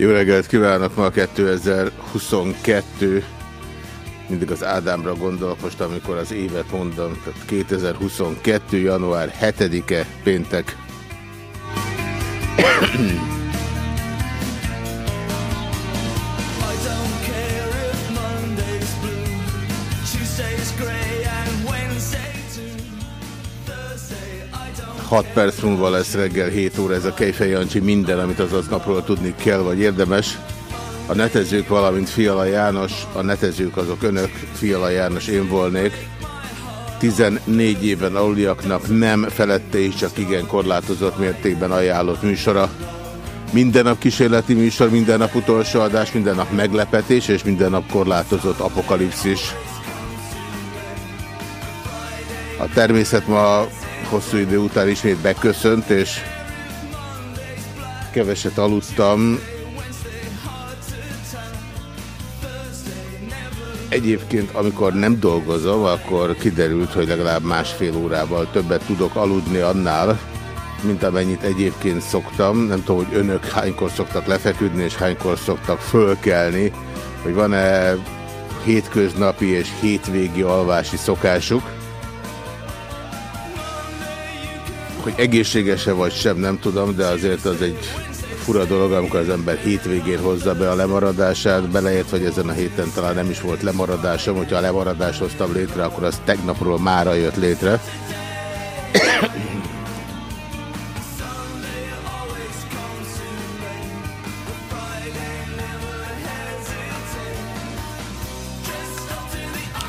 Jó reggelt kívánok ma 2022. Mindig az Ádámra gondolok most, amikor az évet mondom. Tehát 2022. január 7-e péntek. Hat perc múlva lesz reggel 7 óra ez a Kejfej Jancsi minden, amit az napról tudni kell, vagy érdemes. A netezők, valamint Fiala János, a netezők azok önök, Fiala János én volnék. 14 éven aluliaknak nem felette és csak igen korlátozott mértékben ajánlott műsora. Minden nap kísérleti műsor, minden nap utolsó adás, minden nap meglepetés és minden nap korlátozott apokalipszis. A természet ma hosszú idő után ismét beköszönt, és keveset aludtam. Egyébként, amikor nem dolgozom, akkor kiderült, hogy legalább másfél órával többet tudok aludni annál, mint amennyit egyébként szoktam. Nem tudom, hogy önök hánykor szoktak lefeküdni, és hánykor szoktak fölkelni, hogy van-e hétköznapi és hétvégi alvási szokásuk. Hogy egészséges-e vagy sem, nem tudom, de azért az egy fura dolog, amikor az ember hétvégén hozza be a lemaradását, beleért, hogy ezen a héten talán nem is volt lemaradásom, hogyha a lemaradást hoztam létre, akkor az tegnapról mára jött létre.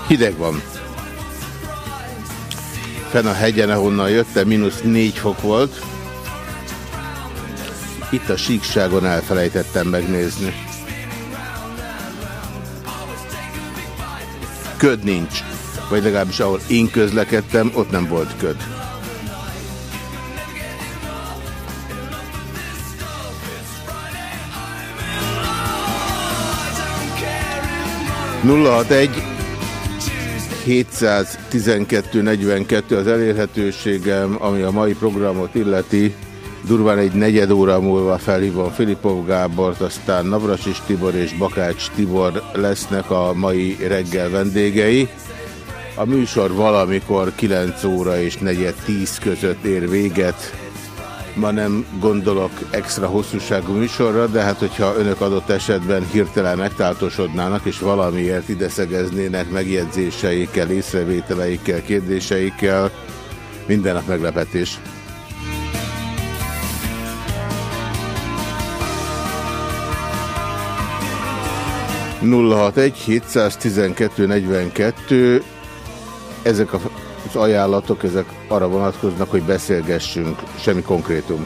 Hideg van. Fenn a hegyen, ahonnan jöttem, mínusz négy fok volt. Itt a síkságon elfelejtettem megnézni. Köd nincs. Vagy legalábbis ahol én közlekedtem, ott nem volt köd. Nulla egy 712 42 az elérhetőségem, ami a mai programot illeti. Durván egy negyed óra múlva felhívom Filipov Gábort, aztán Navracsis Tibor és Bakács Tibor lesznek a mai reggel vendégei. A műsor valamikor 9 óra és negyed 10 között ér véget. Ma nem gondolok extra hosszúságú műsorra, de hát hogyha önök adott esetben hirtelen megtáltosodnának, és valamiért ideszegeznének megjegyzéseikkel, észrevételeikkel, kérdéseikkel, minden nap meglepetés. 061 712 42 ezek az ajánlatok, ezek arra vonatkoznak, hogy beszélgessünk, semmi konkrétum.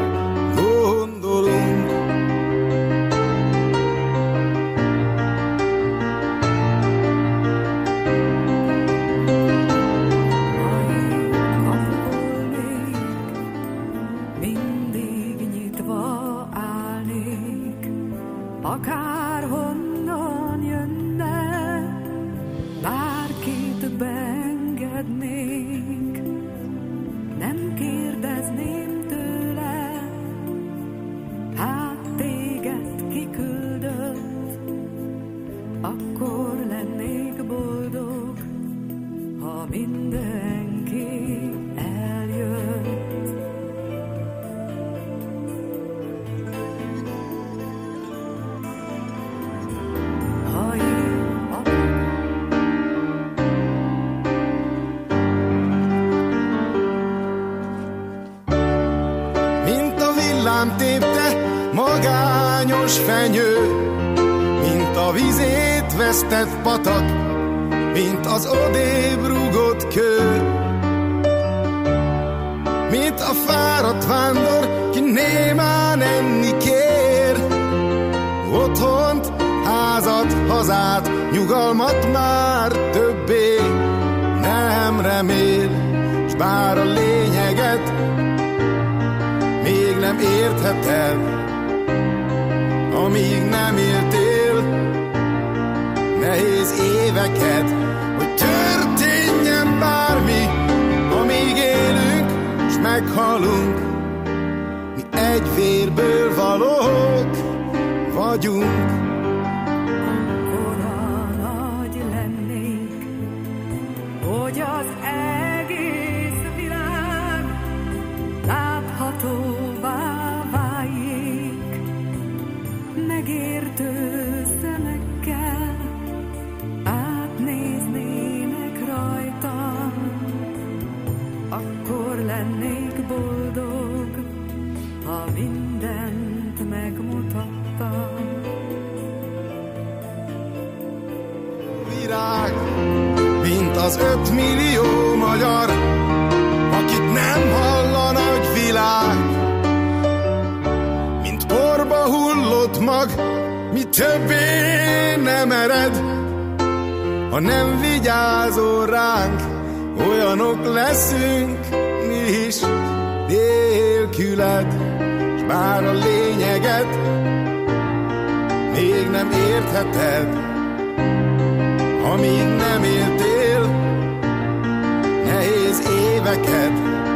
neked,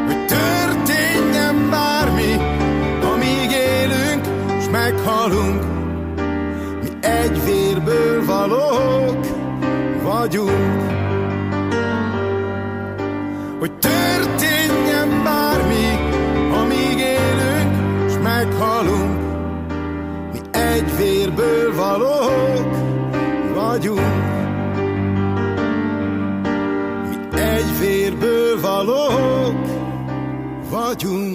hogy történjen bármi, amíg élünk és meghalunk. Mi egy vérből valók vagyunk. to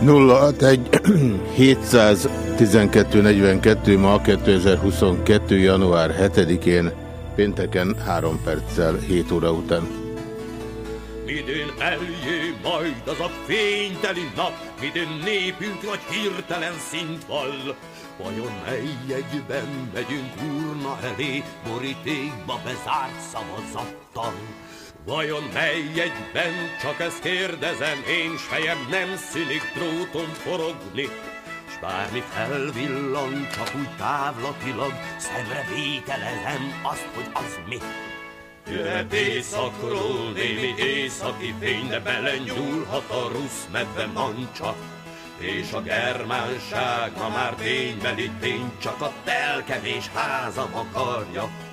061 712 42 ma 2022. január 7-én pénteken 3 perccel 7 óra után. Midén eljé majd az a fényteli nap, midén népünk vagy hirtelen szint vall. Vajon mely egyben megyünk urna elé, borítékba bezárt szavazattal? Vajon mely egyben, csak ezt kérdezem, én s fejem nem szűnik dróton forogni, s bármi felvillan, csak úgy távlatilag, szemre vételezem azt, hogy az mi. Jöhet éjszakról némi északi fény, de belenyúlhat a rusz medve mancsa. És a germánság ma már ténybeli tény, csak a telkevés házam akarja.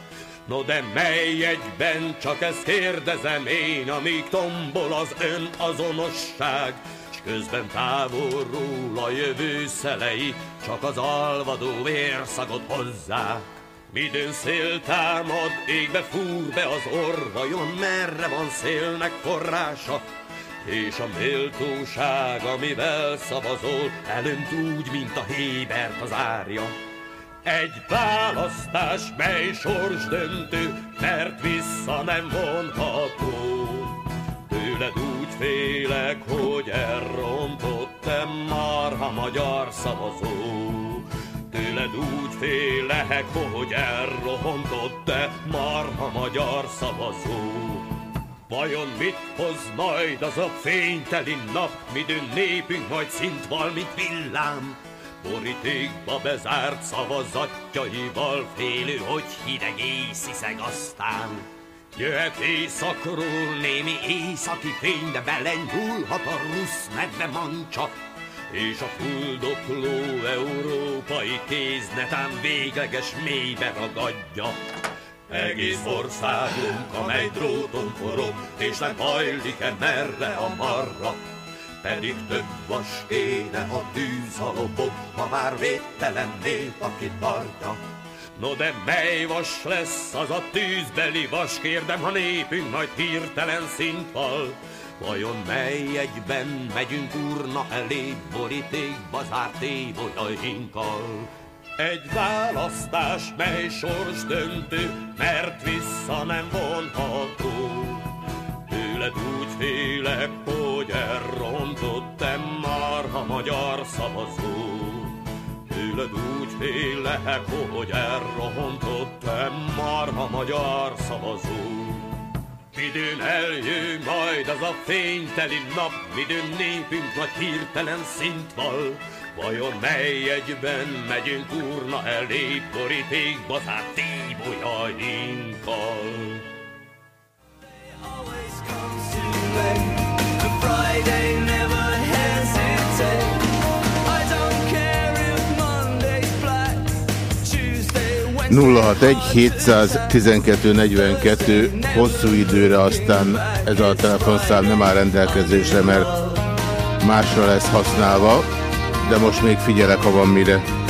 No de mely egyben, csak ezt kérdezem én, amíg tombol az ön azonosság, s közben távolról a jövő szelei, csak az alvadó vérszagot hozzá. Midőn szél támad, égbe fúr be az orvajon, merre van szélnek forrása, és a méltóság, amivel szavazol, elönt úgy, mint a hébert az árja. Egy választás, mely sors mert vissza nem vonható. Tőled úgy félek, hogy elrontottam marha magyar szavazó. Tőled úgy félek, hogy elrohontott te marha magyar szavazó. Vajon mit hoz majd az a fényteli nap, midőn népünk majd szint val, mint villám? Borítékba bezárt szavazatjaival félő, hogy hideg észiszeg aztán. Jöhet éjszakról némi északi fény, de belenyúlhat a rusz medve mancsa, és a fuldokló európai kéz netán végleges mélybe ragadja. Egész országunk, amely dróton forog, és nem hajlik-e merre a marra, pedig több vas kéne a tűz a lobog, ha már védtelen nép, aki tartja. No de mely vas lesz az a tűzbeli vas, kérdem, ha népünk majd hirtelen szintval. Vajon mely egyben megyünk urna elé, borítékba zárt évolyainkkal? Egy választás, mely sors döntő, mert vissza nem vonható. Tőled úgy félek, elrontottam már magyar szavazó. Tőled úgy félek, hogy elrontottam már a magyar szavazó. Midőn eljön majd az a fényteli nap, midőn népünk nagy hirtelen szint val. Vajon mely egyben megyünk urna elé, borítékba zárt tíbolyainkkal? Friday never 061-712-42 hosszú időre aztán ez a telefonszám nem áll rendelkezésre, mert másra lesz használva, de most még figyelek, ha van mire.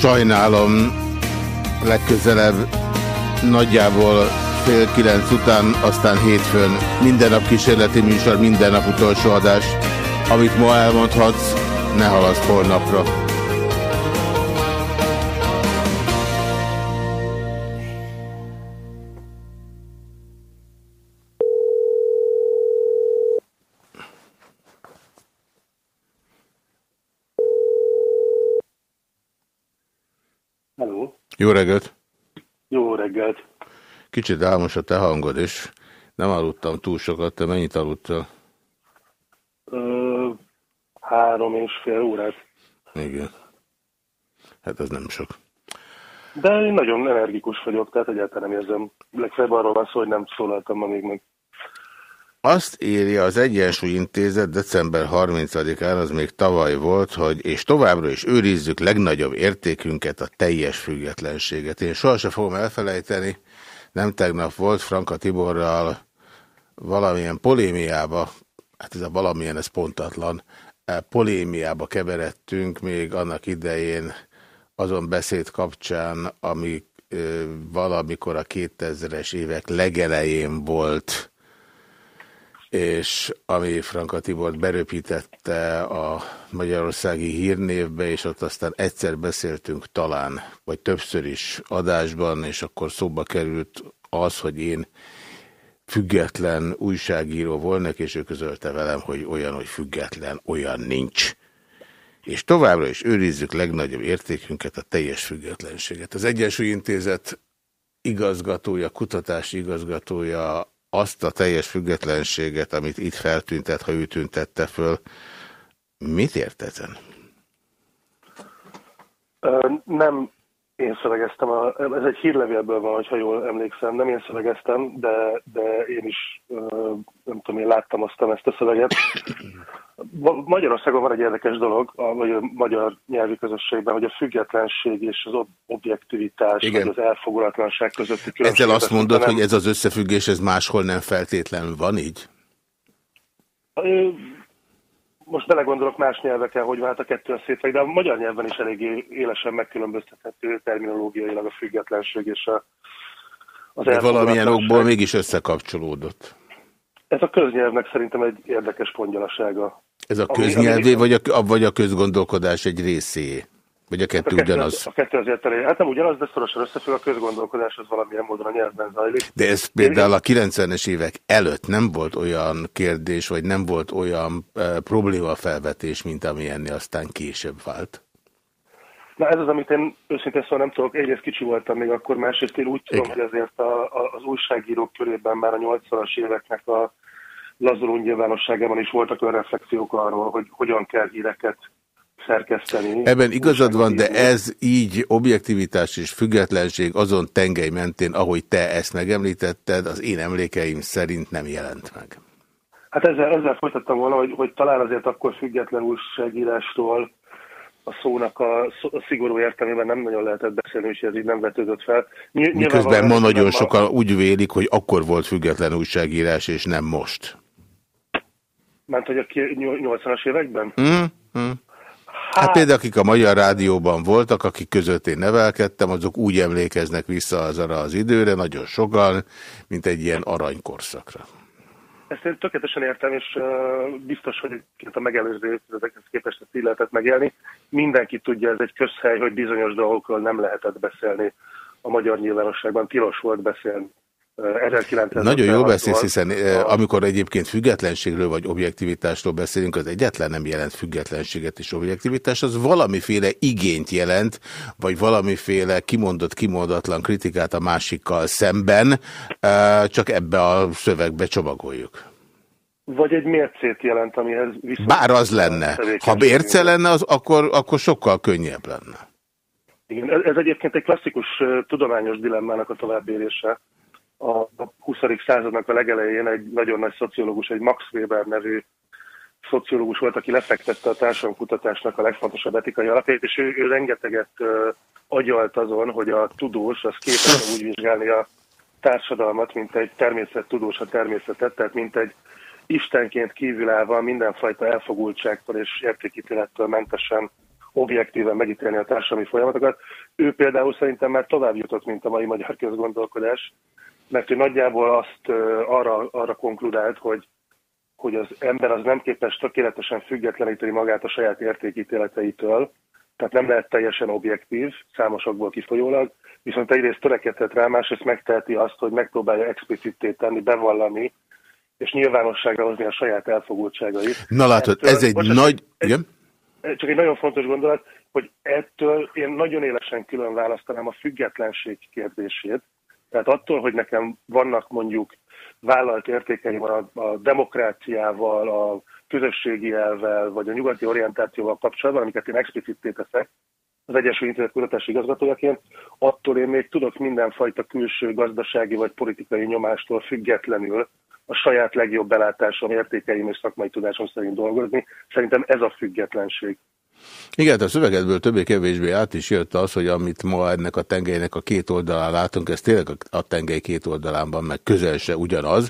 Sajnálom, legközelebb nagyjából fél kilenc után, aztán hétfőn minden nap kísérleti műsor, minden nap utolsó adás. Amit ma elmondhatsz, ne halaszt holnapra. Jó reggelt! Jó reggelt. Kicsit álmos a te hangod, és nem aludtam túl sokat. Te mennyit aludtál? Ö, három és fél órát. Igen. Hát ez nem sok. De én nagyon energikus vagyok, tehát egyáltalán nem érzem. Legfeljebb arról van szó, hogy nem szólaltam ma még meg. Azt írja az Egyensúly Intézet december 30-án, az még tavaly volt, hogy és továbbra is őrizzük legnagyobb értékünket, a teljes függetlenséget. Én sohasem fogom elfelejteni, nem tegnap volt Franka Tiborral valamilyen polémiába, hát ez a valamilyen, ez pontatlan, eh, polémiába keveredtünk még annak idején azon beszéd kapcsán, ami valamikor a 2000-es évek legelején volt, és ami Franka Tibort beröpítette a magyarországi hírnévbe, és ott aztán egyszer beszéltünk talán, vagy többször is adásban, és akkor szóba került az, hogy én független újságíró volnak, és ő közölte velem, hogy olyan, hogy független, olyan nincs. És továbbra is őrizzük legnagyobb értékünket, a teljes függetlenséget. Az Egyensúly Intézet igazgatója, kutatási igazgatója azt a teljes függetlenséget, amit itt feltüntet, ha ő tüntette föl, mit ért nem én szövegeztem, a, ez egy hírlevélből van, ha jól emlékszem, nem én szövegeztem, de, de én is, nem tudom, én láttam aztán ezt a szöveget. Ma- Magyarországon van egy érdekes dolog, a, vagy a magyar nyelvi közösségben, hogy a függetlenség és az ob- objektivitás, Igen. vagy az elfogulatlanság közötti különbség. Ezzel azt mondod, nem- hogy ez az összefüggés, ez máshol nem feltétlen van így? Most belegondolok más nyelveken, hogy vált a kettő a szétvek, de a magyar nyelven is eléggé élesen megkülönböztethető terminológiailag a függetlenség és a, az De valamilyen okból mégis összekapcsolódott. Ez a köznyelvnek szerintem egy érdekes pongyalasága. Ez a köznyelvé, ami- vagy a, vagy a közgondolkodás egy részé? Vagy a kettő A kettő, ugyanaz? az, a kettő azért elég. Hát nem ugyanaz, de szorosan összefügg, a közgondolkodás az valamilyen módon a nyelvben zajlik. De ez például a 90-es évek előtt nem volt olyan kérdés, vagy nem volt olyan e, problémafelvetés, mint ami ennél aztán később vált. Na ez az, amit én őszintén szóval nem tudok. Egyrészt kicsi voltam még akkor, másrészt én úgy tudom, Igen. hogy azért a, a, az újságírók körében már a 80-as éveknek a lazuló nyilvánosságában is voltak olyan reflexiók arról, hogy hogyan kell híreket szerkeszteni. Ebben igazad van, de ez így objektivitás és függetlenség azon tengely mentén, ahogy te ezt megemlítetted, az én emlékeim szerint nem jelent meg. Hát ezzel, ezzel folytattam volna, hogy, hogy talán azért akkor független újságírástól a szónak a, a szigorú értelmében nem nagyon lehetett beszélni, és ez így nem vetődött fel. Ny- Miközben ma nagyon a- sokan úgy vélik, hogy akkor volt független újságírás, és nem most. Ment, hogy a ki- nyol- 80-as években? Hm? Hm? Hát például akik a Magyar Rádióban voltak, akik között én nevelkedtem, azok úgy emlékeznek vissza az arra az időre, nagyon sokan, mint egy ilyen aranykorszakra. Ezt én tökéletesen értem, és uh, biztos, hogy a megelőző évtizedekhez képest ezt így lehetett megélni. Mindenki tudja, ez egy közhely, hogy bizonyos dolgokról nem lehetett beszélni a magyar nyilvánosságban. Tilos volt beszélni. Uh, 1900 Nagyon jól beszélsz, hiszen eh, amikor egyébként függetlenségről vagy objektivitásról beszélünk, az egyetlen nem jelent függetlenséget és objektivitás, az valamiféle igényt jelent, vagy valamiféle kimondott, kimondatlan kritikát a másikkal szemben, eh, csak ebbe a szövegbe csomagoljuk. Vagy egy mércét jelent, amihez viszont... Bár az lenne. Ha mérce lenne, az akkor, akkor sokkal könnyebb lenne. Igen, ez, egyébként egy klasszikus uh, tudományos dilemmának a továbbérése. A 20. századnak a legelején egy nagyon nagy szociológus, egy Max Weber nevű szociológus volt, aki lefektette a társadalomkutatásnak a legfontosabb etikai alapjait, és ő, ő rengeteget uh, agyalt azon, hogy a tudós az képes úgy vizsgálni a társadalmat, mint egy természettudós a természetet, tehát mint egy istenként kívülállva mindenfajta elfogultságtól és értékítélettől mentesen objektíven megítélni a társadalmi folyamatokat. Ő például szerintem már tovább jutott, mint a mai magyar közgondolkodás, mert ő nagyjából azt arra, arra konkludált, hogy, hogy az ember az nem képes tökéletesen függetleníteni magát a saját értékítéleteitől, tehát nem lehet teljesen objektív, számosokból kifolyólag, viszont egyrészt törekedhet rá, másrészt megteheti azt, hogy megpróbálja explicitté tenni, bevallani, és nyilvánosságra hozni a saját elfogultságait. Na látod, ettől, ez egy bocsánat, nagy... Igen? Csak egy nagyon fontos gondolat, hogy ettől én nagyon élesen külön választanám a függetlenség kérdését. Tehát attól, hogy nekem vannak mondjuk vállalt értékeim a, a demokráciával, a közösségi elvel, vagy a nyugati orientációval kapcsolatban, amiket én explicitté teszek, az Egyesült Internet Kutatási Igazgatójaként, attól én még tudok mindenfajta külső gazdasági vagy politikai nyomástól függetlenül a saját legjobb belátásom, értékeim és szakmai tudásom szerint dolgozni. Szerintem ez a függetlenség. Igen, a szövegedből többé-kevésbé át is jött az, hogy amit ma ennek a tengelynek a két oldalán látunk, ez tényleg a tengely két oldalán van, meg közel se ugyanaz.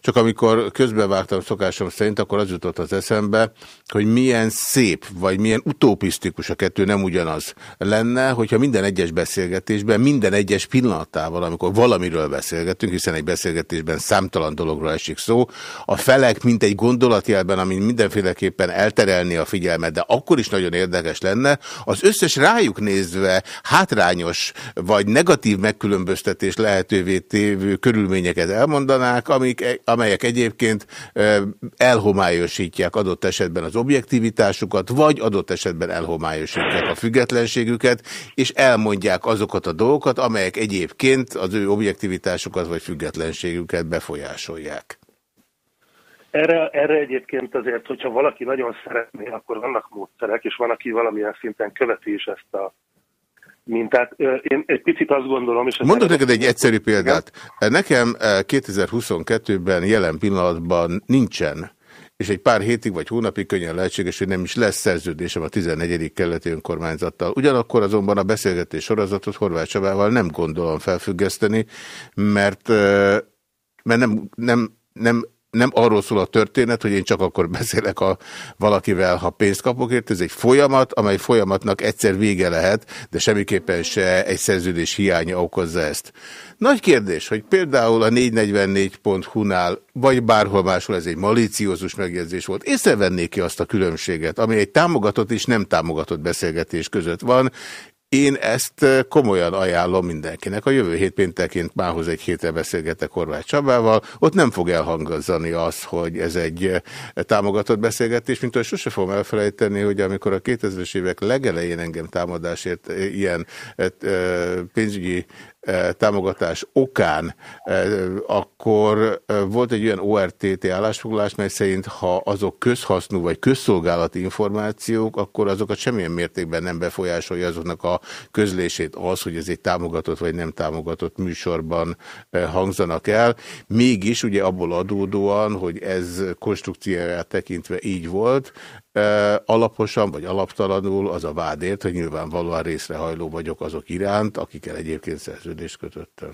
Csak amikor közbevágtam szokásom szerint, akkor az jutott az eszembe, hogy milyen szép, vagy milyen utopisztikus a kettő nem ugyanaz lenne, hogyha minden egyes beszélgetésben, minden egyes pillanatával, amikor valamiről beszélgetünk, hiszen egy beszélgetésben számtalan dologról esik szó, a felek, mint egy gondolatjelben, ami mindenféleképpen elterelni a figyelmet, de akkor is nagyon érdekes lenne, az összes rájuk nézve hátrányos vagy negatív megkülönböztetés lehetővé tévő körülményeket elmondanák, amik, amelyek egyébként elhomályosítják adott esetben az objektivitásukat, vagy adott esetben elhomályosítják a függetlenségüket, és elmondják azokat a dolgokat, amelyek egyébként az ő objektivitásukat vagy függetlenségüket befolyásolják. Erre, erre egyébként azért, hogyha valaki nagyon szeretné, akkor vannak módszerek, és van, aki valamilyen szinten követi is ezt a mintát. Én egy picit azt gondolom... És Mondok neked egy egyszerű példát. Nekem 2022-ben jelen pillanatban nincsen és egy pár hétig vagy hónapig könnyen lehetséges, hogy nem is lesz szerződésem a 14. keleti önkormányzattal. Ugyanakkor azonban a beszélgetés sorozatot Horváth Csabával nem gondolom felfüggeszteni, mert, mert nem, nem, nem nem arról szól a történet, hogy én csak akkor beszélek a valakivel, ha pénzt kapok ért. Ez egy folyamat, amely folyamatnak egyszer vége lehet, de semmiképpen se egy szerződés hiánya okozza ezt. Nagy kérdés, hogy például a 444.hu-nál, vagy bárhol máshol ez egy malíciózus megjegyzés volt, észrevennék ki azt a különbséget, ami egy támogatott és nem támogatott beszélgetés között van, én ezt komolyan ajánlom mindenkinek. A jövő hét pénteként mához egy hétre beszélgetek Horváth Csabával. Ott nem fog elhangozani az, hogy ez egy támogatott beszélgetés, mint hogy sose fogom elfelejteni, hogy amikor a 2000-es évek legelején engem támadásért ilyen pénzügyi támogatás okán, akkor volt egy olyan ORTT állásfoglalás, mely szerint ha azok közhasznú vagy közszolgálati információk, akkor azokat semmilyen mértékben nem befolyásolja azoknak a közlését az, hogy ez egy támogatott vagy nem támogatott műsorban hangzanak el. Mégis ugye abból adódóan, hogy ez konstrukcióját tekintve így volt, alaposan vagy alaptalanul az a vádért, hogy nyilvánvalóan részrehajló vagyok azok iránt, akikkel egyébként szerződést kötöttem.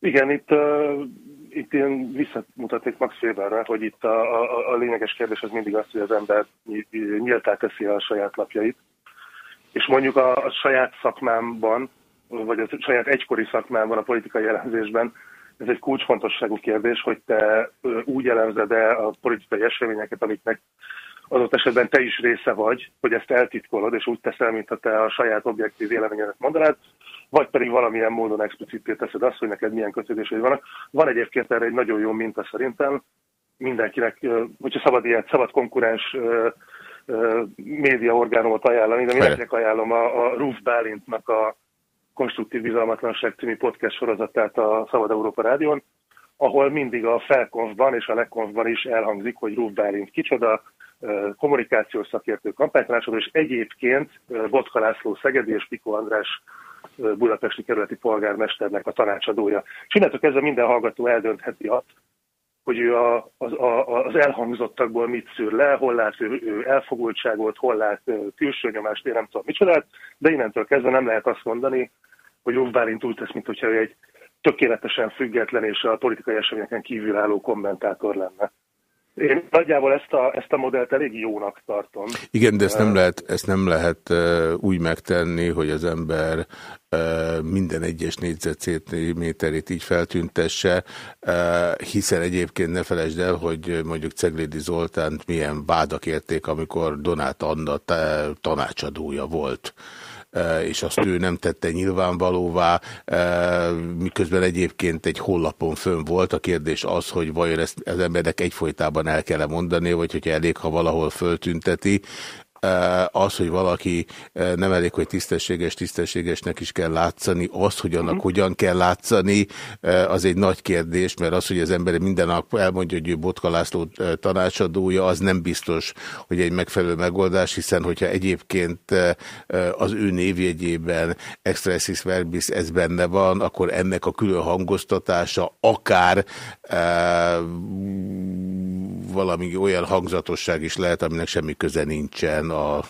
Igen, itt, uh, itt én visszamutaték Max Weberre, hogy itt a, a, a lényeges kérdés az mindig az, hogy az ember nyíltá teszi a saját lapjait. És mondjuk a, a saját szakmámban, vagy a saját egykori szakmámban, a politikai jelenzésben ez egy kulcsfontosságú kérdés, hogy te úgy elemzed el a politikai eseményeket, amiknek adott esetben te is része vagy, hogy ezt eltitkolod, és úgy teszel, mintha te a saját objektív véleményedet mondanád, vagy pedig valamilyen módon explicitté teszed azt, hogy neked milyen kötődései vannak. Van egyébként erre egy nagyon jó minta szerintem, mindenkinek, hogyha szabad ilyet, szabad konkurens média orgánumot ajánlani, de mindenkinek ajánlom a, a Ruf Bálintnak a Konstruktív Bizalmatlanság című podcast sorozatát a Szabad Európa Rádión, ahol mindig a felkonfban és a legkonfban is elhangzik, hogy Rúf Bálint kicsoda, kommunikációs szakértő kampánytanácsadó, és egyébként Botka László Szegedi és Piko András budapesti kerületi polgármesternek a tanácsadója. És innentől kezdve minden hallgató eldöntheti azt, hogy ő a, az, a, az elhangzottakból mit szűr le, hol lát ő, ő elfogultságot, hol lát külső nyomást, én nem tudom micsodát, de innentől kezdve nem lehet azt mondani, hogy Ruf Bálint úgy tesz, mintha egy tökéletesen független és a politikai eseményeken kívülálló kommentátor lenne. Én nagyjából ezt a, ezt a modellt elég jónak tartom. Igen, de ezt nem lehet, ezt nem lehet úgy megtenni, hogy az ember minden egyes négyzetcentiméterét így feltüntesse, hiszen egyébként ne felejtsd el, hogy mondjuk Ceglédi Zoltánt milyen vádak érték, amikor Donát Anna tanácsadója volt és azt ő nem tette nyilvánvalóvá, miközben egyébként egy hollapon fönn volt. A kérdés az, hogy vajon ezt az embernek egyfolytában el kell -e mondani, vagy hogyha elég, ha valahol föltünteti, az, hogy valaki nem elég, hogy tisztességes, tisztességesnek is kell látszani, az, hogy annak mhm. hogyan kell látszani, az egy nagy kérdés, mert az, hogy az ember minden nap elmondja, hogy ő Botka László tanácsadója, az nem biztos, hogy egy megfelelő megoldás, hiszen hogyha egyébként az ő névjegyében expressis verbis ez benne van, akkor ennek a külön hangoztatása akár valami olyan hangzatosság is lehet, aminek semmi köze nincsen a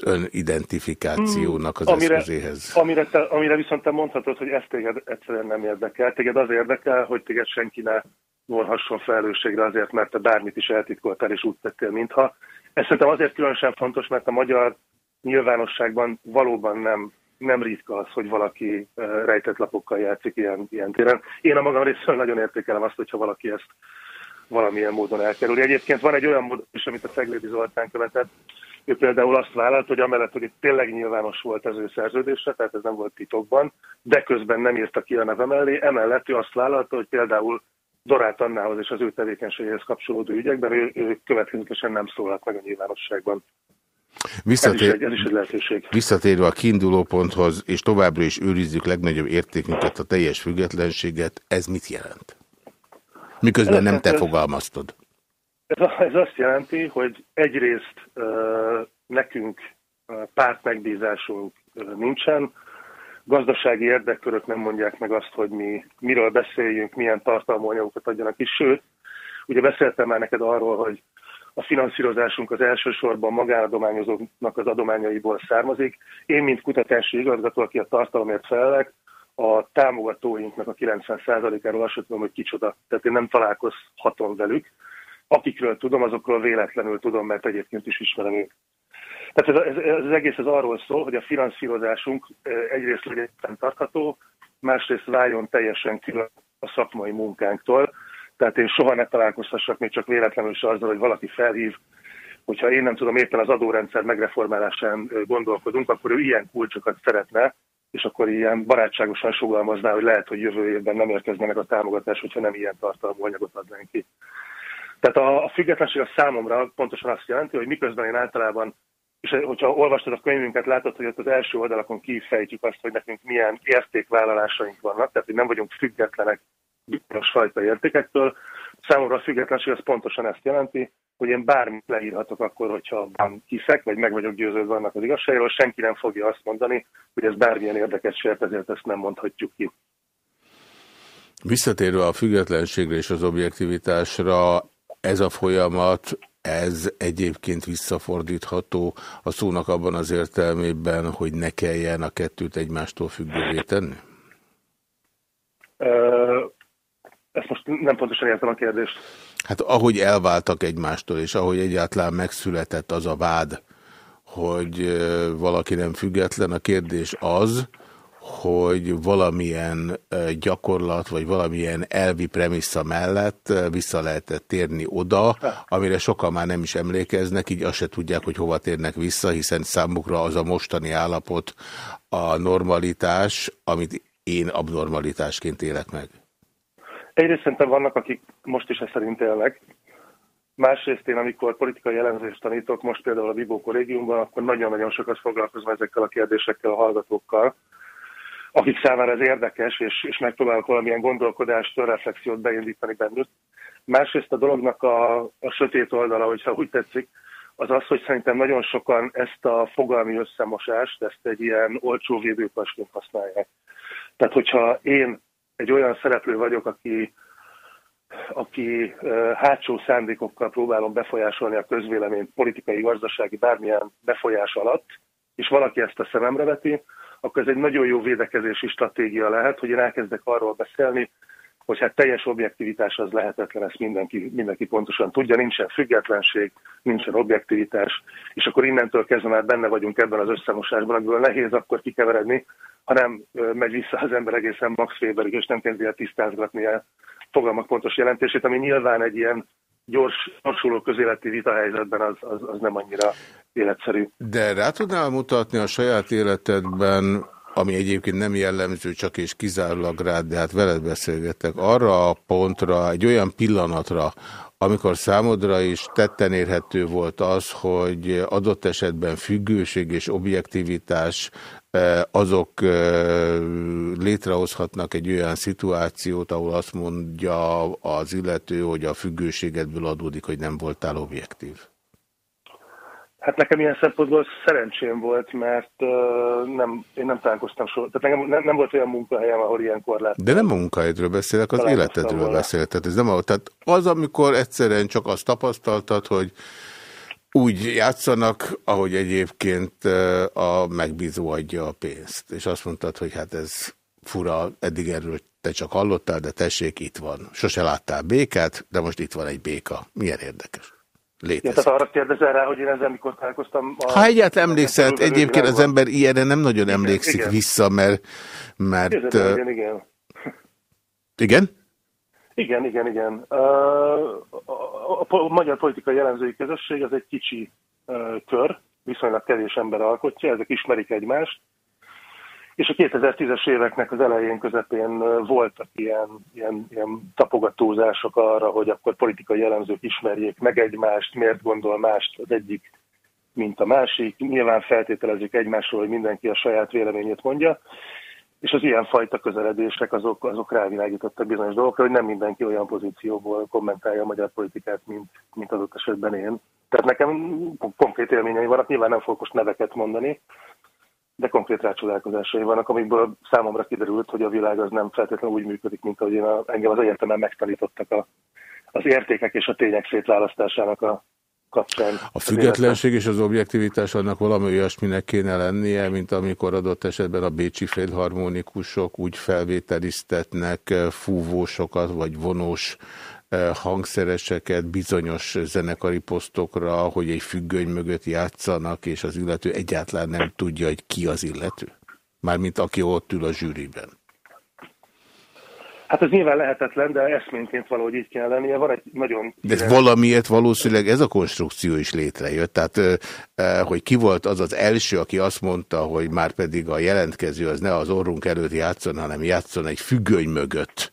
az önidentifikációnak az amire, eszközéhez. Amire, te, amire viszont te mondhatod, hogy ezt téged egyszerűen nem érdekel. Téged az érdekel, hogy téged senki ne vonhasson felelősségre azért, mert te bármit is eltitkoltál és úgy tettél, mintha. Ez szerintem azért különösen fontos, mert a magyar nyilvánosságban valóban nem, nem ritka az, hogy valaki rejtett lapokkal játszik ilyen, ilyen téren. Én a magam részéről nagyon értékelem azt, hogyha valaki ezt valamilyen módon elkerülni. Egyébként van egy olyan mód is, amit a Ceglédi Zoltán követett, ő például azt vállalt, hogy amellett, hogy itt tényleg nyilvános volt az ő szerződése, tehát ez nem volt titokban, de közben nem írta ki a neve mellé, emellett ő azt vállalta, hogy például Dorát Annához és az ő tevékenységéhez kapcsolódó ügyekben ő, ő következetesen nem szólalt meg a nyilvánosságban. Visszatér... Ez, is egy, ez is egy lehetőség. Visszatérve a kiinduló ponthoz, és továbbra is őrizzük legnagyobb értékünket, a teljes függetlenséget, ez mit jelent? Miközben nem te fogalmaztod. Ez, ez azt jelenti, hogy egyrészt nekünk párt megbízásunk nincsen, gazdasági érdekkörök nem mondják meg azt, hogy mi miről beszéljünk, milyen tartalmú anyagokat adjanak is, sőt, ugye beszéltem már neked arról, hogy a finanszírozásunk az elsősorban magánadományozóknak az adományaiból származik. Én, mint kutatási igazgató, aki a tartalomért felelek, a támogatóinknak a 90%-áról azt tudom, hogy kicsoda. Tehát én nem találkozhatom velük. Akikről tudom, azokról véletlenül tudom, mert egyébként is ismerem ők. Tehát ez, ez, ez az egész az arról szól, hogy a finanszírozásunk egyrészt legyen tartható, másrészt váljon teljesen külön a szakmai munkánktól. Tehát én soha ne találkozhassak még csak véletlenül se azzal, hogy valaki felhív, hogyha én nem tudom, éppen az adórendszer megreformálásán gondolkodunk, akkor ő ilyen kulcsokat szeretne, és akkor ilyen barátságosan sugalmazná, hogy lehet, hogy jövő évben nem érkezne meg a támogatás, hogyha nem ilyen tartalmú anyagot adnánk ki. Tehát a, a függetlenség a számomra pontosan azt jelenti, hogy miközben én általában, és hogyha olvastad a könyvünket, látod, hogy ott az első oldalakon kifejtjük azt, hogy nekünk milyen értékvállalásaink vannak, tehát hogy nem vagyunk függetlenek bizonyos fajta értékektől. Számomra a függetlenség az pontosan ezt jelenti, hogy én bármit leírhatok akkor, hogyha van hiszek, vagy meg vagyok győződve annak az igazságról, senki nem fogja azt mondani, hogy ez bármilyen érdeket sért, ezért ezt nem mondhatjuk ki. Visszatérve a függetlenségre és az objektivitásra, ez a folyamat, ez egyébként visszafordítható a szónak abban az értelmében, hogy ne kelljen a kettőt egymástól függővé tenni? Ezt most nem pontosan értem a kérdést. Hát ahogy elváltak egymástól, és ahogy egyáltalán megszületett az a vád, hogy valaki nem független, a kérdés az, hogy valamilyen gyakorlat, vagy valamilyen elvi premissza mellett vissza lehetett térni oda, amire sokan már nem is emlékeznek, így azt se tudják, hogy hova térnek vissza, hiszen számukra az a mostani állapot a normalitás, amit én abnormalitásként élek meg. Egyrészt szerintem vannak, akik most is ezt szerint élnek. Másrészt én, amikor politikai jelenzést tanítok, most például a Bibó kollégiumban, akkor nagyon-nagyon sokat foglalkozom ezekkel a kérdésekkel a hallgatókkal, akik számára ez érdekes, és, és megpróbálok valamilyen gondolkodást, reflexiót beindítani bennük. Másrészt a dolognak a, a sötét oldala, hogyha úgy tetszik, az az, hogy szerintem nagyon sokan ezt a fogalmi összemosást, ezt egy ilyen olcsó védőpasként használják. Tehát, hogyha én egy olyan szereplő vagyok, aki, aki hátsó szándékokkal próbálom befolyásolni a közvéleményt politikai, gazdasági, bármilyen befolyás alatt, és valaki ezt a szememre veti, akkor ez egy nagyon jó védekezési stratégia lehet, hogy én elkezdek arról beszélni, hogy hát teljes objektivitás az lehetetlen, ezt mindenki, mindenki pontosan tudja, nincsen függetlenség, nincsen objektivitás, és akkor innentől kezdve már benne vagyunk ebben az összemosásban, amiből nehéz akkor kikeveredni, ha nem megy vissza az ember egészen Max Weberig, és nem kezdi el tisztázgatni a fogalmak pontos jelentését, ami nyilván egy ilyen gyors, hasonló közéleti vitahelyzetben az, az, az nem annyira életszerű. De rá tudnál mutatni a saját életedben, ami egyébként nem jellemző, csak és kizárólag rád, de hát veled beszélgetek, arra a pontra, egy olyan pillanatra, amikor számodra is tetten érhető volt az, hogy adott esetben függőség és objektivitás azok létrehozhatnak egy olyan szituációt, ahol azt mondja az illető, hogy a függőségedből adódik, hogy nem voltál objektív? Hát nekem ilyen szempontból szerencsém volt, mert uh, nem, én nem találkoztam soha. Tehát nekem nem, nem volt olyan munkahelyem, ahol ilyen korlát. De nem a munkahelyedről beszélek, az életedről beszéltek. Ez nem a, tehát az, amikor egyszerűen csak azt tapasztaltad, hogy úgy játszanak, ahogy egyébként a megbízó adja a pénzt. És azt mondtad, hogy hát ez fura, eddig erről te csak hallottál, de tessék, itt van. Sose láttál békát, de most itt van egy béka. Milyen érdekes. Létezik. Ja, tehát arra kérdezel rá, hogy én ezzel mikor találkoztam. A... Ha egyáltalán emlékszel, egyébként az ember ilyenre nem nagyon emlékszik igen. vissza, mert... mert igen, igen. Igen? Igen, igen, igen. A, magyar politikai jellemzői közösség az egy kicsi kör, viszonylag kevés ember alkotja, ezek ismerik egymást, és a 2010-es éveknek az elején, közepén voltak ilyen, ilyen, ilyen tapogatózások arra, hogy akkor politikai jellemzők ismerjék meg egymást, miért gondol mást az egyik, mint a másik. Nyilván feltételezik egymásról, hogy mindenki a saját véleményét mondja. És az ilyenfajta közeledések azok, azok rávilágítottak bizonyos dolgokra, hogy nem mindenki olyan pozícióból kommentálja a magyar politikát, mint, mint adott esetben én. Tehát nekem konkrét élményei vannak, nyilván nem fogok most neveket mondani, de konkrét rácsodálkozásai vannak, amikből számomra kiderült, hogy a világ az nem feltétlenül úgy működik, mint ahogy én a, engem az egyetemen megtanítottak a, az értékek és a tények szétválasztásának a kapcsán. A függetlenség és az objektivitás annak valami olyasminek kéne lennie, mint amikor adott esetben a bécsi félharmonikusok úgy felvételiztetnek fúvósokat vagy vonós hangszereseket bizonyos zenekari posztokra, hogy egy függöny mögött játszanak, és az illető egyáltalán nem tudja, hogy ki az illető? Mármint aki ott ül a zsűriben. Hát ez nyilván lehetetlen, de eszményként valahogy így kell lennie. Van egy nagyon... De ez valamiért valószínűleg ez a konstrukció is létrejött. Tehát, hogy ki volt az az első, aki azt mondta, hogy már pedig a jelentkező az ne az orrunk előtt játszon, hanem játszon egy függöny mögött,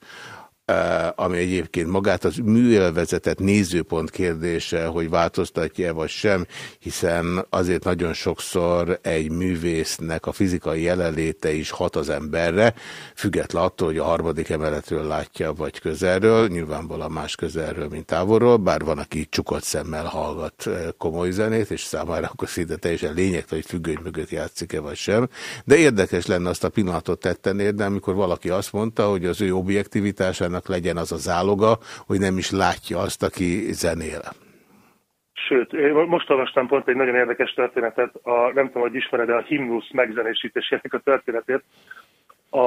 ami egyébként magát az műelvezetet nézőpont kérdése, hogy változtatja-e vagy sem, hiszen azért nagyon sokszor egy művésznek a fizikai jelenléte is hat az emberre, független attól, hogy a harmadik emeletről látja, vagy közelről, nyilvánvalóan más közelről, mint távolról, bár van, aki csukott szemmel hallgat komoly zenét, és számára akkor szinte teljesen lényegtelen, hogy függöny mögött játszik-e vagy sem, de érdekes lenne azt a pillanatot tetten érni, amikor valaki azt mondta, hogy az ő objektivitásának zenészámnak legyen az a záloga, hogy nem is látja azt, aki zenél. Sőt, most olvastam pont egy nagyon érdekes történetet, a, nem tudom, hogy ismered, de a himnusz megzenésítésének a történetét, a,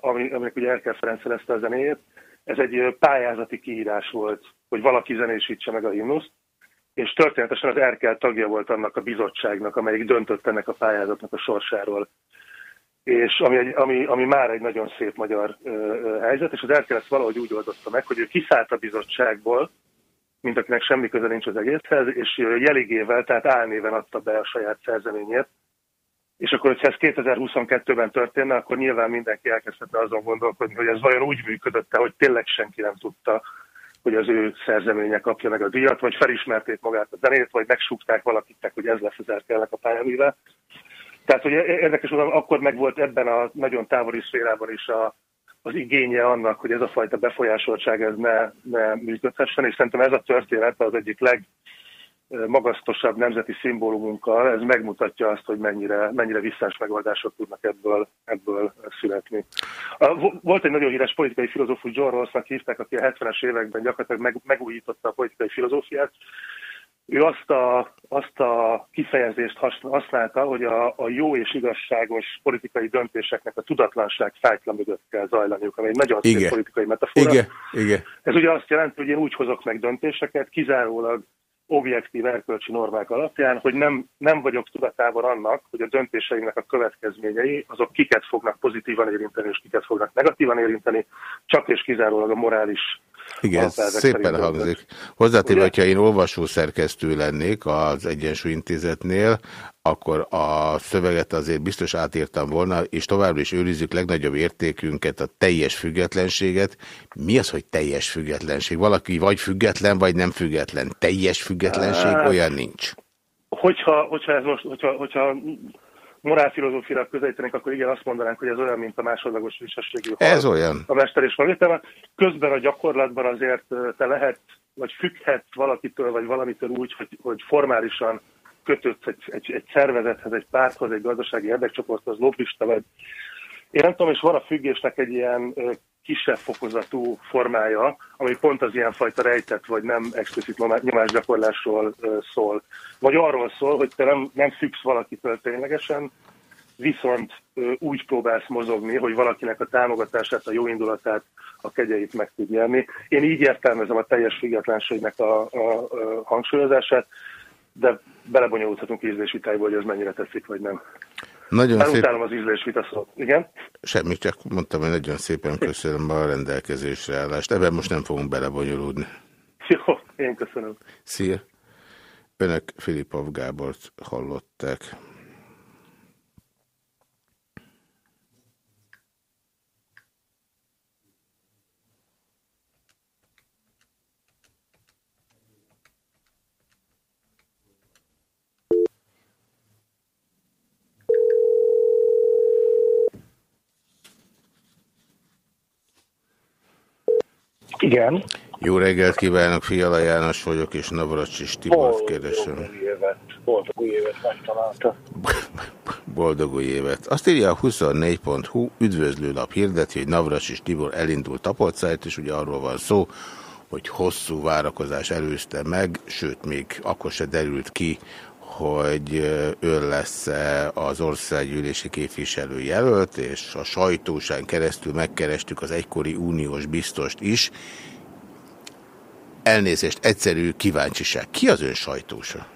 ami, aminek ugye Erkel Ferenc szerezte a zenéjét. Ez egy pályázati kiírás volt, hogy valaki zenésítse meg a himnuszt, és történetesen az Erkel tagja volt annak a bizottságnak, amelyik döntött ennek a pályázatnak a sorsáról és ami, ami, ami már egy nagyon szép magyar ö, ö, helyzet, és az Erkel ezt valahogy úgy oldotta meg, hogy ő kiszállt a bizottságból, mint akinek semmi köze nincs az egészhez, és jeligével, tehát álnéven adta be a saját szerzeményét. És akkor, hogyha ez 2022-ben történne, akkor nyilván mindenki elkezdhetne azon gondolkodni, hogy ez vajon úgy működött hogy tényleg senki nem tudta, hogy az ő szerzeménye kapja meg a díjat, vagy felismerték magát a zenét, vagy megsúgták valakiknek, hogy ez lesz az Erkelnek a pályaműve. Tehát, hogy érdekes hogy akkor meg volt ebben a nagyon távoli szférában is a, az igénye annak, hogy ez a fajta befolyásoltság ez ne, ne működhessen, és szerintem ez a történet az egyik legmagasztosabb nemzeti szimbólumunkkal, ez megmutatja azt, hogy mennyire, mennyire visszás megoldások tudnak ebből, ebből születni. Volt egy nagyon híres politikai filozófus, John Rawlsnak hívták, aki a 70-es években gyakorlatilag meg, megújította a politikai filozófiát, ő azt a, azt a kifejezést használta, hogy a, a jó és igazságos politikai döntéseknek a tudatlanság fájtla mögött kell zajlaniuk, ami egy nagyon szép politikai metafora. Igen. Igen. Ez ugye azt jelenti, hogy én úgy hozok meg döntéseket, kizárólag objektív erkölcsi normák alapján, hogy nem, nem vagyok tudatában annak, hogy a döntéseimnek a következményei, azok kiket fognak pozitívan érinteni, és kiket fognak negatívan érinteni, csak és kizárólag a morális igen, szépen hangzik. Hozzátéve, hogyha én olvasó szerkesztő lennék az Egyensúly Intézetnél, akkor a szöveget azért biztos átírtam volna, és továbbra is őrizzük legnagyobb értékünket, a teljes függetlenséget. Mi az, hogy teljes függetlenség? Valaki vagy független, vagy nem független. Teljes függetlenség olyan nincs. Hogyha, hogyha ez most, hogyha, hogyha morálfilozófiára közelítenénk, akkor igen, azt mondanánk, hogy ez olyan, mint a másodlagos frissességű Ez olyan. A mester és magítele. Közben a gyakorlatban azért te lehet, vagy függhetsz valakitől, vagy valamitől úgy, hogy, hogy formálisan kötődsz egy, egy, egy szervezethez, egy párthoz, egy gazdasági érdekcsoporthoz, lobbista vagy. Én nem tudom, és van a függésnek egy ilyen kisebb fokozatú formája, ami pont az ilyenfajta rejtett vagy nem explicit nyomásgyakorlásról szól. Vagy arról szól, hogy te nem, nem függsz valakitől ténylegesen, viszont úgy próbálsz mozogni, hogy valakinek a támogatását, a jó indulatát, a kegyeit meg tud nyerni. Én így értelmezem a teljes függetlenségnek a, a, a hangsúlyozását, de belebonyolódhatunk ízlésvitájból, hogy ez mennyire tetszik, vagy nem. Nagyon szép... Utálom az ízlésvita szót. Igen? Semmi, csak mondtam, hogy nagyon szépen köszönöm a rendelkezésre állást. Ebben most nem fogunk belebonyolódni. Jó, én köszönöm. Szia. Önök Filipov Gábort hallották. Igen. Jó reggelt kívánok, Fiala János vagyok, és Navracsis Tibor keresem. Boldog új évet, boldog új évet megtalálta. Boldog új évet. Azt írja a 24.hu üdvözlő nap hirdeti, hogy Navracsis Tibor elindult Tapolcájt, és ugye arról van szó, hogy hosszú várakozás előzte meg, sőt, még akkor se derült ki, hogy ő lesz -e az országgyűlési képviselő jelölt, és a sajtóság keresztül megkerestük az egykori uniós biztost is. Elnézést, egyszerű kíváncsiság. Ki az ön sajtósa?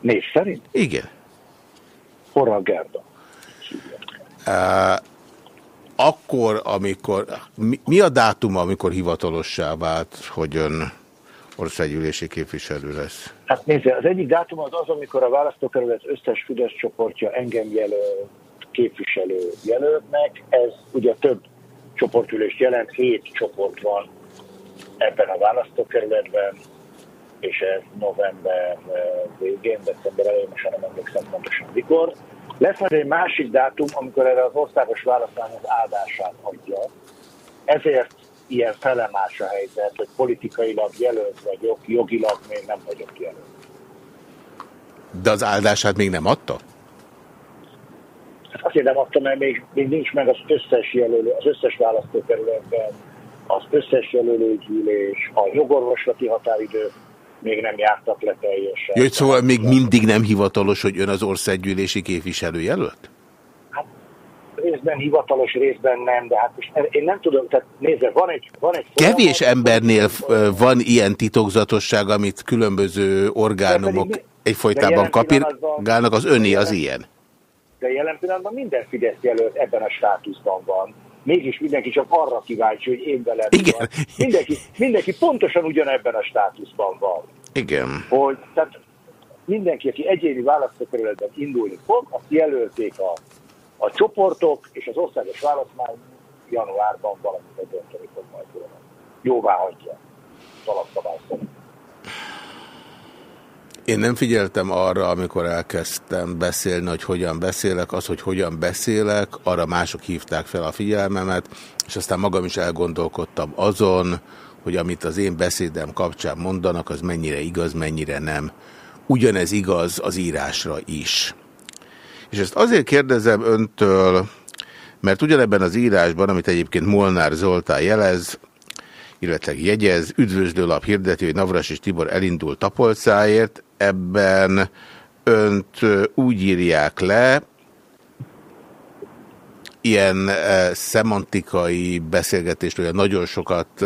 Név szerint? Igen. Forra Gerda. Uh, akkor, amikor... Mi, mi a dátum, amikor hivatalossá vált, hogy ön országgyűlési képviselő lesz? Hát nézze, az egyik dátum az az, amikor a választókerület összes Fidesz csoportja engem jelöl képviselő jelöltnek. Ez ugye több csoportülést jelent, hét csoport van ebben a választókerületben, és ez november eh, végén, december elején, most nem emlékszem pontosan mikor. Lesz majd egy másik dátum, amikor erre az országos választás az áldását adja. Ezért ilyen felemás a helyzet, hogy politikailag jelölt vagyok, jogilag még nem vagyok jelölt. De az áldását még nem adta? Hát azért nem adta, mert még, még nincs meg az összes jelölő, az összes választókerületben, az összes jelölőgyűlés, a jogorvoslati határidő még nem jártak le teljesen. Jó, szóval még mindig nem hivatalos, hogy ön az országgyűlési képviselő jelölt? Részben hivatalos, részben nem, de hát most én nem tudom, tehát nézze, van egy... Van egy Kevés embernél van ilyen titokzatosság, amit különböző orgánumok egyfolytában kapirgálnak, az öné az ilyen. De jelen pillanatban minden Fidesz jelölt ebben a státuszban van. Mégis mindenki csak arra kíváncsi, hogy én velem Igen. Van. Mindenki, mindenki pontosan ugyanebben a státuszban van. Igen. Hogy, tehát mindenki, aki egyéni választókerületben indulni fog, azt jelölték a a csoportok és az országos választmány januárban valamit dönteni fog majd volna. Jóvá hagyja szerint. Én nem figyeltem arra, amikor elkezdtem beszélni, hogy hogyan beszélek. Az, hogy hogyan beszélek, arra mások hívták fel a figyelmemet, és aztán magam is elgondolkodtam azon, hogy amit az én beszédem kapcsán mondanak, az mennyire igaz, mennyire nem. Ugyanez igaz az írásra is. És ezt azért kérdezem öntől, mert ugyanebben az írásban, amit egyébként Molnár Zoltán jelez, illetve jegyez, üdvözlőlap hirdeti, hogy Navras és Tibor elindult Tapolcáért, ebben önt úgy írják le, ilyen e, szemantikai beszélgetést, olyan nagyon sokat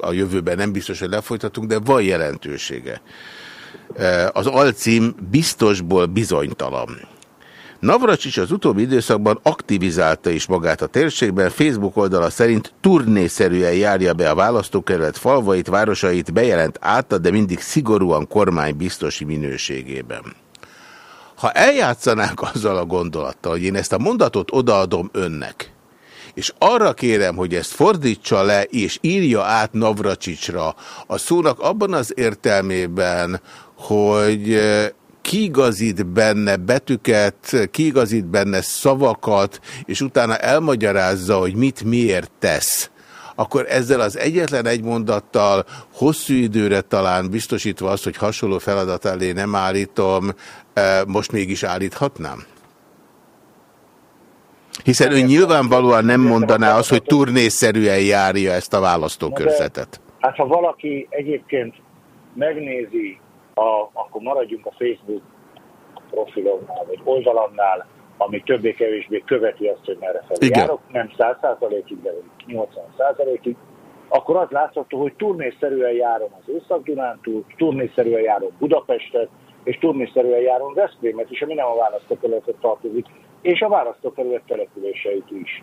a jövőben nem biztos, hogy lefolytatunk, de van jelentősége. Az alcím biztosból bizonytalan. Navracsics az utóbbi időszakban aktivizálta is magát a térségben, Facebook oldala szerint turnészerűen járja be a választókerület falvait, városait, bejelent átad, de mindig szigorúan kormánybiztosi minőségében. Ha eljátszanánk azzal a gondolattal, hogy én ezt a mondatot odaadom önnek, és arra kérem, hogy ezt fordítsa le, és írja át Navracsicsra a szónak abban az értelmében, hogy kiigazít benne betűket, kiigazít benne szavakat, és utána elmagyarázza, hogy mit miért tesz, akkor ezzel az egyetlen egy mondattal hosszú időre talán biztosítva azt, hogy hasonló feladat elé nem állítom, most mégis állíthatnám? Hiszen ön nyilvánvalóan nem mondaná azt, hogy turnészerűen járja ezt a választókörzetet. Hát ha valaki egyébként megnézi, a, akkor maradjunk a Facebook profilomnál, vagy oldalamnál, ami többé-kevésbé követi azt, hogy merre felé Igen. járok, nem 100%-ig, de 80%-ig, akkor az látható, hogy turnészerűen járom az Észak-Dunántúl, turnészerűen járom Budapestet, és turnészerűen járom Veszprémet is, ami nem a választókerületet tartozik, és a választókerület településeit is.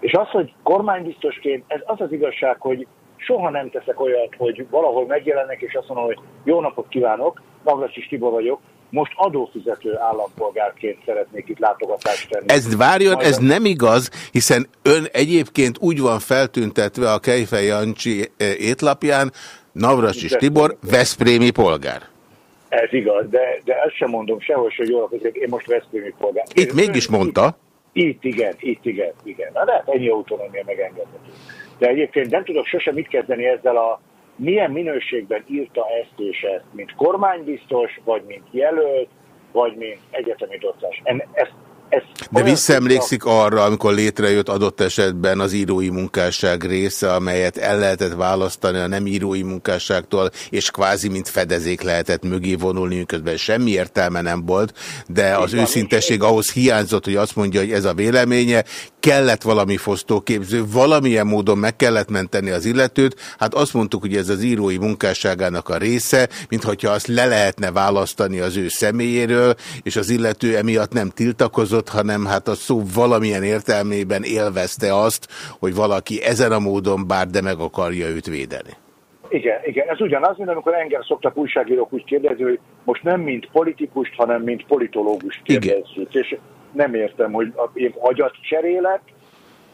És az, hogy kormánybiztosként, ez az az igazság, hogy soha nem teszek olyat, hogy valahol megjelennek, és azt mondom, hogy jó napot kívánok, Navracsis Tibor vagyok, most adófizető állampolgárként szeretnék itt látogatást tenni. Ez várjon, Majd ez a- nem igaz, hiszen ön egyébként úgy van feltüntetve a Kejfej Jancsi eh, étlapján, Navracsis Tibor, Veszprémi polgár. Ez igaz, de, de ezt sem mondom sehol, hogy jól napot, én most Veszprémi polgár. Itt mégis mondta. Itt igen, itt igen, igen. Na de hát ennyi autonómia megengedhető. De egyébként nem tudok sosem mit kezdeni ezzel a milyen minőségben írta ezt és ezt, mint kormánybiztos, vagy mint jelölt, vagy mint egyetemi docens. En, ezt, De visszaemlékszik arra, amikor létrejött adott esetben az írói munkásság része, amelyet el lehetett választani a nem írói munkásságtól, és kvázi mint fedezék lehetett mögé vonulni, miközben semmi értelme nem volt, de az van, őszintesség ahhoz hiányzott, hogy azt mondja, hogy ez a véleménye, kellett valami fosztóképző, valamilyen módon meg kellett menteni az illetőt, hát azt mondtuk, hogy ez az írói munkásságának a része, mintha azt le lehetne választani az ő személyéről, és az illető emiatt nem tiltakozott, hanem hát a szó valamilyen értelmében élvezte azt, hogy valaki ezen a módon bár de meg akarja őt védeni. Igen, igen, ez ugyanaz, mint amikor engem szoktak újságírók úgy kérdezni, hogy most nem mint politikust, hanem mint politológust Igen. kérdezzük. És nem értem, hogy én agyat cserélek,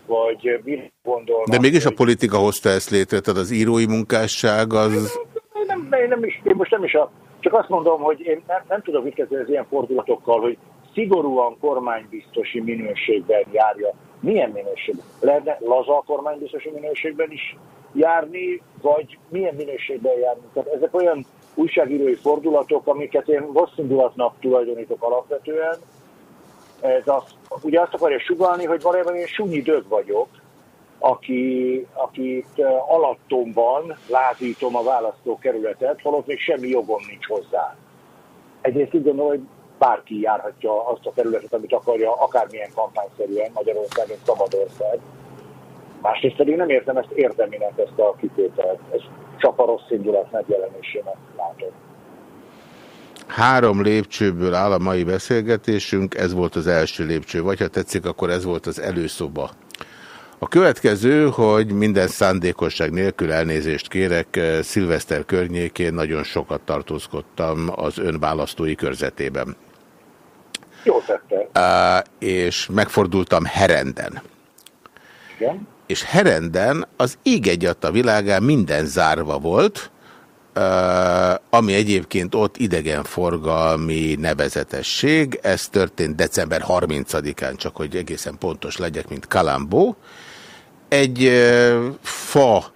vagy mit gondolnak. De mégis a politika hozta ezt létre, tehát az írói munkásság az... nem, nem, nem is, én most nem is a, csak azt mondom, hogy én nem, nem tudok mit kezdeni az ilyen fordulatokkal, hogy szigorúan kormánybiztosi minőségben járja. Milyen minőségben? Lehetne laza kormánybiztosi minőségben is járni, vagy milyen minőségben járni? Tehát ezek olyan újságírói fordulatok, amiket én rossz indulatnak tulajdonítok alapvetően. Ez azt, ugye azt akarja sugalni, hogy valójában én sunyi dög vagyok, aki, akit eh, alattomban lázítom a választókerületet, holott még semmi jogom nincs hozzá. Egyrészt úgy gondolom, hogy bárki járhatja azt a területet, amit akarja, akármilyen kampányszerűen Magyarország egy szabad ország. Másrészt pedig nem értem ezt érdeminek, ezt a kitételt. Ez csak a rossz indulat megjelenésének látom. Három lépcsőből áll a mai beszélgetésünk, ez volt az első lépcső, vagy ha tetszik, akkor ez volt az előszoba. A következő, hogy minden szándékosság nélkül elnézést kérek, eh, szilveszter környékén nagyon sokat tartózkodtam az ön választói körzetében. Jó tette, És megfordultam Herenden. igen. És Herenden az ég egyat a világán minden zárva volt, Uh, ami egyébként ott idegenforgalmi nevezetesség. Ez történt december 30-án, csak hogy egészen pontos legyek, mint Kalambó. Egy uh, fa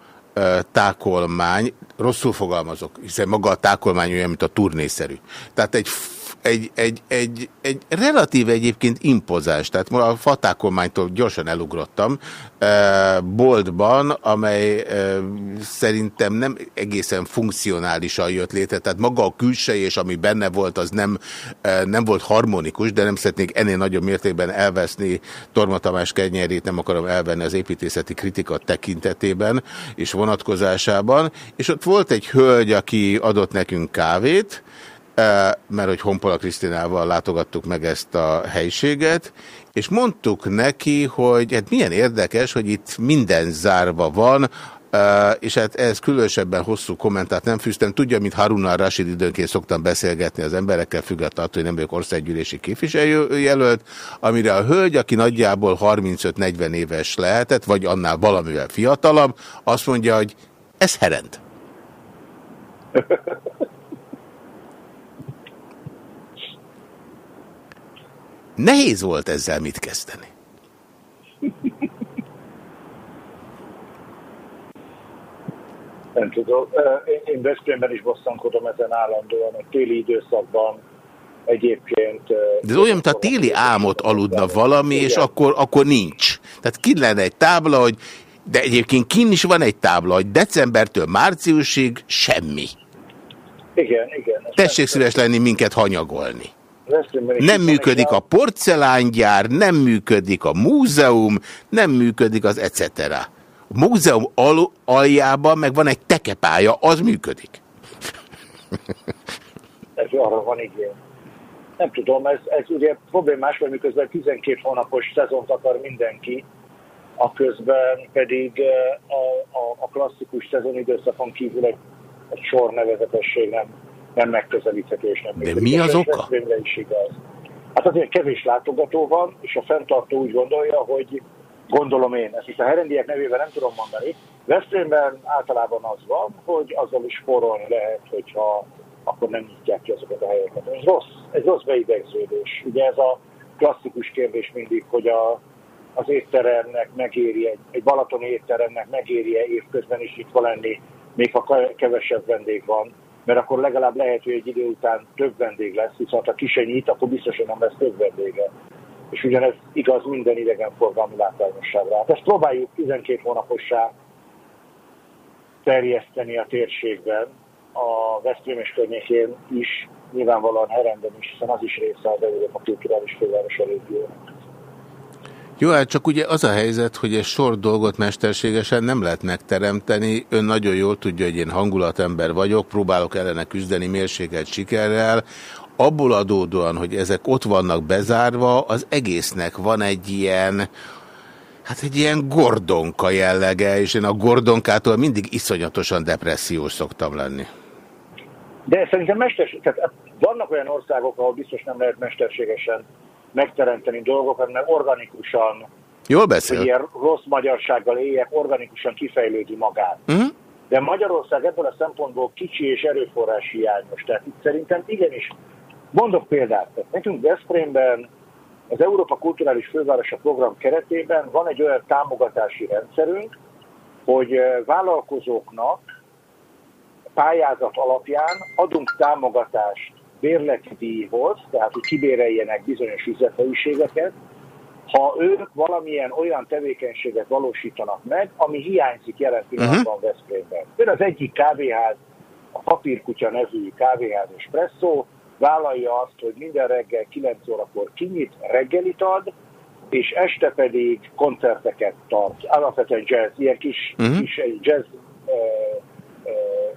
tákolmány, rosszul fogalmazok, hiszen maga a tákolmány olyan, mint a turnészerű. Tehát egy egy, egy, egy, egy relatív egyébként impozáns, tehát a fatákolmánytól gyorsan elugrottam, eh, boltban, amely eh, szerintem nem egészen funkcionálisan jött létre, tehát maga a külsej és ami benne volt, az nem, eh, nem volt harmonikus, de nem szeretnék ennél nagyobb mértékben elveszni Torma Tamás kenyerét, nem akarom elvenni az építészeti kritika tekintetében és vonatkozásában, és ott volt egy hölgy, aki adott nekünk kávét, mert hogy Honpola Krisztinával látogattuk meg ezt a helyiséget, és mondtuk neki, hogy hát milyen érdekes, hogy itt minden zárva van, és hát ez különösebben hosszú kommentát nem fűztem. Tudja, mint Haruna Rashid időnként szoktam beszélgetni az emberekkel, függetlenül attól, hogy nem vagyok országgyűlési képviselőjelölt, amire a hölgy, aki nagyjából 35-40 éves lehetett, vagy annál valamivel fiatalabb, azt mondja, hogy ez herent. Nehéz volt ezzel mit kezdeni. Nem tudom. Én, Veszprémben is bosszankodom ezen állandóan, a téli időszakban egyébként... De ez olyan, mint a téli álmot aludna valami, és akkor, akkor nincs. Tehát ki lenne egy tábla, hogy de egyébként kin is van egy tábla, hogy decembertől márciusig semmi. Igen, igen. Tessék szíves lenni minket hanyagolni. Nem működik a porcelángyár, nem működik a múzeum, nem működik az etc. A múzeum al aljában meg van egy tekepálya, az működik. Ez arra van igény. Nem tudom, ez, ez ugye problémás, mert miközben 12 hónapos szezont akar mindenki, a közben pedig eh, a, a, a klasszikus szezonidőszakon kívül egy, egy sor nevezetesség nem, nem megközelíthető és nem De mi az oka? Is igaz. Hát azért kevés látogató van, és a fenntartó úgy gondolja, hogy gondolom én, ezt itt a herendiek nevében nem tudom mondani, Veszprémben általában az van, hogy azzal is forralni lehet, hogyha akkor nem nyitják ki azokat a helyeket. Ez rossz, ez rossz beidegződés. Ugye ez a klasszikus kérdés mindig, hogy a, az étteremnek megéri, egy, egy balatoni étteremnek megéri-e évközben is itt lenni, még ha kevesebb vendég van, mert akkor legalább lehet, hogy egy idő után több vendég lesz, viszont ha kise nyit, akkor biztosan nem lesz több vendége. És ugyanez igaz minden idegenforgalmi látványosságra. Hát ezt próbáljuk 12 hónapossá terjeszteni a térségben, a Veszprémes környékén is, nyilvánvalóan Herenden is, hiszen az is része az Európa Kulturális Fővárosa régiónak. Jó, hát csak ugye az a helyzet, hogy egy sor dolgot mesterségesen nem lehet megteremteni. Ön nagyon jól tudja, hogy én hangulatember vagyok, próbálok ellene küzdeni mérsékelt sikerrel. Abból adódóan, hogy ezek ott vannak bezárva, az egésznek van egy ilyen, hát egy ilyen gordonka jellege, és én a gordonkától mindig iszonyatosan depressziós szoktam lenni. De szerintem mesterség, tehát vannak olyan országok, ahol biztos nem lehet mesterségesen megteremteni dolgokat, mert organikusan, Jól beszél. hogy ilyen rossz magyarsággal éljek, organikusan kifejlődi magát. Uh Mhm. -huh. De Magyarország ebből a szempontból kicsi és erőforrás hiányos. Tehát itt szerintem igenis, mondok példát, tehát nekünk Veszprémben az Európa Kulturális Fővárosa program keretében van egy olyan támogatási rendszerünk, hogy vállalkozóknak pályázat alapján adunk támogatást bérleti díjhoz, tehát hogy kibéreljenek bizonyos üzlethelyiségeket, ha ők valamilyen olyan tevékenységet valósítanak meg, ami hiányzik jelen pillanatban uh-huh. Veszprémben. Például az egyik kávéház, a Papírkutya nevű kávéház Espresso vállalja azt, hogy minden reggel 9 órakor kinyit, reggelit ad, és este pedig koncerteket tart. Alapvetően jazz, ilyen kis, uh-huh. kis jazz uh,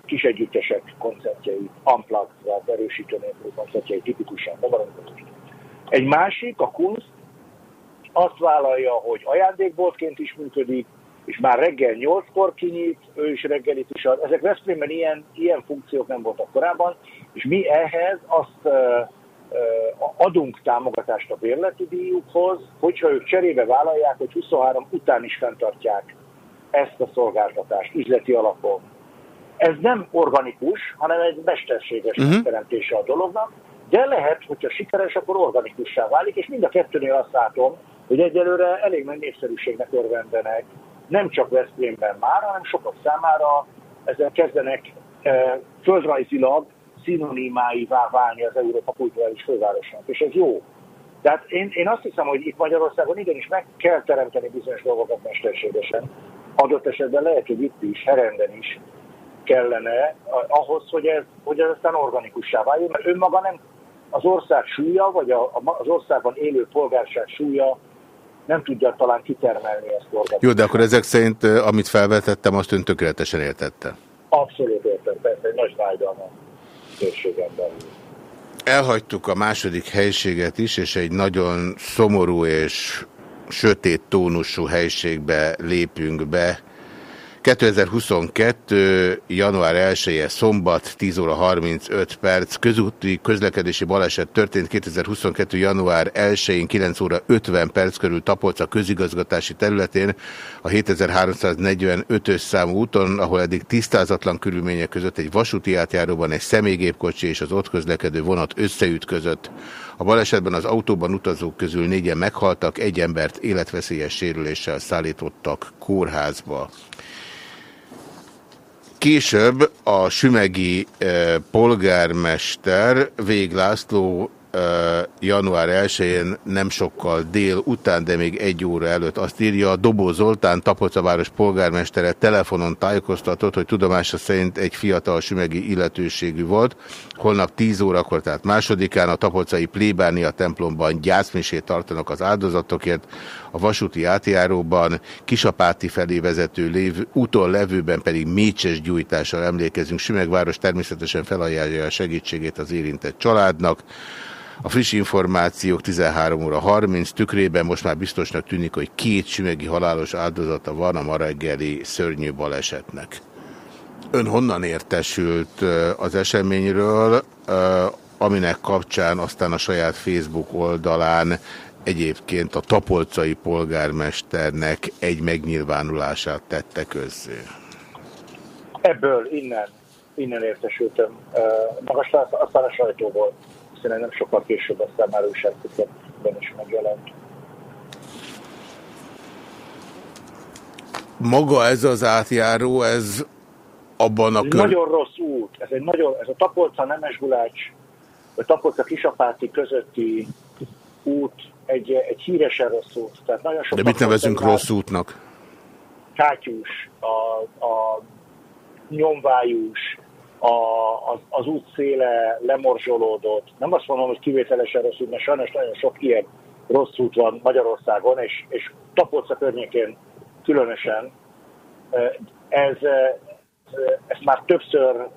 kis együttesek koncertjei, tehát erősítő nélkül koncertjei tipikusan, valamit Egy másik, a Kunst, azt vállalja, hogy ajándékboltként is működik, és már reggel 8-kor kinyit, ő is reggelit is ad. Ezek Veszprémben ilyen, ilyen funkciók nem voltak korábban, és mi ehhez azt adunk támogatást a bérleti díjukhoz, hogyha ők cserébe vállalják, hogy 23 után is fenntartják ezt a szolgáltatást üzleti alapon ez nem organikus, hanem egy mesterséges uh-huh. a dolognak, de lehet, hogyha sikeres, akkor organikussá válik, és mind a kettőnél azt látom, hogy egyelőre elég nagy népszerűségnek örvendenek, nem csak Veszprémben már, hanem sokak számára ezzel kezdenek e, földrajzilag szinonimáivá válni az Európa kulturális fővárosnak. És ez jó. Tehát én, én azt hiszem, hogy itt Magyarországon igenis meg kell teremteni bizonyos dolgokat mesterségesen. Adott esetben lehet, hogy itt is, Herenden is kellene ahhoz, hogy ez, hogy ez aztán organikussá váljon, mert önmaga nem az ország súlya, vagy a, az országban élő polgárság súlya nem tudja talán kitermelni ezt organikussá. Jó, de akkor ezek szerint, amit felvetettem, azt ön tökéletesen értette. Abszolút értem, persze, egy nagy térségen belül. Elhagytuk a második helységet is, és egy nagyon szomorú és sötét tónusú helységbe lépünk be, 2022. január 1-e szombat, 10 óra 35 perc, közúti közlekedési baleset történt 2022. január 1-én 9 óra 50 perc körül Tapolca közigazgatási területén, a 7345-ös számú úton, ahol eddig tisztázatlan körülmények között egy vasúti átjáróban egy személygépkocsi és az ott közlekedő vonat összeütközött. A balesetben az autóban utazók közül négyen meghaltak, egy embert életveszélyes sérüléssel szállítottak kórházba. Később a sümegi eh, polgármester Vég László január 1-én nem sokkal dél után, de még egy óra előtt azt írja, Dobó Zoltán, Tapolcaváros polgármestere telefonon tájékoztatott, hogy tudomása szerint egy fiatal sümegi illetőségű volt. Holnap 10 órakor, tehát másodikán a Tapolcai plébánia templomban gyászmisét tartanak az áldozatokért, a vasúti átjáróban, Kisapáti felé vezető lév, úton levőben pedig mécses gyújtással emlékezünk. Sümegváros természetesen felajánlja a segítségét az érintett családnak. A friss információk 13 óra 30 tükrében most már biztosnak tűnik, hogy két sümegi halálos áldozata van a ma reggeli szörnyű balesetnek. Ön honnan értesült az eseményről, aminek kapcsán aztán a saját Facebook oldalán egyébként a tapolcai polgármesternek egy megnyilvánulását tette közzé? Ebből, innen, innen értesültem. Magas aztán a sajtóból hiszen nem sokkal később aztán már újságcikkekben is megjelent. Maga ez az átjáró, ez abban a kör... Nagyon rossz út. Ez, egy nagyon, ez a Tapolca-Nemesgulács, vagy Tapolca-Kisapáti közötti út egy, egy híresen rossz út. Tehát nagyon sok De mit nevezünk rossz útnak? Kátyús, a, a nyomvájús, a, az, az út széle lemorzsolódott. Nem azt mondom, hogy kivételesen rossz út, mert sajnos nagyon sok ilyen rossz út van Magyarországon, és, és Tapolca környékén különösen. Ez, ez már többször,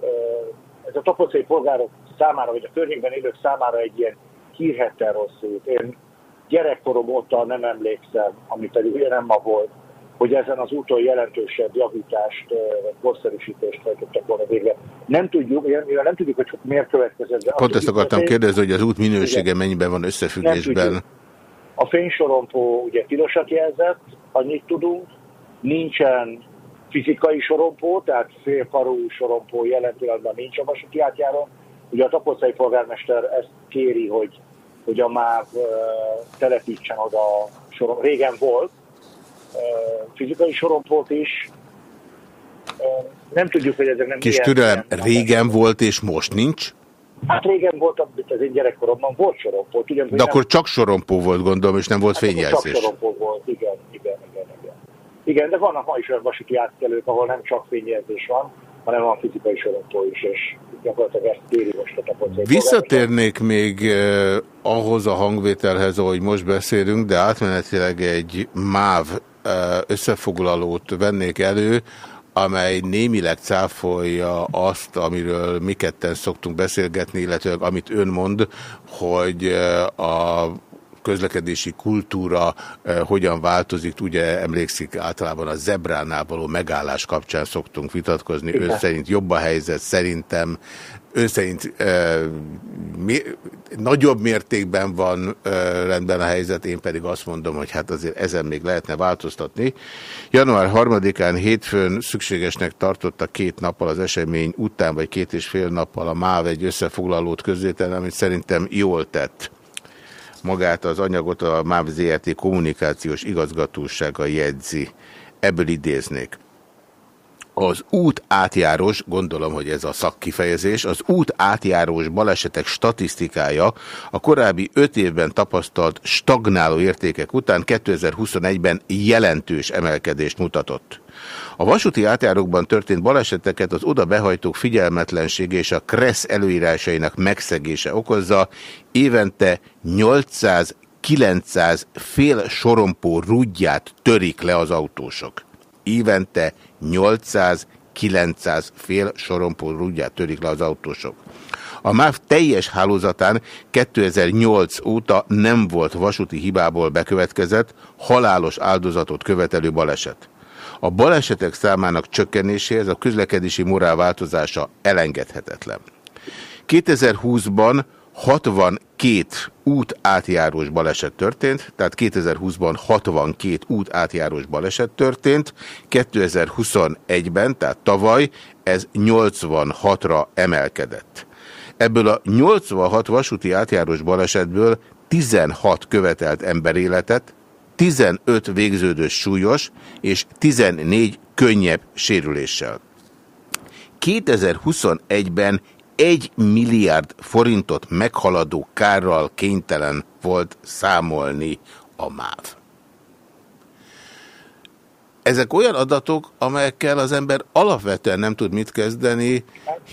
ez a tapolcai polgárok számára, vagy a környékben élők számára egy ilyen hírhetten rossz út. Én gyerekkorom óta nem emlékszem, ami pedig ugye nem ma volt, hogy ezen az úton jelentősebb javítást vagy korszerűsítést hajtottak volna végre. Nem tudjuk, mivel nem tudjuk, hogy miért következett. Pont ezt akartam kérdezni, hogy az út minősége igen, mennyiben van összefüggésben. A fénysorompó ugye tilosat jelzett, annyit tudunk, nincsen fizikai sorompó, tehát félkarú sorompó jelen pillanatban nincs a vasúti átjáron. Ugye a tapolcai polgármester ezt kéri, hogy, hogy a MÁV telepítsen oda sorom. Régen volt, fizikai sorompót is. Nem tudjuk, hogy ezek nem Kis türelem, régen volt és most nincs? Hát régen volt, az én gyerekkoromban volt sorompó. Ugyan, De akkor nem... csak sorompó volt, gondolom, és nem volt hát fényjelzés. Csak sorompó volt, igen, igen, igen, igen. Igen, de vannak ma is olyan vasúti átkelők, ahol nem csak fényjelzés van, hanem van fizikai sorompó is, és gyakorlatilag ezt kéri most a tapolcai Visszatérnék még eh, ahhoz a hangvételhez, ahogy most beszélünk, de átmenetileg egy MÁV összefoglalót vennék elő, amely némileg cáfolja azt, amiről mi ketten szoktunk beszélgetni, illetve amit ön mond, hogy a közlekedési kultúra hogyan változik, ugye emlékszik általában a zebránál való megállás kapcsán szoktunk vitatkozni, Igen. ön szerint jobb a helyzet, szerintem ön szerint e, mi, nagyobb mértékben van e, rendben a helyzet, én pedig azt mondom, hogy hát azért ezen még lehetne változtatni. Január 3-án hétfőn szükségesnek tartotta két nappal az esemény után, vagy két és fél nappal a MÁV egy összefoglalót közzéten, amit szerintem jól tett. Magát az anyagot a MÁV ZRT kommunikációs igazgatósága jegyzi. Ebből idéznék. az út átjárós, gondolom, hogy ez a szakkifejezés, az út átjárós balesetek statisztikája a korábbi öt évben tapasztalt stagnáló értékek után 2021-ben jelentős emelkedést mutatott. A vasúti átjárókban történt baleseteket az oda behajtók figyelmetlensége és a KRESZ előírásainak megszegése okozza, évente 800-900 fél sorompó rudját törik le az autósok. Évente 800-900 fél sorompó rudját törik le az autósok. A MÁV teljes hálózatán 2008 óta nem volt vasúti hibából bekövetkezett, halálos áldozatot követelő baleset. A balesetek számának csökkenéséhez a közlekedési morál változása elengedhetetlen. 2020-ban 62 út átjárós baleset történt, tehát 2020-ban 62 út átjárós baleset történt, 2021-ben, tehát tavaly ez 86-ra emelkedett. Ebből a 86 vasúti átjárós balesetből 16 követelt emberéletet, 15 végződő súlyos és 14 könnyebb sérüléssel. 2021-ben 1 milliárd forintot meghaladó kárral kénytelen volt számolni a MÁV. Ezek olyan adatok, amelyekkel az ember alapvetően nem tud mit kezdeni,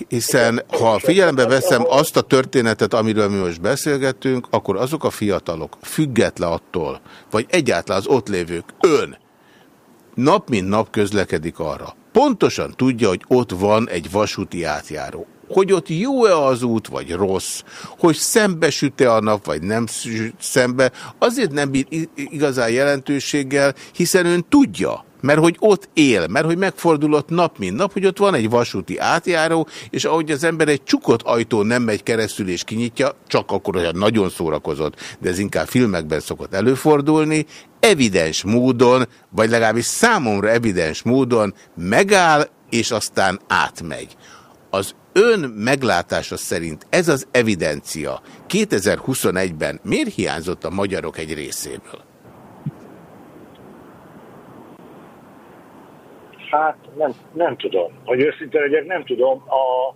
hiszen ha figyelembe veszem azt a történetet, amiről mi most beszélgetünk, akkor azok a fiatalok, független attól, vagy egyáltalán az ott lévők, ön, nap mint nap közlekedik arra. Pontosan tudja, hogy ott van egy vasúti átjáró. Hogy ott jó-e az út, vagy rossz, hogy szembe süt-e a nap, vagy nem szembe, azért nem bír igazán jelentőséggel, hiszen ön tudja, mert hogy ott él, mert hogy megfordulott nap mint nap, hogy ott van egy vasúti átjáró, és ahogy az ember egy csukott ajtó nem megy keresztül és kinyitja, csak akkor, hogy nagyon szórakozott, de ez inkább filmekben szokott előfordulni, evidens módon, vagy legalábbis számomra evidens módon megáll, és aztán átmegy. Az ön meglátása szerint ez az evidencia 2021-ben miért hiányzott a magyarok egy részéből? Hát nem, nem tudom. Hogy őszinte legyek, nem tudom. A...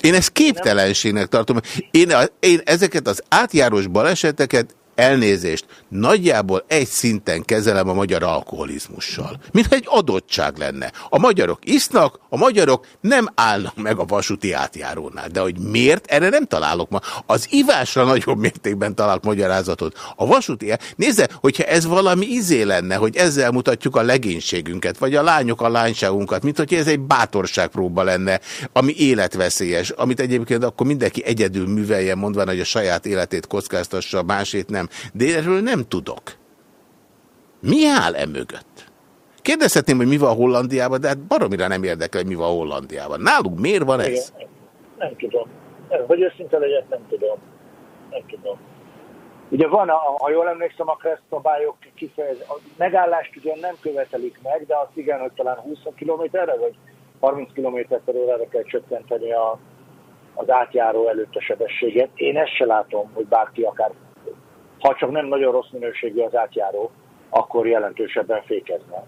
Én ezt képtelenségnek tartom. Én, én ezeket az átjárós baleseteket elnézést, nagyjából egy szinten kezelem a magyar alkoholizmussal. Mintha egy adottság lenne. A magyarok isznak, a magyarok nem állnak meg a vasúti átjárónál. De hogy miért, erre nem találok ma. Az ivásra nagyobb mértékben találok magyarázatot. A vasúti, nézze, hogyha ez valami izé lenne, hogy ezzel mutatjuk a legénységünket, vagy a lányok a lányságunkat, mint hogy ez egy bátorságpróba lenne, ami életveszélyes, amit egyébként akkor mindenki egyedül műveljen, mondva, hogy a saját életét kockáztassa, másét nem. De erről nem tudok. Mi áll e mögött? Kérdezhetném, hogy mi van Hollandiában, de hát baromira nem érdekel, hogy mi van Hollandiában. Nálunk miért van ez? Igen, nem tudom. Hogy őszinte legyek, nem tudom. Nem tudom. Ugye van, a, ha jól emlékszem, a kressz szabályok kifejez, a megállást ugye nem követelik meg, de azt igen, hogy talán 20 kilométerre, vagy 30 km per órára kell csökkenteni a, az átjáró előtt a sebességet. Én ezt se látom, hogy bárki akár ha csak nem nagyon rossz minőségű az átjáró, akkor jelentősebben fékezne.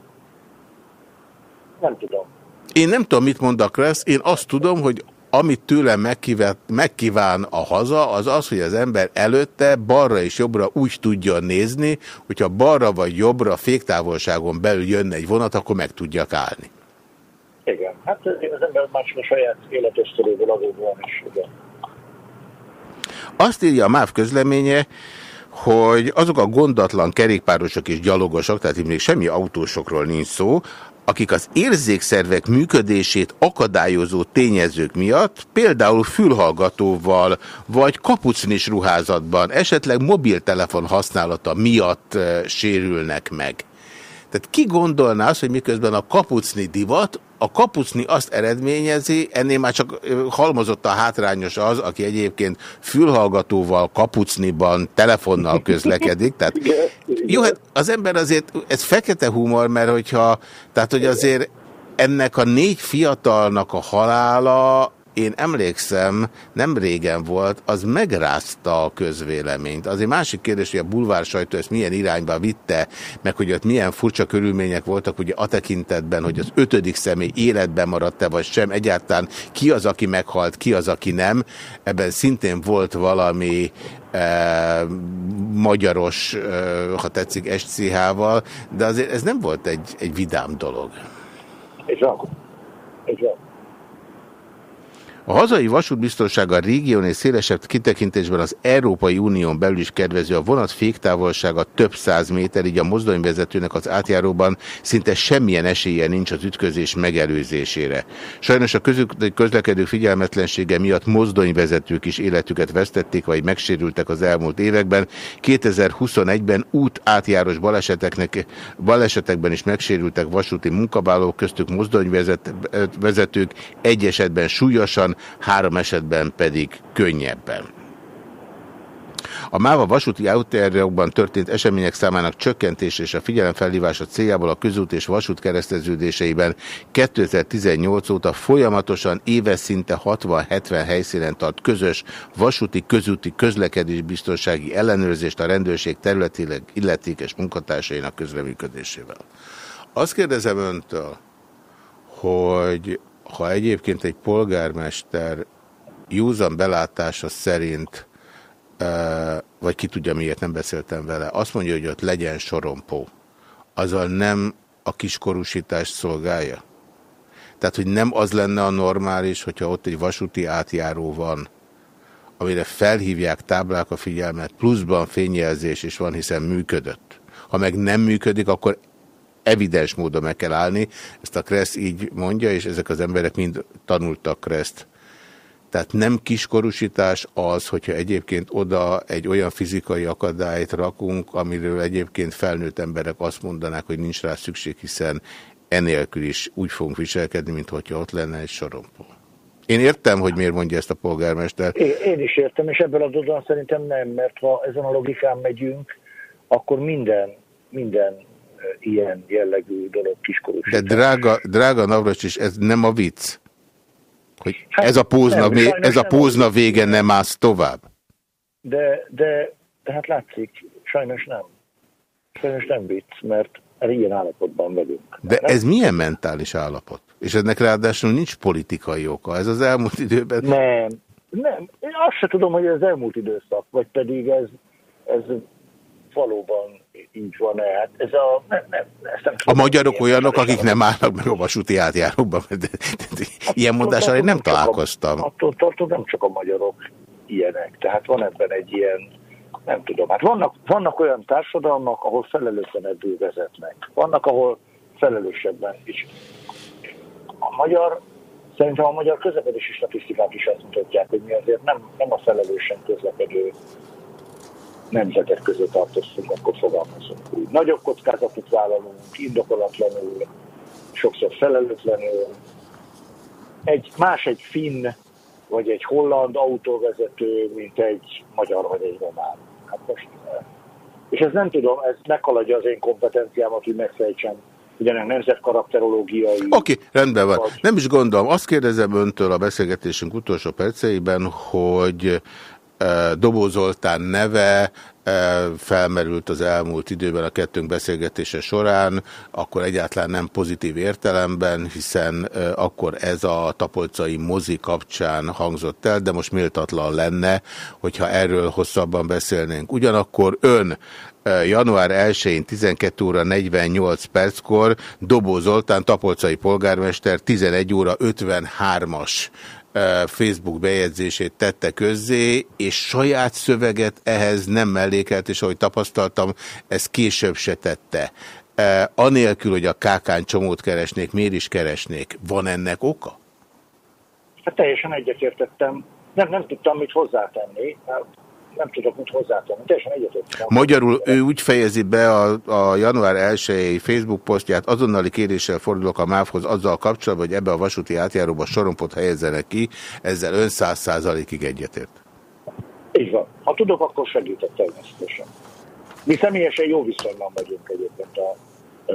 Nem tudom. Én nem tudom, mit mond a Kressz, én azt tudom, hogy amit tőlem megkíván a haza, az az, hogy az ember előtte balra és jobbra úgy tudja nézni, hogyha balra vagy jobbra féktávolságon belül jönne egy vonat, akkor meg tudjak állni. Igen, hát az ember már a saját életösztöréből adódóan is, igen. Azt írja a MÁV közleménye, hogy azok a gondatlan kerékpárosok és gyalogosok, tehát itt még semmi autósokról nincs szó, akik az érzékszervek működését akadályozó tényezők miatt, például fülhallgatóval, vagy kapucnis ruházatban, esetleg mobiltelefon használata miatt eh, sérülnek meg. Tehát ki gondolná azt, hogy miközben a kapucni divat, a kapucni azt eredményezi, ennél már csak halmozott a hátrányos az, aki egyébként fülhallgatóval, kapucniban, telefonnal közlekedik. Tehát, jó, hát az ember azért, ez fekete humor, mert hogyha, tehát hogy azért ennek a négy fiatalnak a halála én emlékszem, nem régen volt, az megrázta a közvéleményt. Azért másik kérdés, hogy a bulvár sajtó ezt milyen irányba vitte, meg hogy ott milyen furcsa körülmények voltak, ugye a tekintetben, hogy az ötödik személy életben maradt-e, vagy sem, egyáltalán ki az, aki meghalt, ki az, aki nem. Ebben szintén volt valami e, magyaros, e, ha tetszik, SCH-val, de azért ez nem volt egy, egy vidám dolog. Így van. Így van. A hazai vasútbiztonsága a régión és szélesebb kitekintésben az Európai Unión belül is kedvező a vonat féktávolsága több száz méter, így a mozdonyvezetőnek az átjáróban szinte semmilyen esélye nincs az ütközés megelőzésére. Sajnos a közlekedő figyelmetlensége miatt mozdonyvezetők is életüket vesztették, vagy megsérültek az elmúlt években. 2021-ben út átjáros baleseteknek, balesetekben is megsérültek vasúti munkavállalók, köztük mozdonyvezetők, egy esetben súlyosan, három esetben pedig könnyebben. A MÁVA vasúti autójárokban történt események számának csökkentése és a figyelemfelhívása céljából a közút és vasút kereszteződéseiben 2018 óta folyamatosan éves szinte 60-70 helyszínen tart közös vasúti közúti közlekedésbiztonsági ellenőrzést a rendőrség területileg illetékes munkatársainak közreműködésével. Azt kérdezem öntől, hogy ha egyébként egy polgármester józan belátása szerint, vagy ki tudja miért nem beszéltem vele, azt mondja, hogy ott legyen sorompó, azzal nem a kiskorúsítást szolgálja? Tehát, hogy nem az lenne a normális, hogyha ott egy vasúti átjáró van, amire felhívják táblák a figyelmet, pluszban fényjelzés is van, hiszen működött. Ha meg nem működik, akkor evidens módon meg kell állni. Ezt a Kressz így mondja, és ezek az emberek mind tanultak Kreszt. Tehát nem kiskorúsítás az, hogyha egyébként oda egy olyan fizikai akadályt rakunk, amiről egyébként felnőtt emberek azt mondanák, hogy nincs rá szükség, hiszen enélkül is úgy fogunk viselkedni, mint hogyha ott lenne egy sorompó. Én értem, hogy miért mondja ezt a polgármester. Én, én is értem, és ebből a dologban szerintem nem, mert ha ezen a logikán megyünk, akkor minden, minden ilyen jellegű dolog kiskorúsítás. De drága, drága Navracsics, ez nem a vicc? Hogy hát ez a pózna, nem, ez a pózna vége nem állsz tovább? De, de, de hát látszik, sajnos nem. Sajnos nem vicc, mert ilyen állapotban vagyunk. De nem? ez milyen mentális állapot? És ennek ráadásul nincs politikai oka. Ez az elmúlt időben... Nem, nem. Én azt se tudom, hogy ez elmúlt időszak, vagy pedig ez, ez valóban így van-e. Hát ez a, nem, nem, ezt nem a magyarok olyanok, akik nem állnak meg a vasúti átjárókban. Ilyen mondással én nem találkoztam. Attól tartom, nem csak a magyarok ilyenek. Tehát van ebben egy ilyen, nem tudom, hát vannak, vannak olyan társadalmak, ahol felelőtlenebbül vezetnek. Vannak, ahol felelősebben is. A magyar, szerintem a magyar közlekedési statisztikák is azt mutatják, hogy mi azért nem, nem a felelősen közlekedő nemzetek között tartoztunk, akkor fogalmazunk úgy. Nagyobb kockázatot vállalunk, indokolatlanul, sokszor felelőtlenül. Egy, más egy finn, vagy egy holland autóvezető, mint egy magyar vagy egy román. Hát most, és ez nem tudom, ez meghaladja az én kompetenciámat, hogy megfejtsem ugyanek nemzetkarakterológiai... Oké, okay, rendben van. Vagy... Nem is gondolom. Azt kérdezem öntől a beszélgetésünk utolsó perceiben, hogy Dobó Zoltán neve felmerült az elmúlt időben a kettőnk beszélgetése során, akkor egyáltalán nem pozitív értelemben, hiszen akkor ez a tapolcai mozi kapcsán hangzott el, de most méltatlan lenne, hogyha erről hosszabban beszélnénk. Ugyanakkor ön január 1-én 12 óra 48 perckor Dobó Zoltán, tapolcai polgármester 11 óra 53-as Facebook bejegyzését tette közzé, és saját szöveget ehhez nem mellékelt, és ahogy tapasztaltam, ez később se tette. Anélkül, hogy a kákán csomót keresnék, miért is keresnék? Van ennek oka? Hát teljesen egyetértettem. Nem, nem tudtam mit hozzátenni. Hát nem tudok mit hozzátenni. Teljesen egyetértettem. Magyarul ő úgy fejezi be a, a január 1-i Facebook posztját, azonnali kéréssel fordulok a MÁV-hoz azzal kapcsolatban, hogy ebbe a vasúti átjáróba sorompot helyezzenek ki, ezzel ön száz százalékig egyetért. Így van. Ha tudok, akkor segítek természetesen. Mi személyesen jó viszonyban vagyunk egyébként a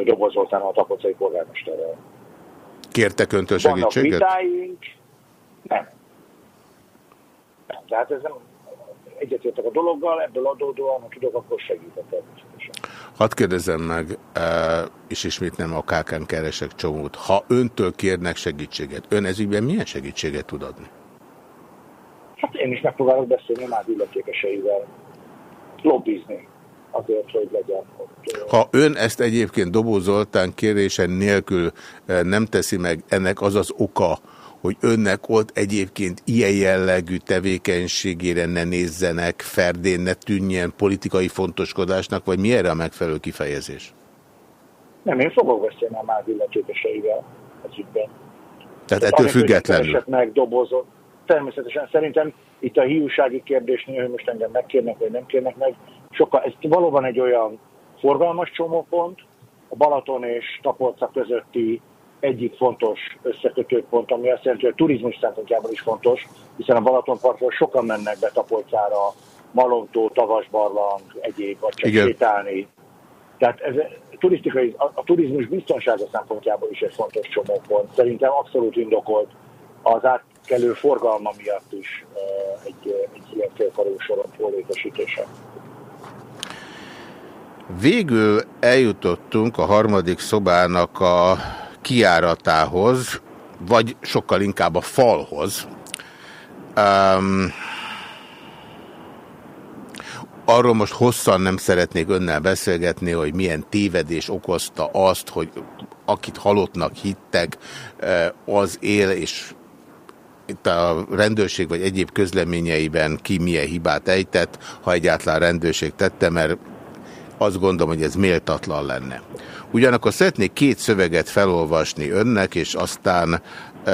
Doboz Zoltán a tapocai polgármesterrel. Kértek öntől segítséget? Vannak vitáink, nem. Nem, tehát ez nem egyetértek a dologgal, ebből adódóan, ha tudok, akkor segítek természetesen. Hadd kérdezem meg, eh, és ismét nem a kákán keresek csomót, ha öntől kérnek segítséget, ön ezügyben milyen segítséget tud adni? Hát én is megpróbálok beszélni a MÁV illetékeseivel, lobbizni azért, hogy legyen ott. Ha ön ezt egyébként Dobó Zoltán kérése nélkül eh, nem teszi meg, ennek az az oka, hogy önnek ott egyébként ilyen jellegű tevékenységére ne nézzenek, ferdén ne tűnjen politikai fontoskodásnak, vagy mi erre a megfelelő kifejezés? Nem, én fogok beszélni a MÁV illetékeseivel az ügyben. Tehát ettől hogy függetlenül. keresett meg dobozott. Természetesen szerintem itt a hiúsági kérdésnél, hogy most engem megkérnek, vagy nem kérnek meg, sokkal, ez valóban egy olyan forgalmas csomópont, a Balaton és Tapolca közötti egyik fontos összekötőpont, ami azt jelenti, hogy a turizmus szempontjából is fontos, hiszen a Balatonpartról sokan mennek be Tapolcára, Malomtó, Tavasbarlang, egyéb, vagy csak Igen. sétálni. Tehát ez turisztikai, a, a turizmus biztonsága szempontjából is egy fontos csomópont. Szerintem abszolút indokolt az átkelő forgalma miatt is egy, egy ilyen félkarú soron. Végül eljutottunk a harmadik szobának a kiáratához, vagy sokkal inkább a falhoz. Um, arról most hosszan nem szeretnék önnel beszélgetni, hogy milyen tévedés okozta azt, hogy akit halottnak hittek, az él, és itt a rendőrség vagy egyéb közleményeiben ki milyen hibát ejtett, ha egyáltalán rendőrség tette, mert azt gondolom, hogy ez méltatlan lenne. Ugyanakkor szeretnék két szöveget felolvasni önnek, és aztán e,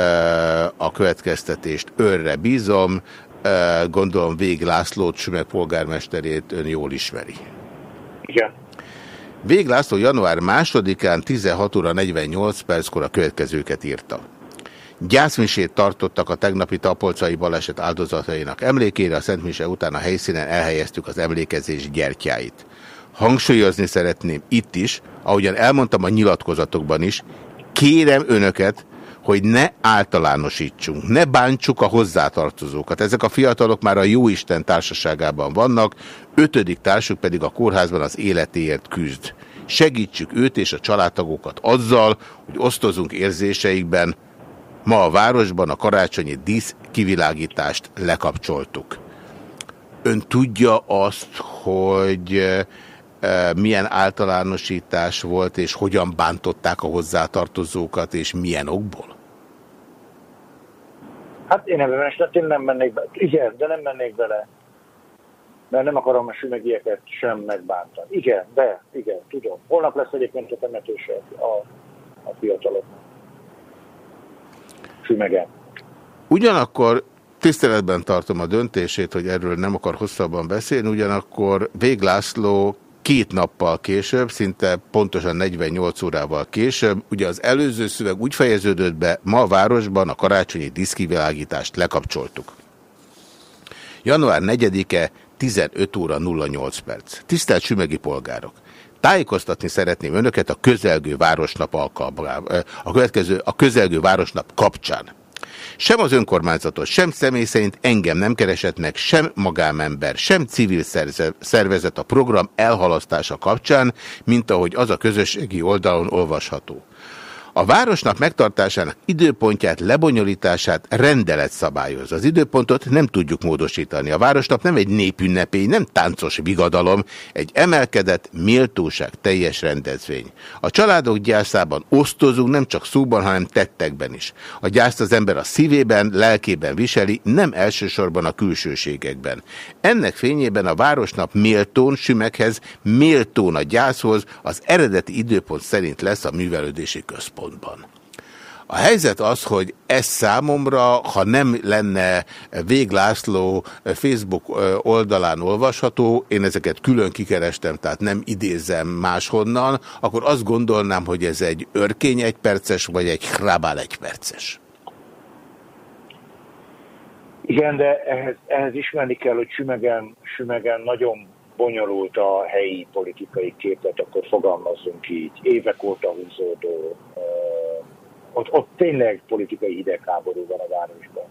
a következtetést önre bízom. E, gondolom Vég Lászlót, Sümek polgármesterét ön jól ismeri. Igen. Vég László január 2-án 16 óra 48 perckor a következőket írta. Gyászmisét tartottak a tegnapi tapolcai baleset áldozatainak emlékére, a Szentmise után a helyszínen elhelyeztük az emlékezés gyertyáit. Hangsúlyozni szeretném itt is, ahogyan elmondtam a nyilatkozatokban is, kérem önöket, hogy ne általánosítsunk, ne bántsuk a hozzátartozókat. Ezek a fiatalok már a Jóisten társaságában vannak, ötödik társuk pedig a kórházban az életéért küzd. Segítsük őt és a családtagokat azzal, hogy osztozunk érzéseikben, Ma a városban a karácsonyi dísz kivilágítást lekapcsoltuk. Ön tudja azt, hogy e, milyen általánosítás volt, és hogyan bántották a hozzátartozókat, és milyen okból? Hát én ebben esetén nem mennék be. Igen, de nem mennék bele. Mert nem akarom a sümegieket sem megbántani. Igen, de, igen, tudom. Holnap lesz egyébként a temetése a, a fiataloknak. Sümegen. Ugyanakkor tiszteletben tartom a döntését, hogy erről nem akar hosszabban beszélni, ugyanakkor Vég László két nappal később, szinte pontosan 48 órával később, ugye az előző szöveg úgy fejeződött be, ma a városban a karácsonyi diszkivilágítást lekapcsoltuk. Január 4-e 15 óra 08 perc. Tisztelt sümegi polgárok! Tájékoztatni szeretném önöket a közelgő városnap alkalmával, a következő, a közelgő városnap kapcsán. Sem az önkormányzatot, sem személy szerint engem nem keresett meg, sem magánember, sem civil szervezet a program elhalasztása kapcsán, mint ahogy az a közösségi oldalon olvasható. A városnap megtartásának időpontját, lebonyolítását rendelet szabályoz. Az időpontot nem tudjuk módosítani. A városnap nem egy népünnepély, nem táncos vigadalom, egy emelkedett, méltóság teljes rendezvény. A családok gyászában osztozunk nem csak szóban, hanem tettekben is. A gyászt az ember a szívében, lelkében viseli, nem elsősorban a külsőségekben. Ennek fényében a városnap méltón sümekhez, méltón a gyászhoz az eredeti időpont szerint lesz a művelődési központban. A helyzet az, hogy ez számomra, ha nem lenne Vég László Facebook oldalán olvasható, én ezeket külön kikerestem, tehát nem idézem máshonnan, akkor azt gondolnám, hogy ez egy örkény egyperces, vagy egy hrabál egyperces. Igen, de ehhez, ehhez ismerni kell, hogy Sümegen, Sümegen nagyon bonyolult a helyi politikai képlet, akkor fogalmazzunk így, évek óta húzódó, ott, ott tényleg politikai hidegháború van a városban.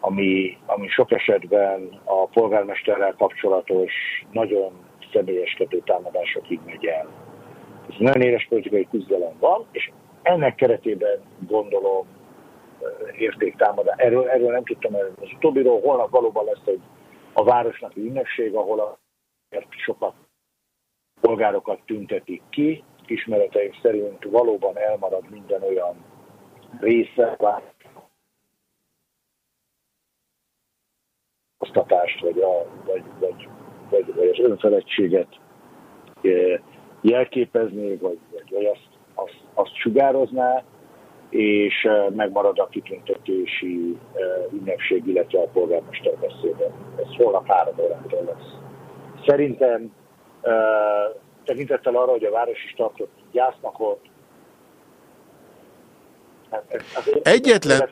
ami, ami sok esetben a polgármesterrel kapcsolatos nagyon személyeskedő támadásokig megy el. Ez nagyon éles politikai küzdelem van, és ennek keretében gondolom értéktámadás. Erről, erről nem tudtam erről az utóbbiról. Holnap valóban lesz egy a városnak ünnepség, ahol a sokat polgárokat tüntetik ki. Ismereteim szerint valóban elmarad minden olyan része, osztatást, vagy, a, vagy, vagy, vagy, vagy az önfeledtséget eh, jelképezni, vagy, vagy, vagy azt, azt, azt sugározná, és megmarad a kitüntetési ünnepség, illetve a polgármester beszéde. Ez holnap három órától lesz. Szerintem tekintettel arra, hogy a város is tartott gyásznakot, hát Egyetlen,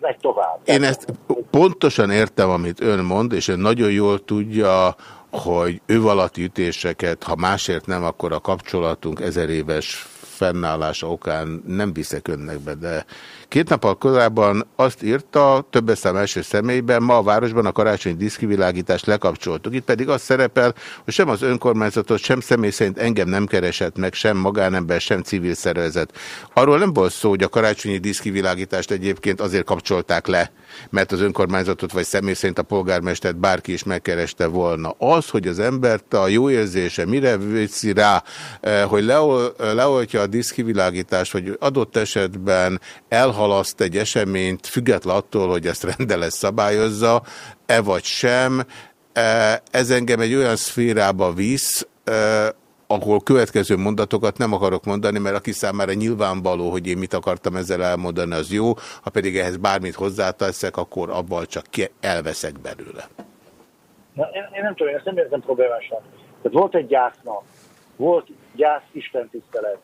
én ezt pontosan értem, amit ön mond, és ön nagyon jól tudja, hogy ő alatti ütéseket, ha másért nem, akkor a kapcsolatunk ezer éves fennállása okán nem viszek önnek be, de két nap korábban azt írta, többes szám első személyben, ma a városban a karácsonyi diszkivilágítást lekapcsoltuk. Itt pedig az szerepel, hogy sem az önkormányzatot, sem személy szerint engem nem keresett meg, sem magánember, sem civil szervezet. Arról nem volt szó, hogy a karácsonyi diszkivilágítást egyébként azért kapcsolták le, mert az önkormányzatot vagy személy szerint a polgármestert bárki is megkereste volna. Az, hogy az embert a jó érzése mire viszi rá, eh, hogy leol, leoltja a diszkivilágítást, vagy adott esetben elhalaszt egy eseményt, független attól, hogy ezt rendelet szabályozza, e vagy sem, eh, ez engem egy olyan szférába visz, eh, ahol következő mondatokat nem akarok mondani, mert aki számára nyilvánvaló, hogy én mit akartam ezzel elmondani, az jó, ha pedig ehhez bármit hozzáteszek, akkor abban csak elveszek belőle. Na, én, én nem tudom, én ezt nem érzem problémásan. Tehát volt egy gyásznap, volt gyász istentisztelet,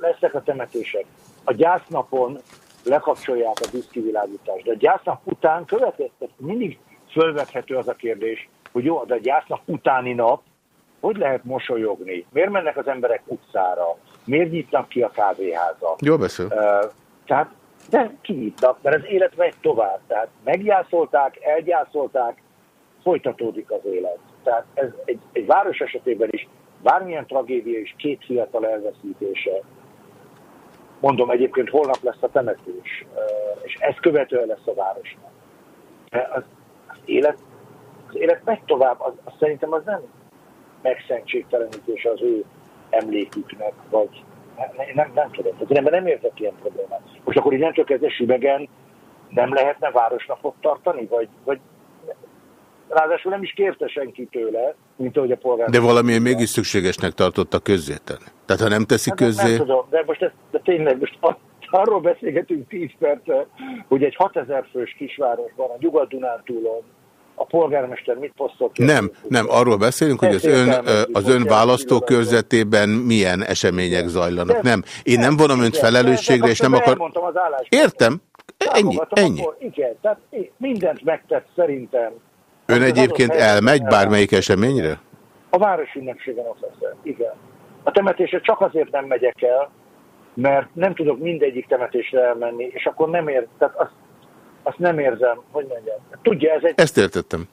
lesznek a temetések. A gyásznapon lekapcsolják a diszkivilágítást, de a gyásznap után következtet, mindig fölvethető az a kérdés, hogy jó, de a gyásznap utáni nap hogy lehet mosolyogni? Miért mennek az emberek utcára? Miért nyitnak ki a kávéházak? Jó beszél. Uh, tehát, de kinyitnak, mert az élet megy tovább. Tehát meggyászolták, elgyászolták, folytatódik az élet. Tehát ez egy, egy város esetében is bármilyen tragédia is két fiatal elveszítése. Mondom, egyébként holnap lesz a temetés, és ez követően lesz a városnak. Az, az élet, az élet megy tovább, az, az szerintem az nem megszentségtelenítése az ő emléküknek, vagy nem, nem, nem tudom. Tehát én nem érzek ilyen problémát. Most akkor innentől kezdve Sümegen nem lehetne városnapot tartani, vagy, vagy ráadásul nem is kérte senki tőle, mint ahogy a polgár. De valamilyen mégis szükségesnek tartotta közzétenni. Tehát ha nem teszi hát, közzé... Nem tudom, de most ez, de tényleg most arról beszélgetünk 10 perce, hogy egy 6000 fős kisvárosban, a Nyugat-Dunántúlon a polgármester mit posztol ki? Nem, nem, arról beszélünk, hogy az ön, az ön választókörzetében milyen események zajlanak. Nem, én nem vonom önt felelősségre, és nem akar... Értem, ennyi, ennyi. Igen, tehát mindent megtett szerintem. Ön egyébként elmegy bármelyik eseményre? A városi ünnepségen ott lesz, igen. A temetésre csak azért nem megyek el, mert nem tudok mindegyik temetésre elmenni, és akkor nem ér, tehát azt azt nem érzem, hogy mondjam. Tudja, ez egy... Ezt értettem.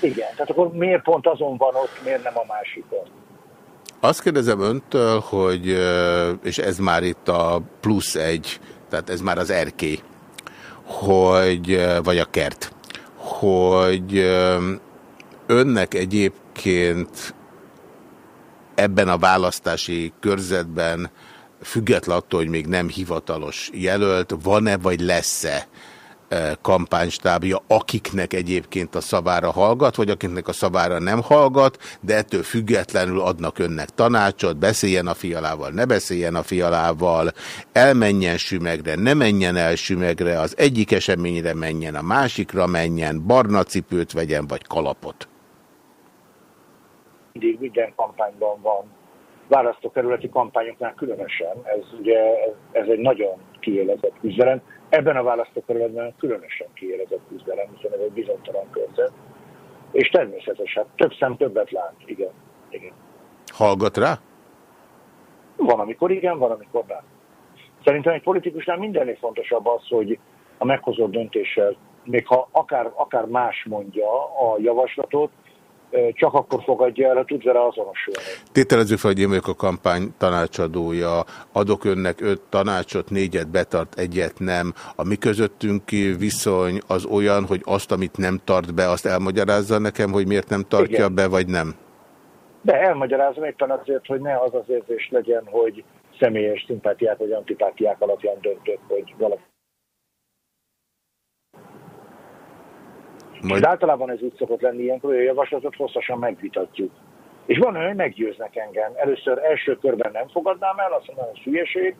Igen, tehát akkor miért pont azon van ott, miért nem a másikon? Azt kérdezem öntől, hogy, és ez már itt a plusz egy, tehát ez már az erkély, hogy, vagy a kert, hogy önnek egyébként ebben a választási körzetben, független attól, hogy még nem hivatalos jelölt, van-e vagy lesz-e kampánystábja, akiknek egyébként a szavára hallgat, vagy akiknek a szavára nem hallgat, de ettől függetlenül adnak önnek tanácsot, beszéljen a fialával, ne beszéljen a fialával, elmenjen sümegre, ne menjen el sümegre, az egyik eseményre menjen, a másikra menjen, barna cipőt vegyen, vagy kalapot. Mindig minden kampányban van választókerületi kampányoknál különösen. Ez ugye ez egy nagyon kiélezett küzdelem. Ebben a választókerületben különösen kiélezett küzdelem, hiszen ez egy bizonytalan körzet. És természetesen több szem többet lát, igen. igen. Hallgat rá? Van, amikor igen, van, amikor nem. Szerintem egy politikusnál mindennél fontosabb az, hogy a meghozott döntéssel még ha akár, akár más mondja a javaslatot, csak akkor fogadja el, ha tud vele azonosulni. Tételezzük fel, hogy én vagyok a kampány tanácsadója, adok önnek öt tanácsot, négyet betart, egyet nem. A mi közöttünk viszony az olyan, hogy azt, amit nem tart be, azt elmagyarázza nekem, hogy miért nem tartja Igen. be, vagy nem? De elmagyarázom éppen azért, hogy ne az az érzés legyen, hogy személyes szimpátiák vagy antipátiák alapján döntök, hogy valaki. Majd... De általában ez úgy szokott lenni ilyenkor, hogy a javaslatot hosszasan megvitatjuk. És van olyan, hogy meggyőznek engem. Először első körben nem fogadnám el, azt mondom, hogy hülyeség,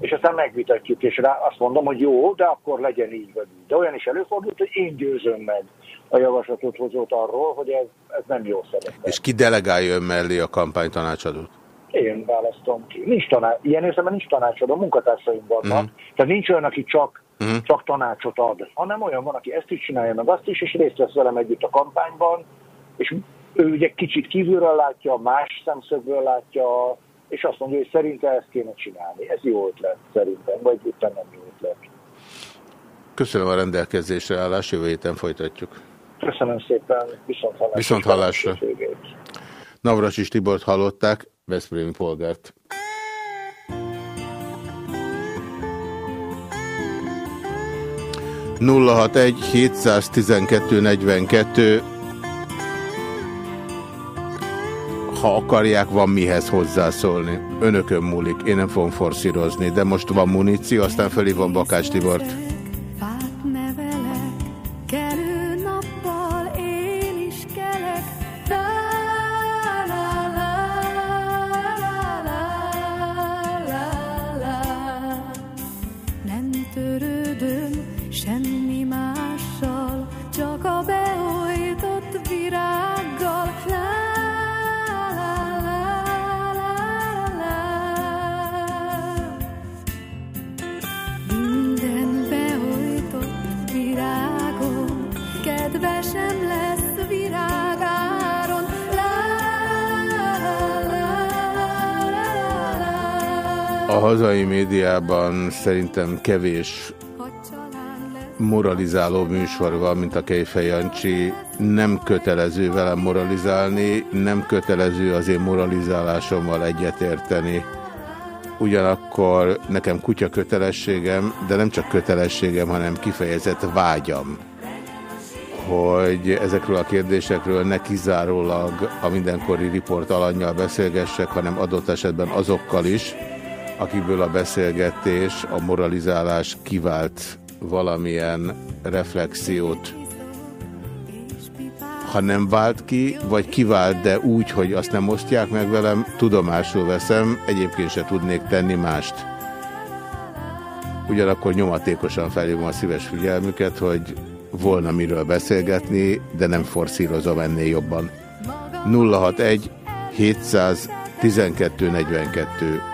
és aztán megvitatjuk, és rá azt mondom, hogy jó, de akkor legyen így vagy így. De olyan is előfordult, hogy én győzöm meg a javaslatot hozót arról, hogy ez, ez nem jó szeretet. És ki delegálja ön mellé a kampány tanácsadót? Én választom ki. Nincs tanács, ilyen értelemben nincs tanácsadó, munkatársaim vannak. Mm. Tehát nincs olyan, aki csak, Mhm. csak tanácsot ad, hanem olyan van, aki ezt is csinálja, meg azt is, és részt vesz velem együtt a kampányban, és ő ugye kicsit kívülről látja, más szemszögből látja, és azt mondja, hogy szerintem ezt kéne csinálni. Ez jó ötlet, szerintem, vagy éppen nem jó ötlet. Köszönöm a rendelkezésre állás, jövő héten folytatjuk. Köszönöm szépen, viszont hallásra. Viszont hallásra. Navracsis Tibort hallották, Veszprémi polgárt. Nulla hat egy 712 42 ha akarják, van mihez hozzászólni. Önökön múlik, én nem fogom forszírozni, de most van muníció, aztán felhívom Bakács Tibort. Hazai médiában szerintem kevés moralizáló műsor van, mint a Kejfej Jancsi. Nem kötelező velem moralizálni, nem kötelező az én moralizálásommal egyetérteni. Ugyanakkor nekem kutya kötelességem, de nem csak kötelességem, hanem kifejezett vágyam, hogy ezekről a kérdésekről ne kizárólag a mindenkori riport alanyjal beszélgessek, hanem adott esetben azokkal is, akikből a beszélgetés, a moralizálás kivált valamilyen reflexiót. Ha nem vált ki, vagy kivált, de úgy, hogy azt nem osztják meg velem, tudomásul veszem, egyébként se tudnék tenni mást. Ugyanakkor nyomatékosan felhívom a szíves figyelmüket, hogy volna miről beszélgetni, de nem forszírozom ennél jobban. 061 712 42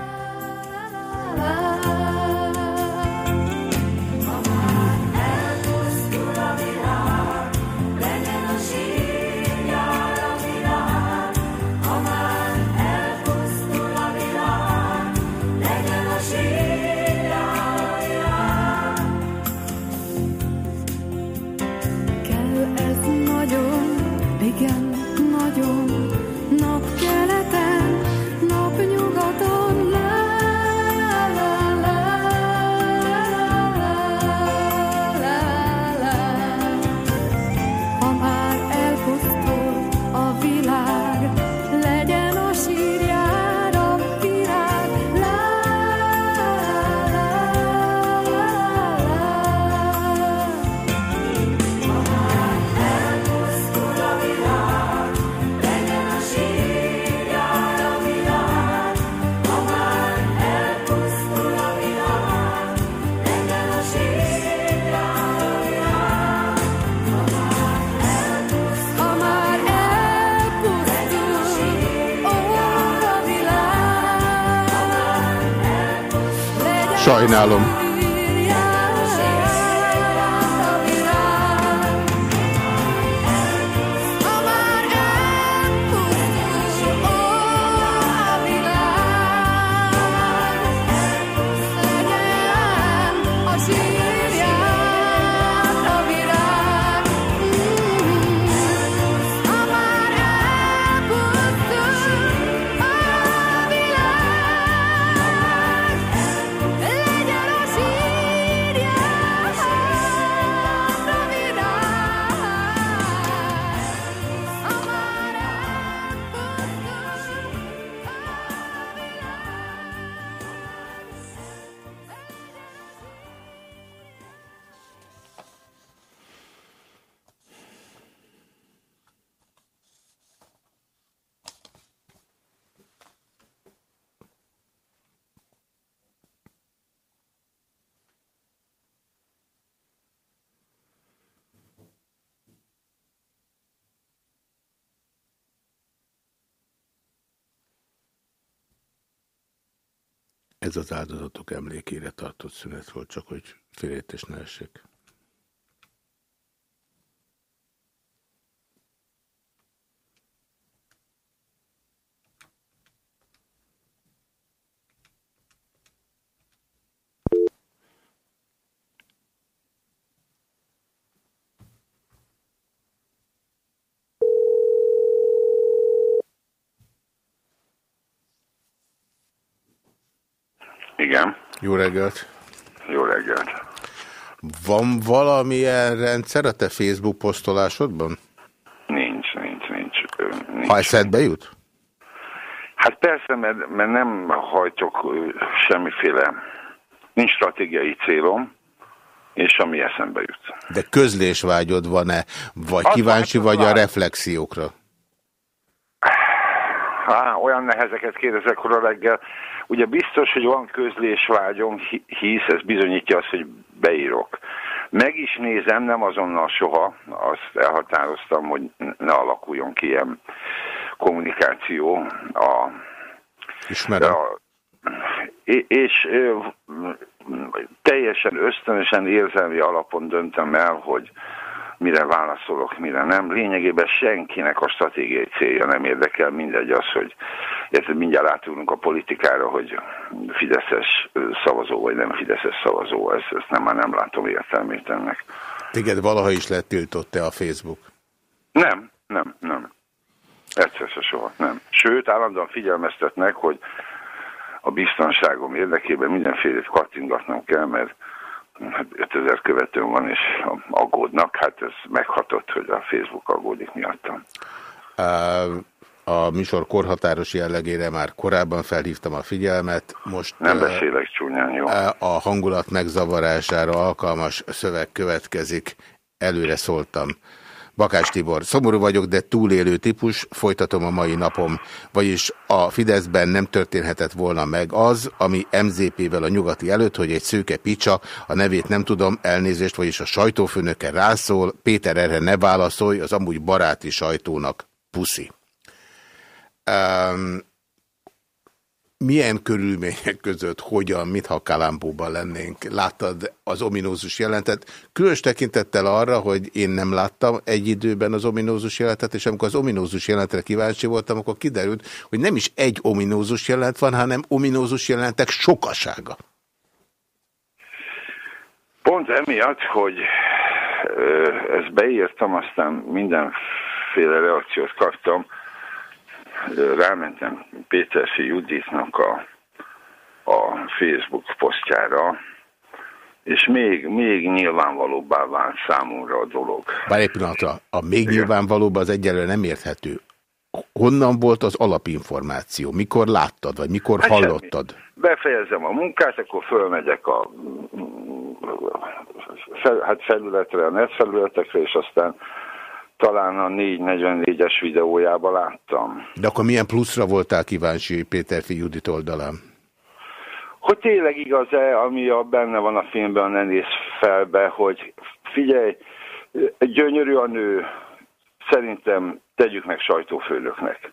Legyen Ez az áldozatok emlékére tartott szünet volt, csak hogy félértés ne essék. Igen, Jó reggelt! jó reggelt. Van valamilyen rendszer a te Facebook posztolásodban? Nincs, nincs, nincs. nincs. Ha eszedbe jut? Hát persze, mert, mert nem hajtok semmiféle, nincs stratégiai célom, és ami eszembe jut. De közlésvágyod van-e? Vagy Az kíváncsi vagy a reflexiókra? Há, olyan nehezeket kérdezek kora reggel. Ugye biztos, hogy van közlésvágyom, hi- hisz ez bizonyítja azt, hogy beírok. Meg is nézem, nem azonnal soha, azt elhatároztam, hogy ne alakuljon ki ilyen kommunikáció a Ismerem. A, és, teljesen ösztönösen érzelmi alapon döntöm el, hogy mire válaszolok, mire nem. Lényegében senkinek a stratégiai célja nem érdekel, mindegy az, hogy érted, mindjárt átugrunk a politikára, hogy Fideszes szavazó vagy nem Fideszes szavazó, ezt, ezt nem, már nem látom értelmét ennek. Téged valaha is letiltott-e a Facebook? Nem, nem, nem. Egyszer se soha, nem. Sőt, állandóan figyelmeztetnek, hogy a biztonságom érdekében mindenfélét kattingatnom kell, mert 5000 követőm van, és aggódnak. Hát ez meghatott, hogy a Facebook aggódik miattam. A műsor korhatáros jellegére már korábban felhívtam a figyelmet, most Nem beszélek csúnyán, jó? a hangulat megzavarására alkalmas szöveg következik. Előre szóltam. Bakás Tibor, szomorú vagyok, de túlélő típus, folytatom a mai napom. Vagyis a Fideszben nem történhetett volna meg az, ami MZP-vel a nyugati előtt, hogy egy szőke picsa, a nevét nem tudom, elnézést, vagyis a sajtófőnöke rászól, Péter erre ne válaszolj, az amúgy baráti sajtónak puszi. Um, milyen körülmények között, hogyan, mintha Kalambóban lennénk, láttad az ominózus jelentet, különös tekintettel arra, hogy én nem láttam egy időben az ominózus jelentet, és amikor az ominózus jelentre kíváncsi voltam, akkor kiderült, hogy nem is egy ominózus jelent van, hanem ominózus jelentek sokasága. Pont emiatt, hogy ö, ezt beírtam, aztán mindenféle reakciót kaptam, rámentem Péterfi Juditnak a, a Facebook posztjára, és még, még nyilvánvalóbbá vált számomra a dolog. Bár egy pillanatra, a még nyilvánvalóban az egyelőre nem érthető. Honnan volt az alapinformáció? Mikor láttad, vagy mikor Hát hallottad? semmi. Befejezem a munkát, akkor fölmegyek a fel, hát felületre, a net felületekre, és aztán talán a 444-es videójába láttam. De akkor milyen pluszra voltál kíváncsi Péterfi Judit oldalán? Hogy tényleg igaz-e, ami a, benne van a filmben, ne néz felbe, hogy figyelj, gyönyörű a nő, szerintem tegyük meg sajtófőnöknek.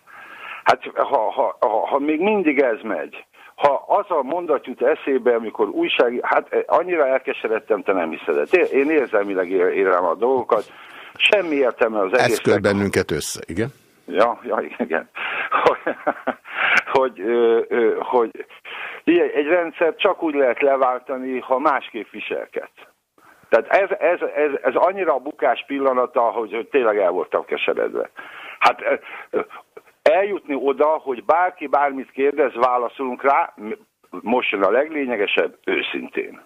Hát ha, ha, ha, ha még mindig ez megy, ha az a mondat jut eszébe, amikor újság, hát annyira elkeseredtem, te nem hiszed. Én érzelmileg ér- érem a dolgokat, semmi értelme az Ez egésznek. kör bennünket össze, igen? Ja, ja, igen. Hogy, hogy, hogy egy rendszer csak úgy lehet leváltani, ha másképp viselked. Tehát ez, ez, ez, ez annyira a bukás pillanata, hogy, hogy tényleg el voltam keseredve. Hát eljutni oda, hogy bárki bármit kérdez, válaszolunk rá, most jön a leglényegesebb, őszintén.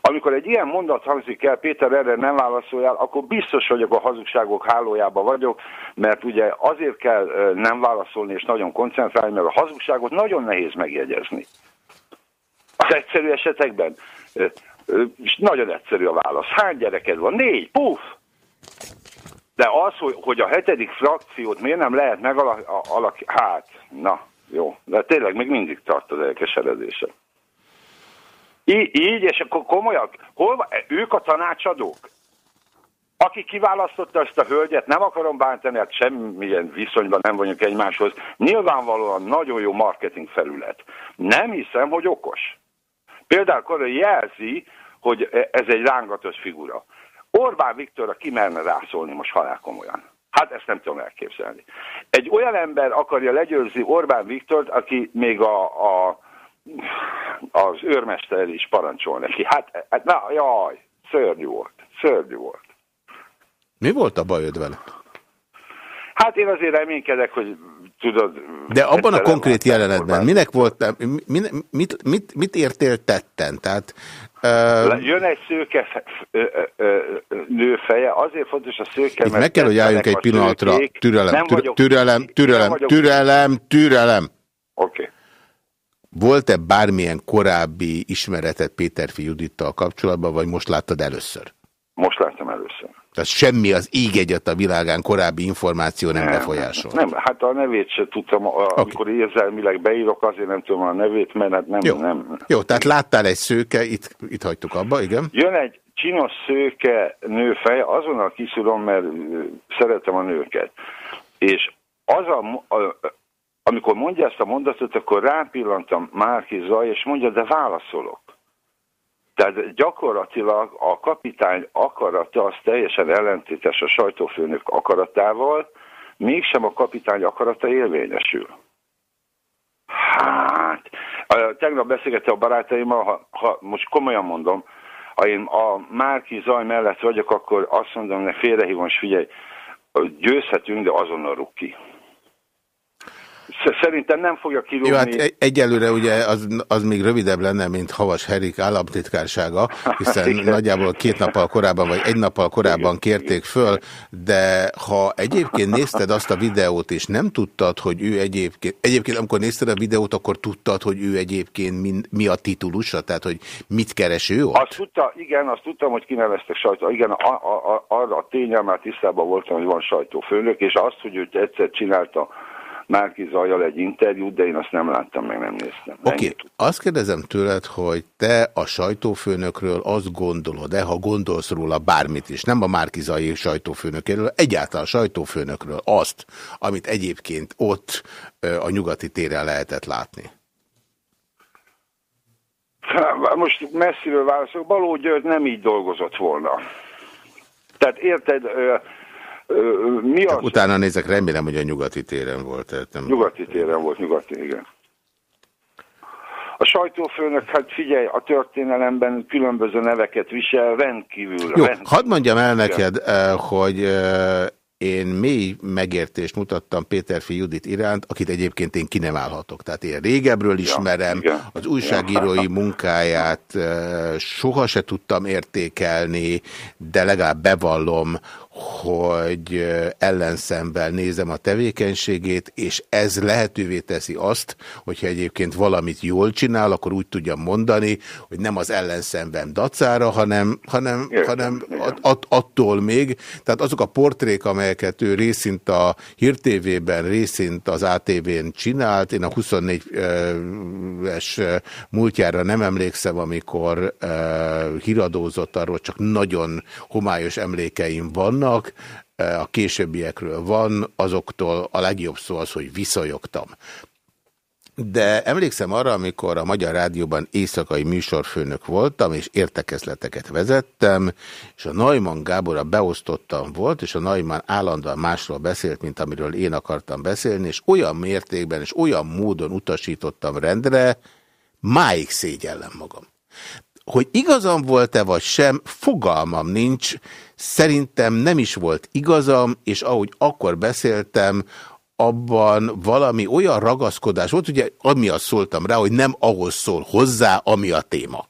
Amikor egy ilyen mondat hangzik el, Péter erre nem válaszoljál, akkor biztos vagyok a hazugságok hálójában vagyok, mert ugye azért kell nem válaszolni és nagyon koncentrálni, mert a hazugságot nagyon nehéz megjegyezni. Az egyszerű esetekben és nagyon egyszerű a válasz. Hány gyereked van? Négy, puf! De az, hogy, a hetedik frakciót miért nem lehet megalakítani, hát, na, jó, de tényleg még mindig tart az elkeseredése. Így, és akkor komolyan, hol ők a tanácsadók? Aki kiválasztotta ezt a hölgyet, nem akarom bántani, hát semmilyen viszonyban nem vagyunk egymáshoz. Nyilvánvalóan nagyon jó marketing felület. Nem hiszem, hogy okos. Például akkor jelzi, hogy e- ez egy rángatos figura. Orbán Viktorra ki merne rászólni most halálkomolyan? Hát ezt nem tudom elképzelni. Egy olyan ember akarja legyőzni Orbán Viktort, aki még a, a, az őrmester is parancsol neki. Hát, hát na, jaj, szörnyű volt, szörnyű volt. Mi volt a bajod vele? Hát én azért reménykedek, hogy tudod... De abban a konkrét jelenetben minek volt, mit, mit, mit, mit értél tetten? Tehát, uh, Jön egy szőke fe- ö- ö- ö- nő feje, azért fontos a szőke, itt meg kell, hogy álljunk egy pillanatra. szőkék. Türelem, türelem, türelem, vagyok- türelem, türelem. Oké. Okay. Volt-e bármilyen korábbi ismeretet Péterfi Judittal kapcsolatban, vagy most láttad először? Most láttam először. Tehát semmi az ég egyet a világán korábbi információ nem befolyásol. Nem, hát a nevét se tudtam, amikor érzelmileg beírok, azért nem tudom a nevét, mert hát nem, Jó. nem. Jó, tehát láttál egy szőke, itt, itt hagytuk abba, igen. Jön egy csinos szőke nőfej, azonnal kiszúrom, mert szeretem a nőket. És az a, a, amikor mondja ezt a mondatot, akkor rápillantam Márki Zaj, és mondja, de válaszolok. Tehát gyakorlatilag a kapitány akarata az teljesen ellentétes a sajtófőnök akaratával, mégsem a kapitány akarata érvényesül. Hát, tegnap beszélgettem a barátaimmal, ha, ha most komolyan mondom, ha én a Márki Zaj mellett vagyok, akkor azt mondom, hogy félrehívom, és figyelj, győzhetünk, de azonnal rúg ki. Sz- Szerintem nem fogja kirúgni. Jó, hát egy- egyelőre ugye az, az még rövidebb lenne, mint Havas Herik államtitkársága, hiszen Igen. nagyjából két nappal korábban, vagy egy nappal korábban kérték föl, de ha egyébként nézted azt a videót, és nem tudtad, hogy ő egyébként, egyébként amikor nézted a videót, akkor tudtad, hogy ő egyébként mi, mi a titulusa, tehát hogy mit keres ő ott? Azt tudta, igen, azt tudtam, hogy kineveztek sajtó. Igen, a, a, a, arra a tényel már tisztában voltam, hogy van sajtófőnök, és azt, hogy ő egyszer csinálta Márki Zajjal egy interjút, de én azt nem láttam, meg nem néztem. Oké, okay. azt kérdezem tőled, hogy te a sajtófőnökről azt gondolod-e, ha gondolsz róla bármit is, nem a Márkizai sajtófőnökéről, egyáltalán a sajtófőnökről azt, amit egyébként ott a nyugati téren lehetett látni. Há, Most messziről válaszolok. Baló György nem így dolgozott volna. Tehát érted, mi az? Utána nézek, remélem, hogy a nyugati téren volt. tehát Nem... Nyugati téren volt, nyugati, igen. A sajtófőnök, hát figyelj, a történelemben különböző neveket visel, rendkívül. Jó, rend... hadd mondjam el neked, hogy én mély megértést mutattam Péterfi Judit iránt, akit egyébként én ki nem állhatok. Tehát én régebről ismerem, igen. az újságírói munkáját eh, soha se tudtam értékelni, de legalább bevallom, hogy ellenszemvel nézem a tevékenységét, és ez lehetővé teszi azt, hogyha egyébként valamit jól csinál, akkor úgy tudjam mondani, hogy nem az ellenszemben dacára, hanem, hanem, hanem at, at, attól még, tehát azok a portrék, amelyeket ő részint a Hír TV-ben, részint az ATV-n csinált, én a 24-es múltjára nem emlékszem, amikor híradózott, arról csak nagyon homályos emlékeim vannak, a későbbiekről van, azoktól a legjobb szó az, hogy viszonyogtam. De emlékszem arra, amikor a Magyar Rádióban éjszakai műsorfőnök voltam, és értekezleteket vezettem, és a Neumann Gábor a beosztottam volt, és a Neumann állandóan másról beszélt, mint amiről én akartam beszélni, és olyan mértékben és olyan módon utasítottam rendre, máig szégyellem magam. Hogy igazam volt-e vagy sem, fogalmam nincs, szerintem nem is volt igazam, és ahogy akkor beszéltem, abban valami olyan ragaszkodás volt, ugye amiatt szóltam rá, hogy nem ahhoz szól hozzá, ami a téma.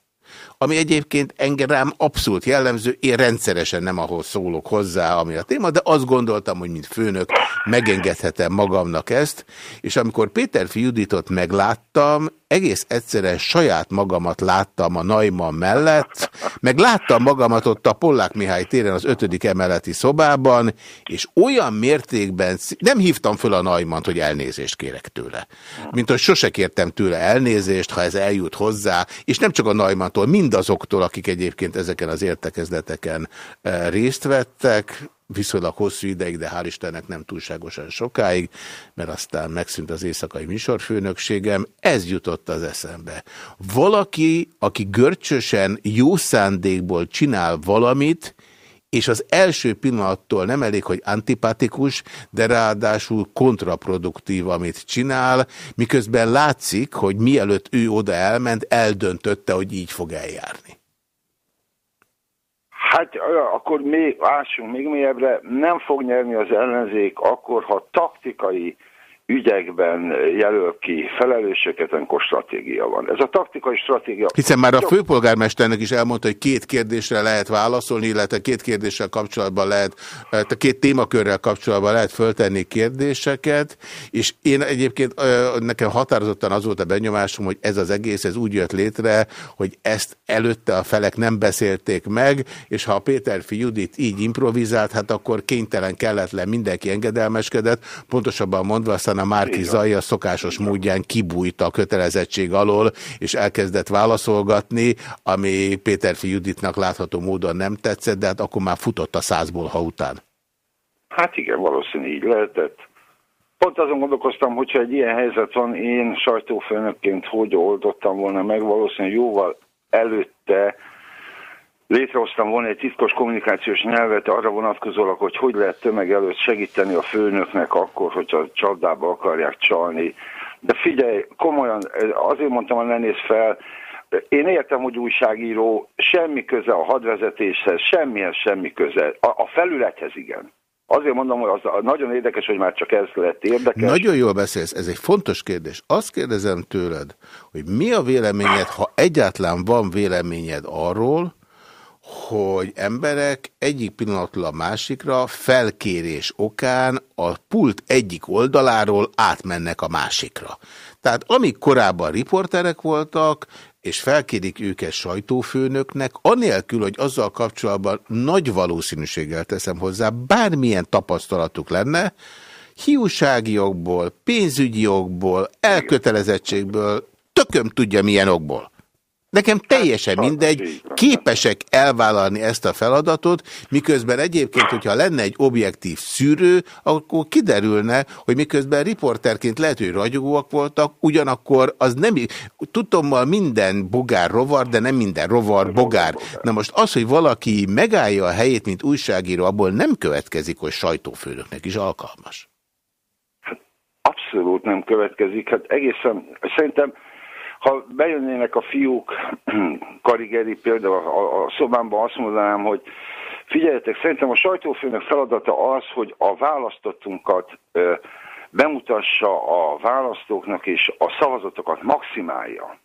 Ami egyébként engem rám abszolút jellemző, én rendszeresen nem ahhoz szólok hozzá, ami a téma, de azt gondoltam, hogy mint főnök megengedhetem magamnak ezt, és amikor Péter Juditot megláttam, egész egyszerűen saját magamat láttam a Naima mellett, meg láttam magamat ott a Pollák Mihály téren az ötödik emeleti szobában, és olyan mértékben, nem hívtam föl a Naimant, hogy elnézést kérek tőle. Mint hogy sose kértem tőle elnézést, ha ez eljut hozzá, és nem csak a Naimantól, minden mindazoktól, akik egyébként ezeken az értekezleteken eh, részt vettek, viszonylag hosszú ideig, de hál' Istennek nem túlságosan sokáig, mert aztán megszűnt az éjszakai műsorfőnökségem, ez jutott az eszembe. Valaki, aki görcsösen, jó szándékból csinál valamit, és az első pillanattól nem elég, hogy antipatikus, de ráadásul kontraproduktív, amit csinál, miközben látszik, hogy mielőtt ő oda elment, eldöntötte, hogy így fog eljárni. Hát akkor még ássunk még mélyebbre, nem fog nyerni az ellenzék akkor, ha taktikai ügyekben jelöl ki felelősöket, amikor stratégia van. Ez a taktikai stratégia... Hiszen már a főpolgármesternek is elmondta, hogy két kérdésre lehet válaszolni, illetve két kérdéssel kapcsolatban lehet, tehát két témakörrel kapcsolatban lehet föltenni kérdéseket, és én egyébként nekem határozottan az volt a benyomásom, hogy ez az egész, ez úgy jött létre, hogy ezt előtte a felek nem beszélték meg, és ha a Péterfi Judit így improvizált, hát akkor kénytelen, kelletlen, mindenki engedelmeskedett, pontosabban mondva aztán a Márki a szokásos módján kibújt a kötelezettség alól, és elkezdett válaszolgatni, ami Péterfi Juditnak látható módon nem tetszett, de hát akkor már futott a százból, ha után. Hát igen, valószínű így lehetett. Pont azon gondolkoztam, hogyha egy ilyen helyzet van, én sajtófőnökként hogy oldottam volna meg, valószínűleg jóval előtte létrehoztam volna egy titkos kommunikációs nyelvet arra vonatkozólag, hogy hogy lehet tömeg előtt segíteni a főnöknek akkor, hogyha csapdába akarják csalni. De figyelj, komolyan, azért mondtam, hogy ne nézz fel, én értem, hogy újságíró, semmi köze a hadvezetéshez, semmihez semmi köze. A, a felülethez igen. Azért mondom, hogy az nagyon érdekes, hogy már csak ez lett érdekes. Nagyon jól beszélsz, ez egy fontos kérdés. Azt kérdezem tőled, hogy mi a véleményed, ha egyáltalán van véleményed arról, hogy emberek egyik pillanatról a másikra felkérés okán a pult egyik oldaláról átmennek a másikra. Tehát amíg korábban riporterek voltak, és felkérik őket sajtófőnöknek, anélkül, hogy azzal kapcsolatban nagy valószínűséggel teszem hozzá, bármilyen tapasztalatuk lenne, hiúsági okból, pénzügyi okból, elkötelezettségből, tököm tudja milyen okból. Nekem teljesen sajnos mindegy, képesek elvállalni ezt a feladatot, miközben egyébként, hogyha lenne egy objektív szűrő, akkor kiderülne, hogy miközben riporterként lehet, hogy ragyogóak voltak, ugyanakkor az nem, tudtommal minden bogár rovar, de nem minden rovar bogár. Na most az, hogy valaki megállja a helyét, mint újságíró, abból nem következik, hogy sajtófőnöknek is alkalmas. Abszolút nem következik. Hát egészen, szerintem, ha bejönnének a fiúk, Karigeri például a, a szobámban azt mondanám, hogy figyeljetek, szerintem a sajtófőnök feladata az, hogy a választottunkat ö, bemutassa a választóknak és a szavazatokat maximálja.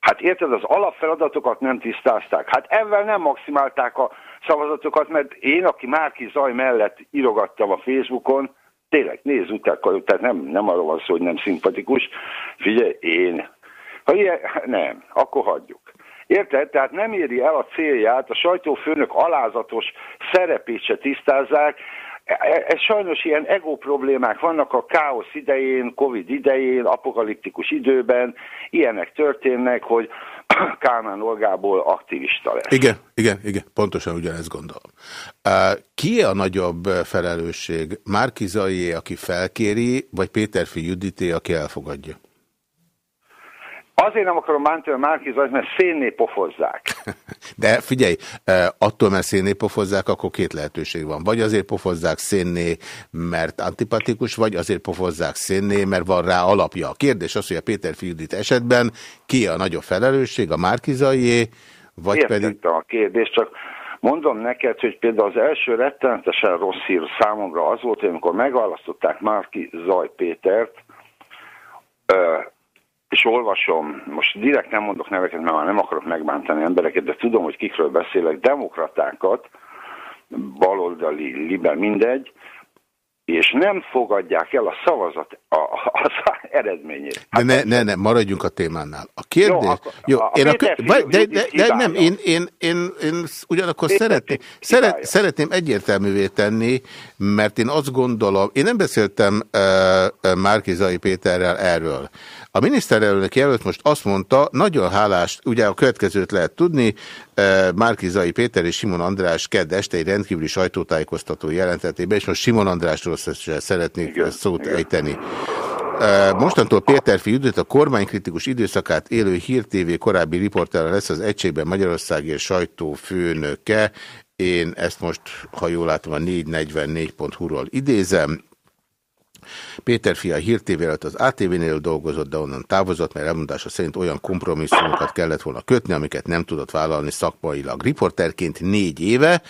Hát érted, az alapfeladatokat nem tisztázták. Hát ezzel nem maximálták a szavazatokat, mert én, aki Márki Zaj mellett írogattam a Facebookon, tényleg nézz utána, tehát nem, nem arról van szó, hogy nem szimpatikus. Figyelj, én. Ha ilyen, nem, akkor hagyjuk. Érted? Tehát nem éri el a célját, a sajtófőnök alázatos szerepét se tisztázzák, ez sajnos ilyen ego problémák vannak a káosz idején, Covid idején, apokaliptikus időben, ilyenek történnek, hogy Kálmán Olgából aktivista lesz. Igen, igen, igen, pontosan ugyanezt gondolom. Ki a nagyobb felelősség? Márki Zajé, aki felkéri, vagy Péterfi Judité, aki elfogadja? Azért nem akarom bántani a Márki Zajt, mert szénné pofozzák. De figyelj, eh, attól, mert szénné pofozzák, akkor két lehetőség van. Vagy azért pofozzák szénné, mert antipatikus, vagy azért pofozzák szénné, mert van rá alapja. A kérdés az, hogy a Péter Judit esetben ki a nagyobb felelősség, a Márkizaié, vagy Értettem pedig... a kérdést, csak mondom neked, hogy például az első rettenetesen rossz hír számomra az volt, hogy amikor megválasztották Márki Zaj Pétert, és olvasom, most direkt nem mondok neveket, mert már nem akarok megbántani embereket, de tudom, hogy kikről beszélek, demokratákat, baloldali, liber, mindegy, és nem fogadják el a szavazat a, az eredményét. De ne, ne, ne, maradjunk a témánál. A kérdés... Jó, akkor- Jó, a én a, de, de, de nem, én, én, én, én ugyanakkor szeretném, szeret, szeretném egyértelművé tenni, mert én azt gondolom, én nem beszéltem uh, Márki Zai Péterrel erről. A miniszterelnök jelölt most azt mondta, nagyon hálás, ugye a következőt lehet tudni, eh, Márkizai Péter és Simon András kedd este egy rendkívüli sajtótájékoztató jelentetében, és most Simon Andrásról szeretnék Igen, szót igen. ejteni. Eh, Mostantól Péterfi Judit a kormánykritikus időszakát élő Hír TV korábbi riportere lesz az Egységben Magyarországi sajtó főnöke. Én ezt most, ha jól látom, a 444.hu-ról idézem. Péter fia a Hír TV előtt az ATV-nél dolgozott, de onnan távozott, mert elmondása szerint olyan kompromisszumokat kellett volna kötni, amiket nem tudott vállalni szakmailag. Riporterként négy éve,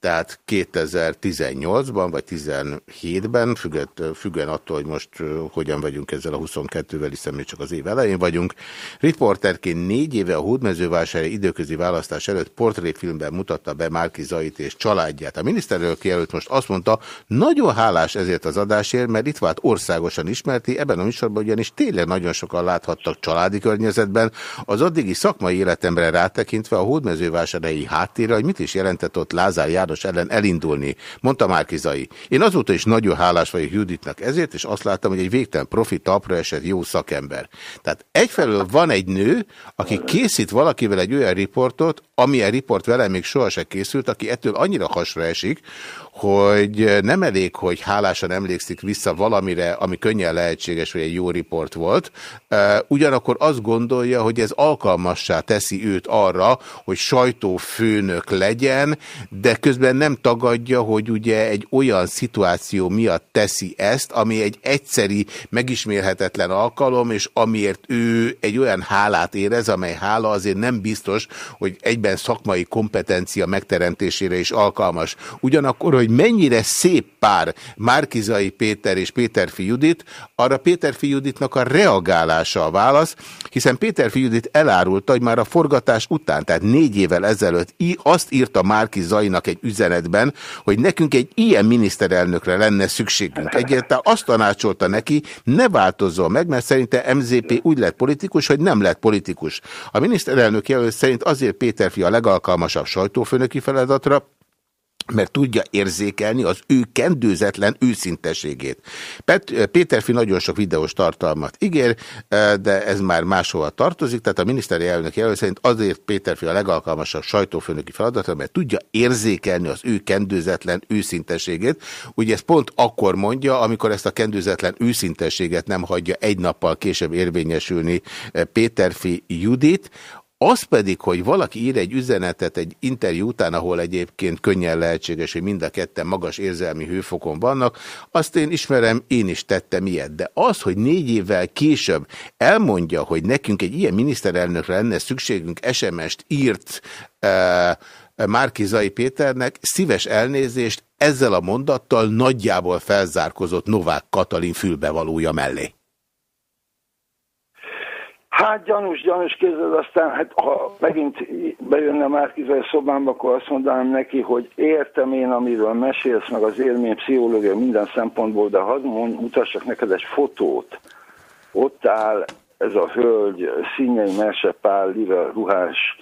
tehát 2018-ban vagy 17-ben, függött, függően attól, hogy most hogyan vagyunk ezzel a 22-vel, hiszen még csak az év elején vagyunk. Riporterként négy éve a hódmezővásári időközi választás előtt portréfilmben mutatta be Márki Zait és családját. A miniszterelnök jelölt most azt mondta, nagyon hálás ezért az adásért, mert itt vált országosan ismerti, ebben a műsorban ugyanis tényleg nagyon sokan láthattak családi környezetben, az addigi szakmai életemre rátekintve a hódmezővásárhelyi háttérre, hogy mit is jelentett ott Lázár János ellen elindulni, mondta Márkizai. Én azóta is nagyon hálás vagyok Juditnak ezért, és azt láttam, hogy egy végtelen profi talpra esett jó szakember. Tehát egyfelől van egy nő, aki készít valakivel egy olyan riportot, amilyen riport vele még sohasem készült, aki ettől annyira hasra esik, hogy nem elég, hogy hálásan emlékszik vissza valamire, ami könnyen lehetséges, hogy egy jó riport volt, ugyanakkor azt gondolja, hogy ez alkalmassá teszi őt arra, hogy sajtófőnök legyen, de közben nem tagadja, hogy ugye egy olyan szituáció miatt teszi ezt, ami egy egyszeri, megismérhetetlen alkalom, és amiért ő egy olyan hálát érez, amely hála azért nem biztos, hogy egyben szakmai kompetencia megteremtésére is alkalmas. Ugyanakkor, hogy mennyire szép pár Márkizai Péter és Péterfi Judit, arra Péterfi Juditnak a reagálása a válasz, hiszen Péterfi Judit elárulta, hogy már a forgatás után, tehát négy évvel ezelőtt azt írta Márki Zainak egy üzenetben, hogy nekünk egy ilyen miniszterelnökre lenne szükségünk. Egyáltalán azt tanácsolta neki, ne változzon meg, mert szerinte MZP úgy lett politikus, hogy nem lett politikus. A miniszterelnök jelölt szerint azért Péterfi a legalkalmasabb sajtófőnöki feladatra, mert tudja érzékelni az ő kendőzetlen őszinteségét. Pet, Péterfi nagyon sok videós tartalmat ígér, de ez már máshova tartozik, tehát a miniszteri elnök jelölt szerint azért Péterfi a legalkalmasabb sajtófőnöki feladatra, mert tudja érzékelni az ő kendőzetlen őszinteségét. Ugye ez pont akkor mondja, amikor ezt a kendőzetlen őszinteséget nem hagyja egy nappal később érvényesülni Péterfi Judit, az pedig, hogy valaki ír egy üzenetet egy interjú után, ahol egyébként könnyen lehetséges, hogy mind a ketten magas érzelmi hőfokon vannak, azt én ismerem, én is tettem ilyet. De az, hogy négy évvel később elmondja, hogy nekünk egy ilyen miniszterelnökre lenne szükségünk, SMS-t írt uh, Márkizai Péternek, szíves elnézést ezzel a mondattal nagyjából felzárkozott Novák Katalin fülbevalója mellé. Hát gyanús, gyanús kézzel, aztán hát, ha megint bejönne Márkizai szobámba, akkor azt mondanám neki, hogy értem én, amiről mesélsz, meg az élmény pszichológia minden szempontból, de hadd mond, mutassak neked egy fotót. Ott áll ez a hölgy Színyei Merse Pál lila ruhás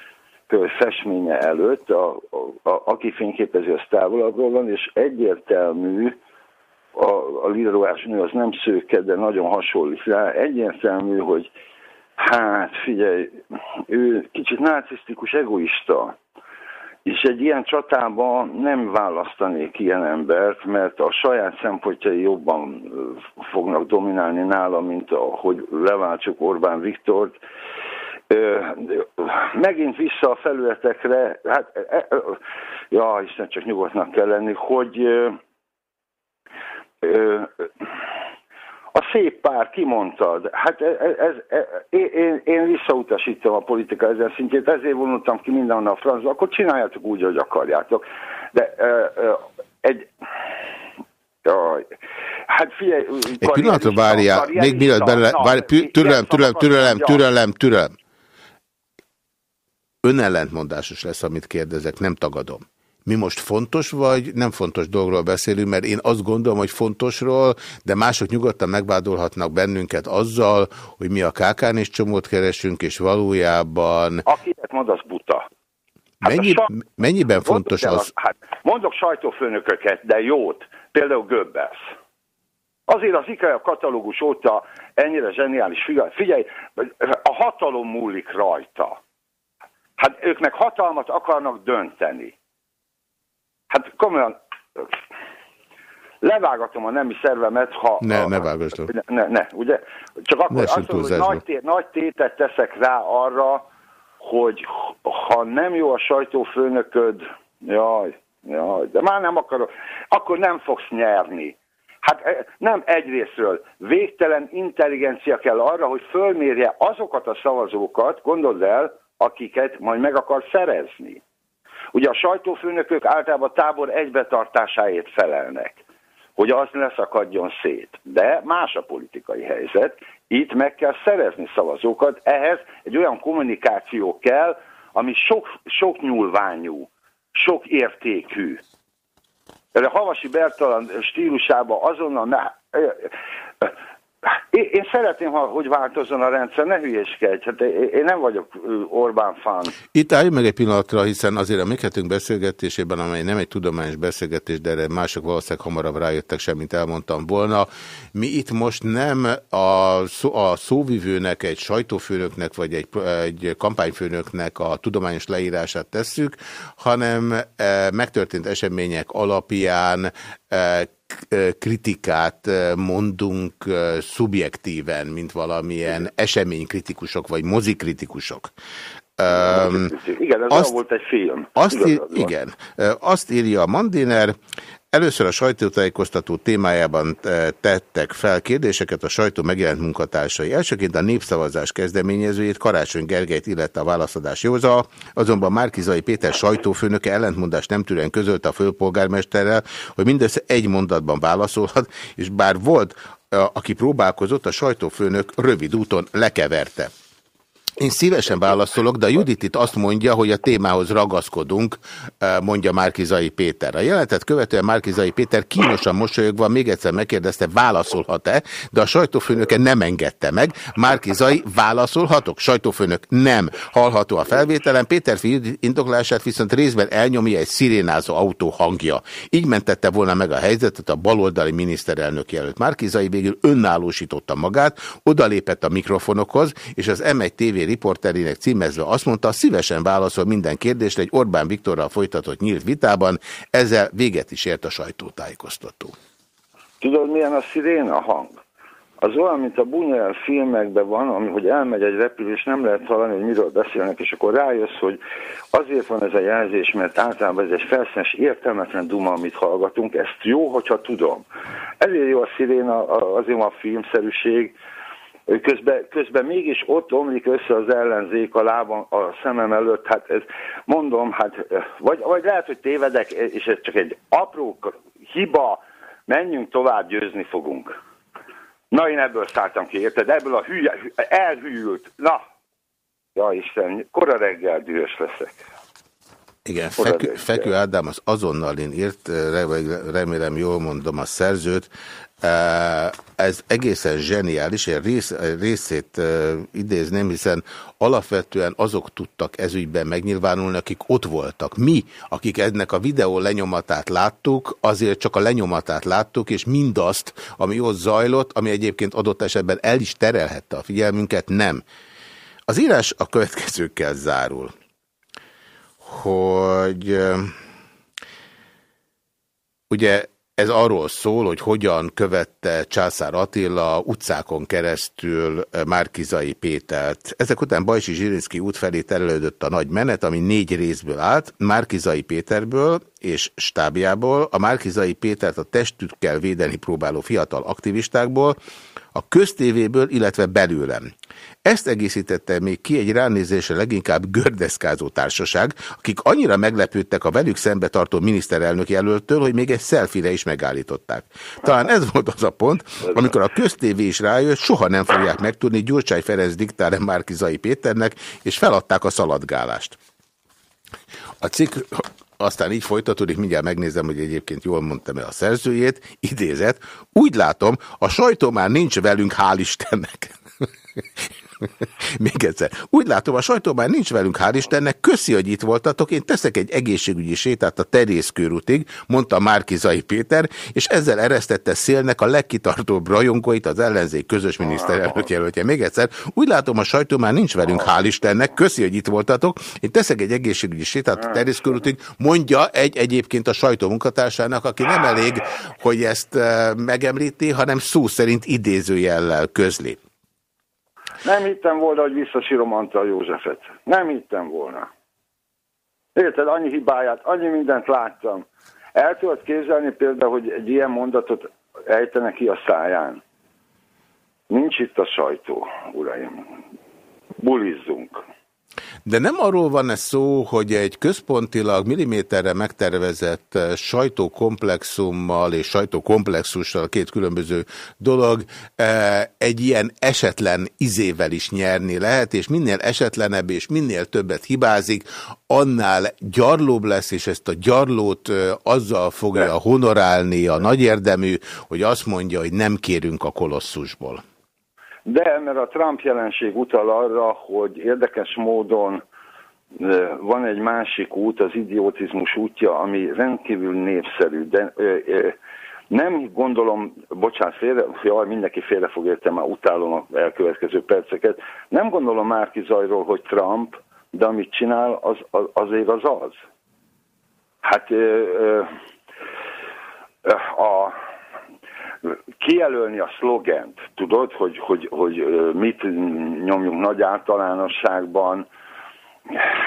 könyv festménye előtt, a, a, a, aki fényképezi, az távolabbról van, és egyértelmű, a, a lila ruhás nő az nem szőke, de nagyon hasonlít rá, egyértelmű, hogy Hát figyelj, ő kicsit narcisztikus, egoista, és egy ilyen csatában nem választanék ilyen embert, mert a saját szempontjai jobban fognak dominálni nála, mint ahogy leváltsuk Orbán Viktort. Megint vissza a felületekre, hát, ja, Isten, csak nyugodtnak kell lenni, hogy a szép pár, kimondtad. Hát ez, ez, ez, én, én visszautasítom a politika ezen szintjét, ezért vonultam ki mindenhonnan a francba, akkor csináljátok úgy, hogy akarjátok. De uh, uh, egy... Jaj. Hát figyelj... Egy pillanatra várjál, még mielőtt bele... Várj, türelem, türelem, türelem, türelem, türelem. Önellentmondásos lesz, amit kérdezek, nem tagadom mi most fontos vagy nem fontos dolgról beszélünk, mert én azt gondolom, hogy fontosról, de mások nyugodtan megvádolhatnak bennünket azzal, hogy mi a kákán és csomót keresünk, és valójában... Akinek mond, az buta. Hát Mennyi, sa... Mennyiben fontos az? Hát mondok sajtófőnököket, de jót. Például Göbbels. Azért az IKEA katalógus óta ennyire zseniális figura. Figyelj, a hatalom múlik rajta. Hát ők meg hatalmat akarnak dönteni. Hát komolyan, levágatom a nemi szervemet, ha... Ne, ha, ne vágasd. Ne, ne, ne, ugye? Csak akkor Ne azt mondom, hogy nagy, té- nagy tétet teszek rá arra, hogy ha nem jó a sajtófőnököd, jaj, jaj, de már nem akarok, akkor nem fogsz nyerni. Hát eh, nem egyrésztről, végtelen intelligencia kell arra, hogy fölmérje azokat a szavazókat, gondold el, akiket majd meg akar szerezni. Ugye a sajtófőnökök általában tábor egybetartásáért felelnek, hogy az ne szakadjon szét. De más a politikai helyzet, itt meg kell szerezni szavazókat, ehhez egy olyan kommunikáció kell, ami sok, sok nyúlványú, sok értékű. De Havasi Bertalan stílusában azonnal... Ne, én, én szeretném, ha- hogy változzon a rendszer, ne hülyéskedj. Hát én nem vagyok Orbán fán. Itt álljunk meg egy pillanatra, hiszen azért a mi kettőnk beszélgetésében, amely nem egy tudományos beszélgetés, de erre mások valószínűleg hamarabb rájöttek sem, mint elmondtam volna. Mi itt most nem a, szó, a szóvivőnek, egy sajtófőnöknek, vagy egy, egy kampányfőnöknek a tudományos leírását tesszük, hanem e, megtörtént események alapján e, kritikát mondunk szubjektíven, mint valamilyen eseménykritikusok, vagy mozikritikusok. Um, Igen, ez azt- volt egy film. azt ír, igen, azt írja a Mandiner, először a sajtótájékoztató témájában eh, tettek fel kérdéseket a sajtó megjelent munkatársai. Elsőként a népszavazás kezdeményezőjét Karácsony Gergelyt illette a válaszadás józa, azonban Márkizai Péter sajtófőnöke ellentmondást nem tűrően közölte a főpolgármesterrel, hogy mindössze egy mondatban válaszolhat, és bár volt, eh, aki próbálkozott, a sajtófőnök rövid úton lekeverte. Én szívesen válaszolok, de a Judit itt azt mondja, hogy a témához ragaszkodunk, eh, mondja Márkizai Péter. A jelenetet követően Márkizai Péter kínosan mosolyogva még egyszer megkérdezte, válaszolhat-e, de a sajtófőnöke nem engedte meg. Márkizai, válaszolhatok? Sajtófőnök nem. Hallható a felvételen, Péter Judit indoklását viszont részben elnyomja egy szirénázó autó hangja. Így mentette volna meg a helyzetet a baloldali miniszterelnök jelölt. Márkizai végül önállósította magát, odalépett a mikrofonokhoz, és az M1 TV riporterének címezve azt mondta, szívesen válaszol minden kérdésre egy Orbán Viktorral folytatott nyílt vitában, ezzel véget is ért a sajtótájékoztató. Tudod, milyen a sziréna hang? Az olyan, mint a Buñuel filmekben van, ami, hogy elmegy egy repülés, nem lehet hallani, hogy miről beszélnek, és akkor rájössz, hogy azért van ez a jelzés, mert általában ez egy felszínes, értelmetlen duma, amit hallgatunk, ezt jó, hogyha tudom. Ezért jó a sziréna, azért van a filmszerűség, közben, közben mégis ott omlik össze az ellenzék a lábam, a szemem előtt, hát ez, mondom, hát, vagy, vagy lehet, hogy tévedek, és ez csak egy apró hiba, menjünk tovább, győzni fogunk. Na, én ebből szálltam ki, érted? Ebből a hülye, elhűlt, na, ja Isten, kora reggel dühös leszek. Igen, Fekü. Fekü Ádám az azonnalin írt, re- remélem jól mondom a szerzőt, Eh, ez egészen zseniális, én rész, részét eh, idézném, hiszen alapvetően azok tudtak ezügyben megnyilvánulni, akik ott voltak. Mi, akik ennek a videó lenyomatát láttuk, azért csak a lenyomatát láttuk, és mindazt, ami ott zajlott, ami egyébként adott esetben el is terelhette a figyelmünket, nem. Az írás a következőkkel zárul hogy ugye ez arról szól, hogy hogyan követte Császár Attila utcákon keresztül Márkizai Pétert. Ezek után Bajsi Zsirinszki út felé terelődött a nagy menet, ami négy részből állt, Márkizai Péterből és stábjából, a Márkizai Pétert a testükkel védeni próbáló fiatal aktivistákból, a köztévéből, illetve belőlem. Ezt egészítette még ki egy ránézésre leginkább gördeszkázó társaság, akik annyira meglepődtek a velük szembe tartó miniszterelnök jelöltől, hogy még egy szelfire is megállították. Talán ez volt az a pont, amikor a köztévé is rájött, soha nem fogják megtudni Gyurcsány Ferenc diktáre Márkizai Péternek, és feladták a szaladgálást. A cikk aztán így folytatódik, mindjárt megnézem, hogy egyébként jól mondtam-e a szerzőjét, idézet, úgy látom, a sajtó már nincs velünk, hál' Istennek. Még egyszer. Úgy látom, a sajtó már nincs velünk, hál' Istennek. Köszi, hogy itt voltatok. Én teszek egy egészségügyi sétát a terészkörútig, mondta Márkizai Péter, és ezzel eresztette szélnek a legkitartóbb rajongóit az ellenzék közös miniszterelnök jelöltje. Még egyszer. Úgy látom, a sajtó már nincs velünk, hál' Istennek. Köszi, hogy itt voltatok. Én teszek egy egészségügyi sétát a terészkörútig, mondja egy egyébként a sajtó munkatársának, aki nem elég, hogy ezt eh, megemlíti, hanem szó szerint idézőjellel közli. Nem hittem volna, hogy visszasírom Antal Józsefet. Nem hittem volna. Érted, annyi hibáját, annyi mindent láttam. El tudod képzelni például, hogy egy ilyen mondatot ejtenek ki a száján. Nincs itt a sajtó, uraim. Bulizzunk. De nem arról van ez szó, hogy egy központilag milliméterre megtervezett eh, sajtókomplexummal és sajtókomplexussal két különböző dolog eh, egy ilyen esetlen izével is nyerni lehet, és minél esetlenebb és minél többet hibázik, annál gyarlóbb lesz, és ezt a gyarlót eh, azzal fogja honorálni a nagyérdemű, hogy azt mondja, hogy nem kérünk a kolosszusból. De, mert a Trump jelenség utal arra, hogy érdekes módon van egy másik út, az idiotizmus útja, ami rendkívül népszerű, de ö, ö, nem gondolom, bocsánat, félre, jaj, mindenki félre fog értem, már utálom a elkövetkező perceket, nem gondolom Márki Zajról, hogy Trump, de amit csinál, az, az azért az az. Hát ö, ö, a, kijelölni a szlogent, tudod, hogy, hogy, hogy mit nyomjunk nagy általánosságban,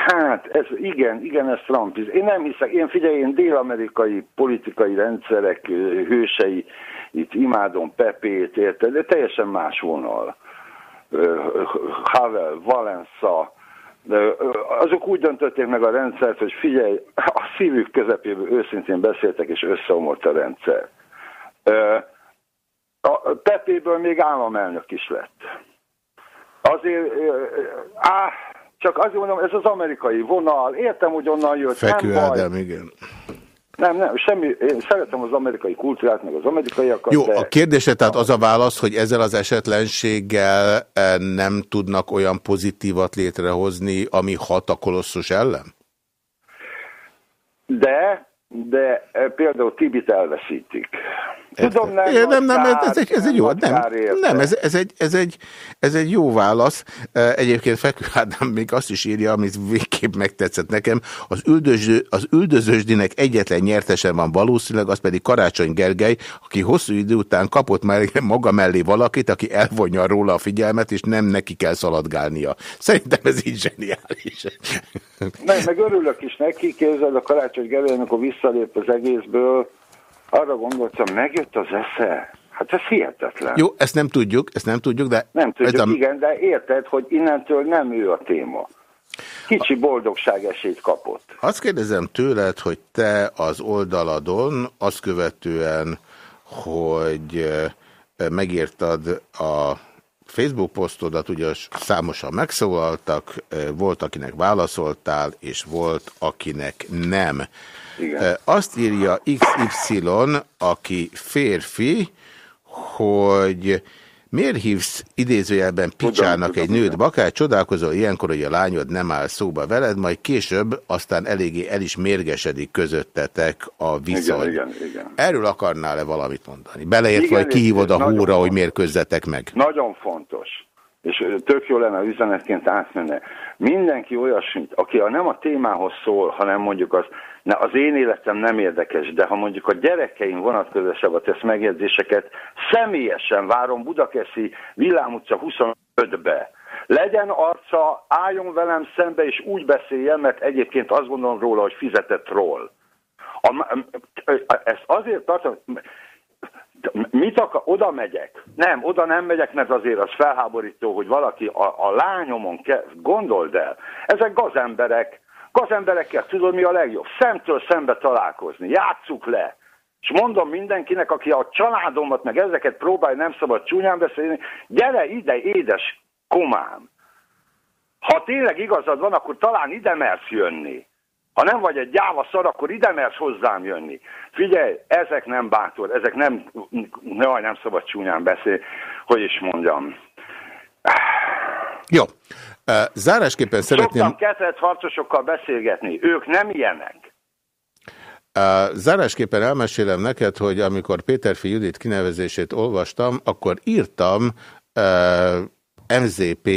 Hát, ez igen, igen, ez Trump. Én nem hiszek, én figyelj, én dél-amerikai politikai rendszerek hősei, itt imádom Pepét, érted, de teljesen más vonal. Havel, Valensa, azok úgy döntötték meg a rendszert, hogy figyelj, a szívük közepéből őszintén beszéltek, és összeomlott a rendszer. A Pepéből még államelnök is lett. Azért, á, csak azért mondom, ez az amerikai vonal, értem, hogy onnan jött, Fekő nem. Ádám, igen. Nem, nem, semmi, én szeretem az amerikai kultúrát, meg az amerikaiakat, Jó, de a kérdése tehát az a válasz, hogy ezzel az esetlenséggel eh, nem tudnak olyan pozitívat létrehozni, ami hat a kolosszus ellen? de, de e, például Tibit elveszítik. Tudom, nem, nem, nem, ez, egy, ez egy jó, nem, nem ez, ez, egy, ez, egy, ez egy jó válasz. Egyébként Fekő Ádám még azt is írja, amit végképp megtetszett nekem, az, üldöző, az üldözősdinek egyetlen nyertese van valószínűleg, az pedig Karácsony Gergely, aki hosszú idő után kapott már maga mellé valakit, aki elvonja róla a figyelmet, és nem neki kell szaladgálnia. Szerintem ez így zseniális. Meg, meg örülök is neki, képzeld a Karácsony Gergely, amikor visszalép az egészből, arra gondoltam, megjött az esze. Hát ez hihetetlen. Jó, ezt nem tudjuk, ezt nem tudjuk, de Nem tudjuk, ez a, igen, de érted, hogy innentől nem ő a téma. Kicsi boldogság esélyt kapott. Azt kérdezem tőled, hogy te az oldaladon azt követően, hogy eh, megírtad a Facebook posztodat, ugye számosan megszólaltak, eh, volt, akinek válaszoltál, és volt, akinek nem. Igen. Azt írja XY, aki férfi, hogy miért hívsz idézőjelben picsának tudom, egy nőt, bakár, csodálkozol ilyenkor, hogy a lányod nem áll szóba veled, majd később aztán eléggé el is mérgesedik közöttetek a viszony. Igen, igen, igen. Erről akarnál-e valamit mondani? Beleértve, hogy kihívod a hóra, hogy fontos. miért közzetek meg. Nagyon fontos. És tök jó lenne üzenetként átmenne. Mindenki olyasmit, aki a nem a témához szól, hanem mondjuk az, ne, az én életem nem érdekes, de ha mondjuk a gyerekeim vonatkozásában tesz megjegyzéseket, személyesen várom Budakeszi Villám utca 25-be. Legyen arca, álljon velem szembe, és úgy beszéljen, mert egyébként azt gondolom róla, hogy fizetett ról. A, ezt azért tartom, mit akar, oda megyek? Nem, oda nem megyek, mert azért az felháborító, hogy valaki a, a lányomon kell, gondold el, ezek gazemberek, gazemberekkel tudod mi a legjobb? Szemtől szembe találkozni, játsszuk le. És mondom mindenkinek, aki a családomat, meg ezeket próbálja, nem szabad csúnyán beszélni, gyere ide, édes komám. Ha tényleg igazad van, akkor talán ide mersz jönni. Ha nem vagy egy gyáva szar, akkor ide mersz hozzám jönni. Figyelj, ezek nem bátor, ezek nem, jaj, nem szabad csúnyán beszélni, hogy is mondjam. Jó. Zárásképpen szeretném... Szoktam ketret harcosokkal beszélgetni, ők nem ilyenek. Zárásképpen elmesélem neked, hogy amikor Péterfi Judit kinevezését olvastam, akkor írtam MZP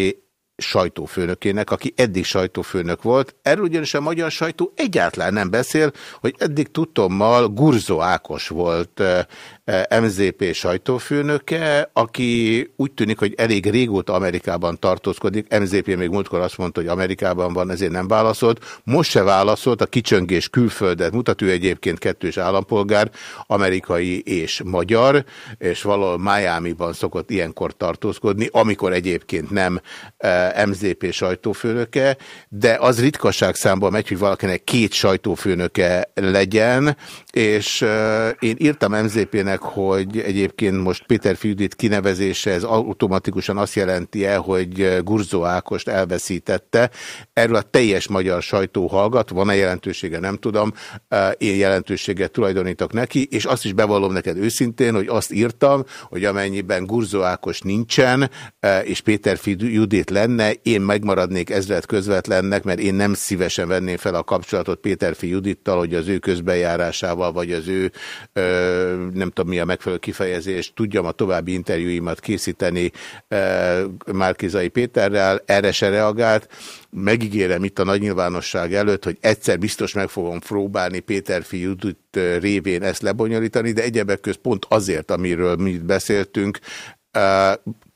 sajtófőnökének, aki eddig sajtófőnök volt. Erről ugyanis a magyar sajtó egyáltalán nem beszél, hogy eddig tudtommal Gurzó Ákos volt MZP sajtófőnöke, aki úgy tűnik, hogy elég régóta Amerikában tartózkodik. MZP még múltkor azt mondta, hogy Amerikában van, ezért nem válaszolt. Most se válaszolt, a kicsöngés külföldet mutat, ő egyébként kettős állampolgár, amerikai és magyar, és valahol Miami-ban szokott ilyenkor tartózkodni, amikor egyébként nem MZP sajtófőnöke, de az ritkaság számban megy, hogy valakinek két sajtófőnöke legyen, és én írtam MZP-nek, hogy egyébként most Péter Judit kinevezése, ez automatikusan azt jelenti el, hogy Gurzó Ákost elveszítette. Erről a teljes magyar sajtó hallgat, van-e jelentősége, nem tudom. Én jelentőséget tulajdonítok neki, és azt is bevallom neked őszintén, hogy azt írtam, hogy amennyiben Gurzó Ákos nincsen, és Péter Judit lenne, én megmaradnék ezret közvetlennek, mert én nem szívesen venném fel a kapcsolatot Péterfi Judittal, hogy az ő közbejárásával, vagy az ő nem tudom mi a megfelelő kifejezés, tudjam a további interjúimat készíteni Márkizai Péterrel, erre se reagált. Megígérem itt a nagy nyilvánosság előtt, hogy egyszer biztos meg fogom próbálni Péterfi Judit révén ezt lebonyolítani, de egyebek közt pont azért, amiről mi beszéltünk,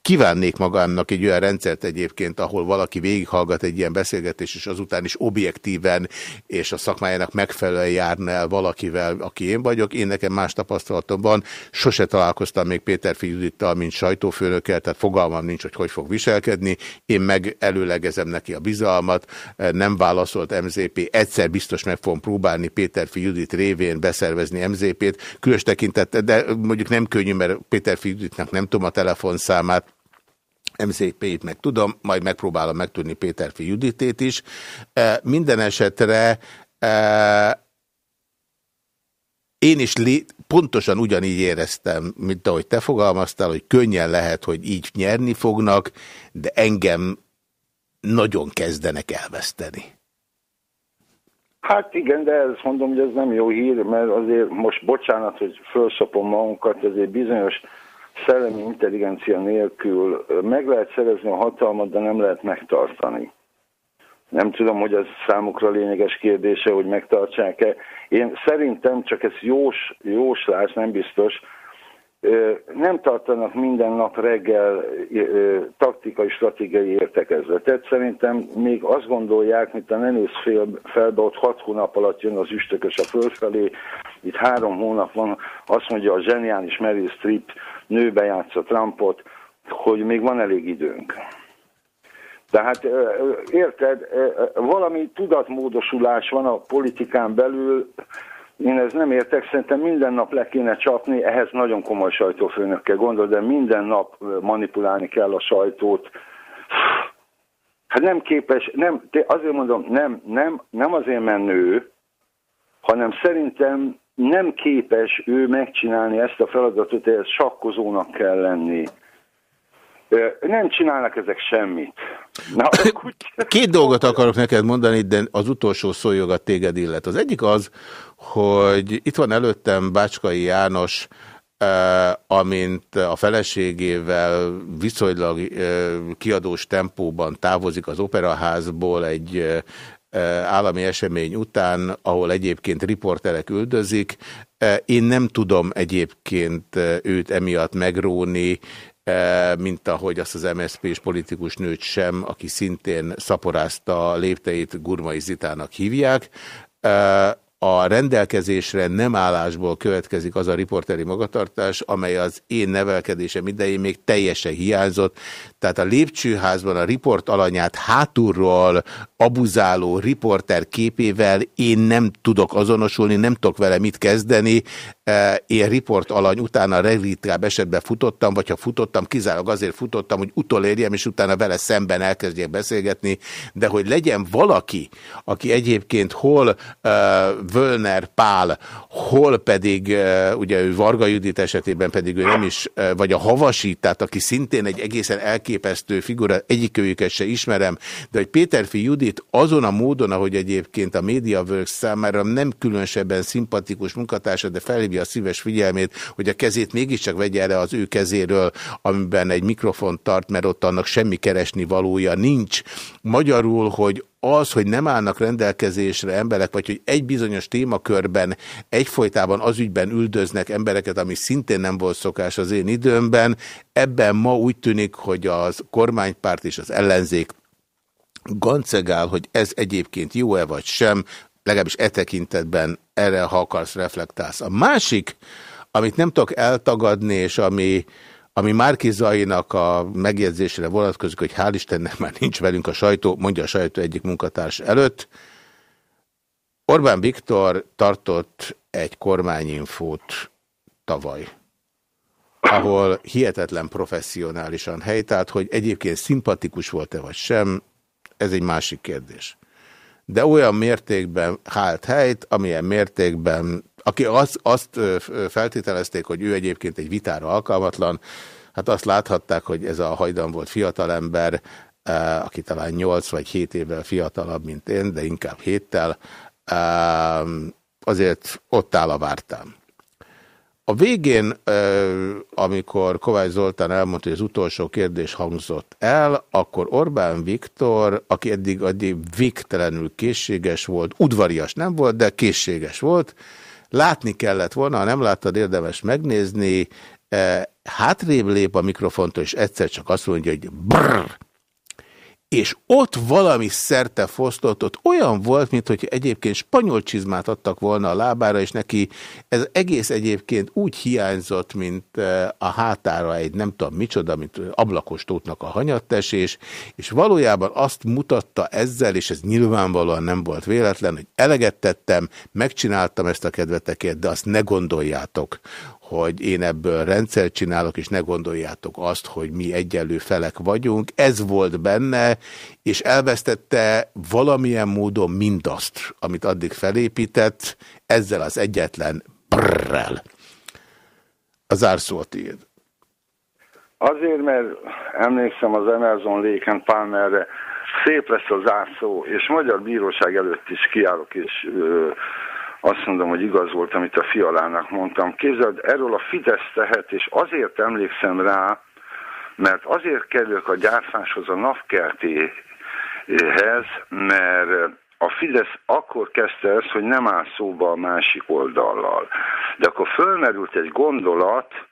Kívánnék magámnak egy olyan rendszert egyébként, ahol valaki végighallgat egy ilyen beszélgetés, és azután is objektíven és a szakmájának megfelelően járna el valakivel, aki én vagyok. Én nekem más tapasztalatom van. Sose találkoztam még Péter Judittal, mint sajtófőnökkel, tehát fogalmam nincs, hogy hogy fog viselkedni. Én meg előlegezem neki a bizalmat. Nem válaszolt MZP. Egyszer biztos meg fogom próbálni Péter Judit révén beszervezni MZP-t. Különös tekintet, de mondjuk nem könnyű, mert Péter Juditnak nem tudom a telefonszámát, MZP-t meg tudom, majd megpróbálom megtudni Péterfi Juditét is. E, minden esetre én is pontosan ugyanígy éreztem, mint ahogy te fogalmaztál, hogy könnyen lehet, hogy így nyerni fognak, de engem nagyon kezdenek elveszteni. Hát igen, de ezt mondom, hogy ez nem jó hír, mert azért most bocsánat, hogy felszapom magunkat, azért bizonyos szellemi intelligencia nélkül meg lehet szerezni a hatalmat, de nem lehet megtartani. Nem tudom, hogy ez számukra lényeges kérdése, hogy megtartsák-e. Én szerintem, csak ez jós, jóslás, nem biztos, nem tartanak minden nap reggel taktikai, stratégiai értekezletet. Szerintem még azt gondolják, mint a ne néz felbe, ott hat hónap alatt jön az üstökös a fölfelé, itt három hónap van, azt mondja a zseniális Meryl Streep, nőbe játsza Trumpot, hogy még van elég időnk. Tehát érted, valami tudatmódosulás van a politikán belül, én ez nem értek, szerintem minden nap le kéne csapni, ehhez nagyon komoly sajtófőnök kell gondolni, de minden nap manipulálni kell a sajtót. Hát nem képes, nem, azért mondom, nem, nem, nem azért menő, hanem szerintem nem képes ő megcsinálni ezt a feladatot, ehhez sakkozónak kell lenni. Nem csinálnak ezek semmit. Na, Két dolgot akarok neked mondani, de az utolsó szójogat téged illet. Az egyik az, hogy itt van előttem Bácskai János, amint a feleségével viszonylag kiadós tempóban távozik az operaházból egy állami esemény után, ahol egyébként riporterek üldözik. Én nem tudom egyébként őt emiatt megróni, mint ahogy azt az MSZP és politikus nőt sem, aki szintén szaporázta lépteit Gurmai Zitának hívják a rendelkezésre nem állásból következik az a riporteri magatartás, amely az én nevelkedésem idején még teljesen hiányzott. Tehát a lépcsőházban a riport alanyát hátulról abuzáló riporter képével én nem tudok azonosulni, nem tudok vele mit kezdeni. E, én riport alany utána a legritkább esetben futottam, vagy ha futottam, kizárólag azért futottam, hogy utolérjem, és utána vele szemben elkezdjek beszélgetni, de hogy legyen valaki, aki egyébként hol uh, Völner Pál, hol pedig, e, ugye ő Varga Judit esetében pedig ő nem is, e, vagy a Havasi, tehát aki szintén egy egészen elképesztő figura, egyikőjüket se ismerem, de hogy Péterfi Judit azon a módon, ahogy egyébként a MediaWorks számára nem különösebben szimpatikus munkatársa, de felhívja a szíves figyelmét, hogy a kezét mégiscsak vegye erre az ő kezéről, amiben egy mikrofon tart, mert ott annak semmi keresni valója nincs. Magyarul, hogy az, hogy nem állnak rendelkezésre emberek, vagy hogy egy bizonyos témakörben egyfolytában az ügyben üldöznek embereket, ami szintén nem volt szokás az én időmben, ebben ma úgy tűnik, hogy az kormánypárt és az ellenzék gancegál, hogy ez egyébként jó-e vagy sem, legalábbis e tekintetben erre, ha akarsz, reflektálsz. A másik, amit nem tudok eltagadni, és ami, ami Márki Zainak a megjegyzésére vonatkozik, hogy hál' Istennek már nincs velünk a sajtó, mondja a sajtó egyik munkatárs előtt. Orbán Viktor tartott egy kormányinfót tavaly, ahol hihetetlen professzionálisan helytált, hogy egyébként szimpatikus volt-e vagy sem, ez egy másik kérdés. De olyan mértékben hált helyt, amilyen mértékben, aki azt, azt feltételezték, hogy ő egyébként egy vitára alkalmatlan, hát azt láthatták, hogy ez a hajdan volt fiatalember, aki talán 8 vagy 7 évvel fiatalabb, mint én, de inkább héttel, azért ott áll a vártám. A végén, amikor Kovács Zoltán elmondta, hogy az utolsó kérdés hangzott el, akkor Orbán Viktor, aki eddig addig végtelenül készséges volt, udvarias nem volt, de készséges volt, látni kellett volna, ha nem láttad, érdemes megnézni, eh, hátrébb lép a mikrofontól, és egyszer csak azt mondja, hogy brrr, és ott valami szerte fosztott, ott olyan volt, mint hogy egyébként spanyol csizmát adtak volna a lábára, és neki ez egész egyébként úgy hiányzott, mint eh, a hátára egy nem tudom micsoda, mint ablakos tótnak a hanyattesés, és valójában azt mutatta ezzel, és ez nyilvánvalóan nem volt véletlen, hogy eleget tettem, megcsináltam ezt a kedvetekért, de azt ne gondoljátok, hogy én ebből rendszert csinálok, és ne gondoljátok azt, hogy mi egyenlő felek vagyunk. Ez volt benne, és elvesztette valamilyen módon mindazt, amit addig felépített, ezzel az egyetlen brrrel. A zárszó a tiéd. Azért, mert emlékszem az Emerson Léken Palmerre, szép lesz a zászló, és magyar bíróság előtt is kiállok, és ö, azt mondom, hogy igaz volt, amit a fialának mondtam. Képzeld, erről a Fidesz tehet, és azért emlékszem rá, mert azért kerülök a gyártáshoz a napkertéhez, mert a Fidesz akkor kezdte ezt, hogy nem áll szóba a másik oldallal. De akkor fölmerült egy gondolat,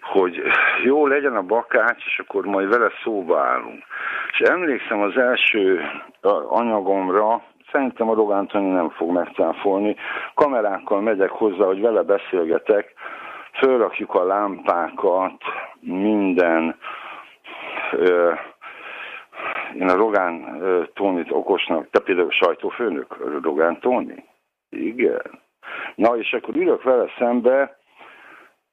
hogy jó legyen a bakács, és akkor majd vele szóba állunk. És emlékszem az első anyagomra, szerintem a Rogán nem fog megcáfolni, kamerákkal megyek hozzá, hogy vele beszélgetek, fölrakjuk a lámpákat, minden, én a Rogán Tónit okosnak, te például sajtófőnök, Rogán Tóni? Igen. Na, és akkor ülök vele szembe,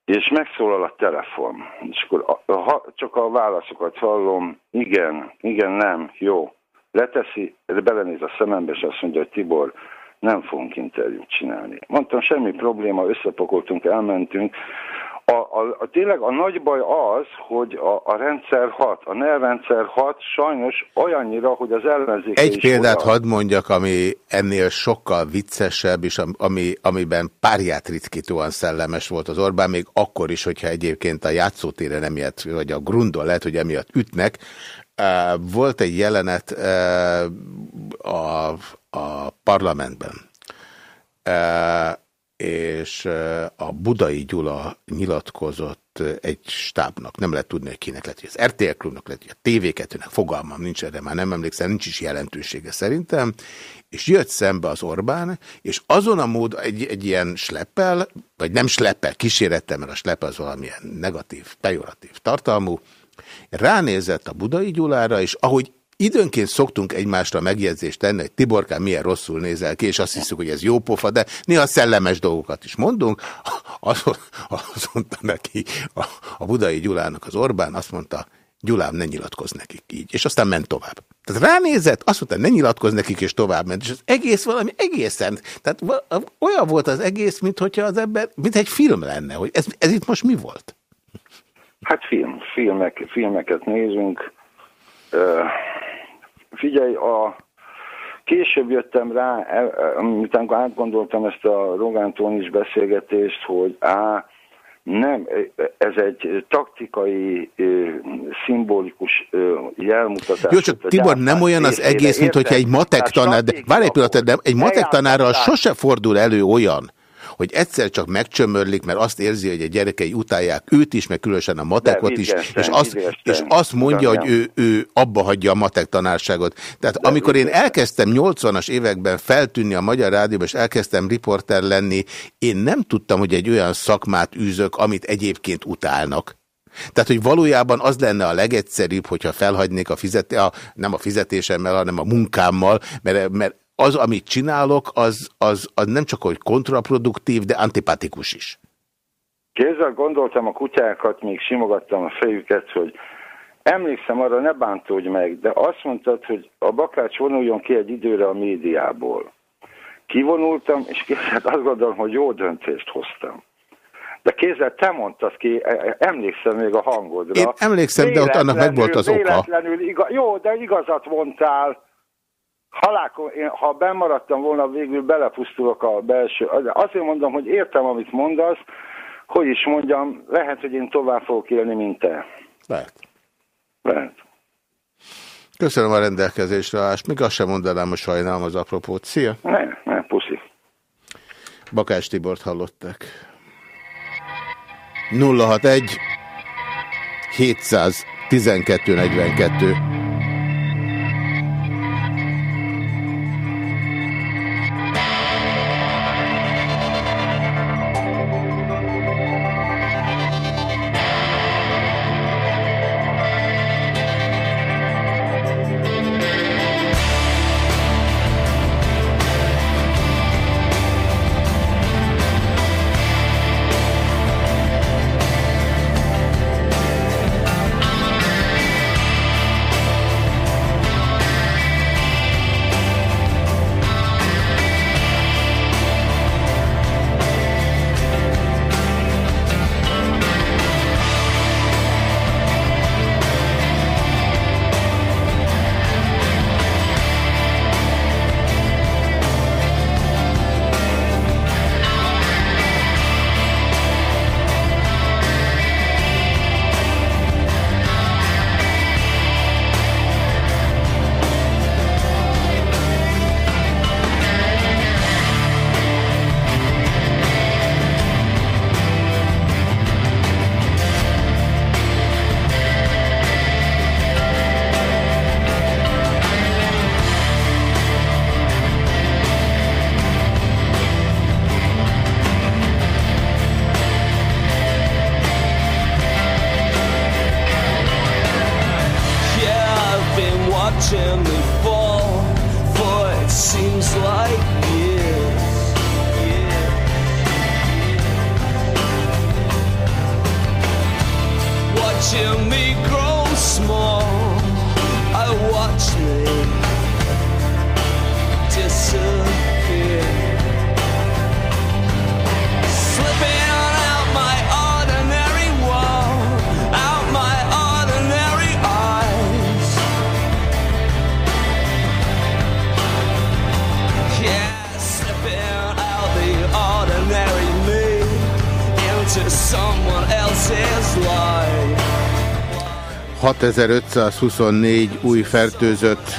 és megszólal a telefon, és akkor a, ha, csak a válaszokat hallom, igen, igen, nem, jó. Leteszi, belenéz a szemembe, és azt mondja, hogy Tibor, nem fogunk interjút csinálni. Mondtam, semmi probléma, összepakoltunk, elmentünk. A, a, a, tényleg a nagy baj az, hogy a, a rendszer hat, a nerrendszer hat sajnos olyannyira, hogy az ellenzék Egy példát hadd mondjak, ami ennél sokkal viccesebb, és ami, amiben párját ritkítóan szellemes volt az Orbán, még akkor is, hogyha egyébként a játszótére nem ilyet, vagy a grundon lehet, hogy emiatt ütnek. Volt egy jelenet a, a parlamentben, és a Budai Gyula nyilatkozott egy stábnak, nem lehet tudni, hogy kinek lett, hogy az RTL klubnak lett, hogy a TV2-nek, fogalmam nincs erre, már nem emlékszem, nincs is jelentősége szerintem, és jött szembe az Orbán, és azon a mód egy, egy ilyen sleppel, vagy nem sleppel, kísérettel, mert a sleppel az valamilyen negatív, pejoratív tartalmú, ránézett a Budai Gyulára, és ahogy időnként szoktunk egymásra megjegyzést tenni, hogy Tiborkán milyen rosszul nézel ki, és azt hiszük, hogy ez jó pofa, de néha szellemes dolgokat is mondunk. Azt, azt mondta neki a, a Budai Gyulának az Orbán, azt mondta, Gyulám, ne nyilatkozz nekik így. És aztán ment tovább. Tehát ránézett, azt mondta, ne nyilatkozz nekik, és tovább ment. És az egész valami egészen, tehát olyan volt az egész, mint hogyha az ember, mint egy film lenne, hogy ez, ez itt most mi volt? Hát film, filmek, filmeket nézünk. Figyelj, a, később jöttem rá, el- el- miután átgondoltam ezt a Rogán Tónis beszélgetést, hogy á, nem, ez egy taktikai, szimbolikus jelmutatás. Jó, csak Tibor, nem olyan az egész, mint hogyha egy matek tanár, de várj egy pillanat, de egy matek tanárral sose fordul elő olyan, hogy egyszer csak megcsömörlik, mert azt érzi, hogy a gyerekei utálják őt is, meg különösen a matekot is, és azt, és azt mondja, hogy ő, ő abba hagyja a matek tanárságot. Tehát amikor én elkezdtem 80-as években feltűnni a Magyar Rádióban, és elkezdtem riporter lenni, én nem tudtam, hogy egy olyan szakmát űzök, amit egyébként utálnak. Tehát, hogy valójában az lenne a legegyszerűbb, hogyha felhagynék a fizet, a, nem a fizetésemmel, hanem a munkámmal, mert, mert az, amit csinálok, az, az, az nem csak hogy kontraproduktív, de antipatikus is. Kézzel gondoltam a kutyákat, még simogattam a fejüket, hogy emlékszem arra, ne bántódj meg, de azt mondtad, hogy a bakács vonuljon ki egy időre a médiából. Kivonultam, és kézzel azt gondolom, hogy jó döntést hoztam. De kézzel te mondtad ki, e- e- emlékszem még a hangodra. Én emlékszem, de ott annak megvolt az oka. Véletlenül Iga, jó, de igazat mondtál. Halákon, én, ha bemaradtam volna, végül belepusztulok a belső. Azért mondom, hogy értem, amit mondasz, hogy is mondjam, lehet, hogy én tovább fogok élni, mint te. Lehet. Lehet. Köszönöm a rendelkezésre állást. Még azt sem mondanám, hogy sajnálom az apropót. Szia! Ne, ne, puszi. Bakás Tibort hallották. 061 712 42 6524 új fertőzött.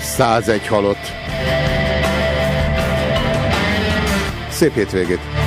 Százegy halott. Szép hétvégét!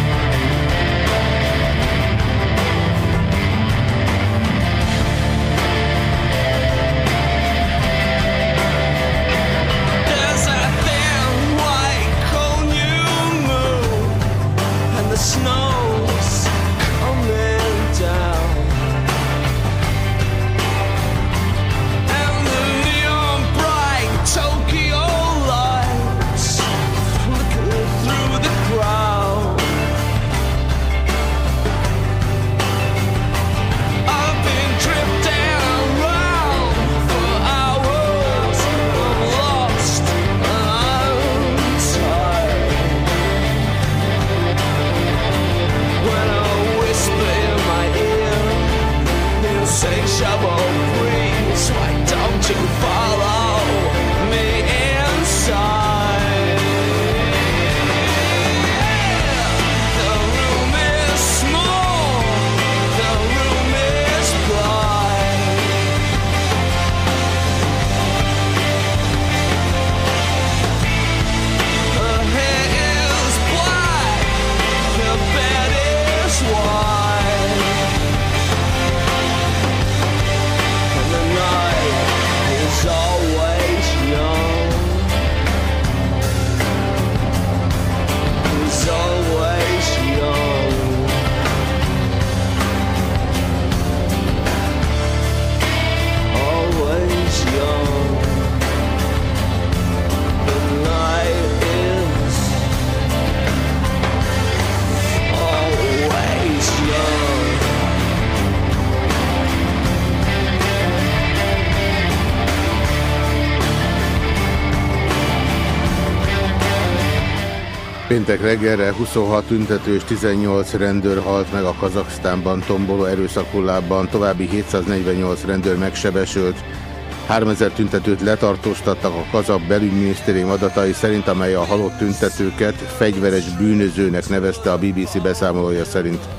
Reggelre 26 tüntető és 18 rendőr halt meg a Kazaksztánban tomboló erőszakullában, további 748 rendőr megsebesült. 3000 tüntetőt letartóztattak a kazak belügyminisztérium adatai szerint, amely a halott tüntetőket fegyveres bűnözőnek nevezte a BBC beszámolója szerint.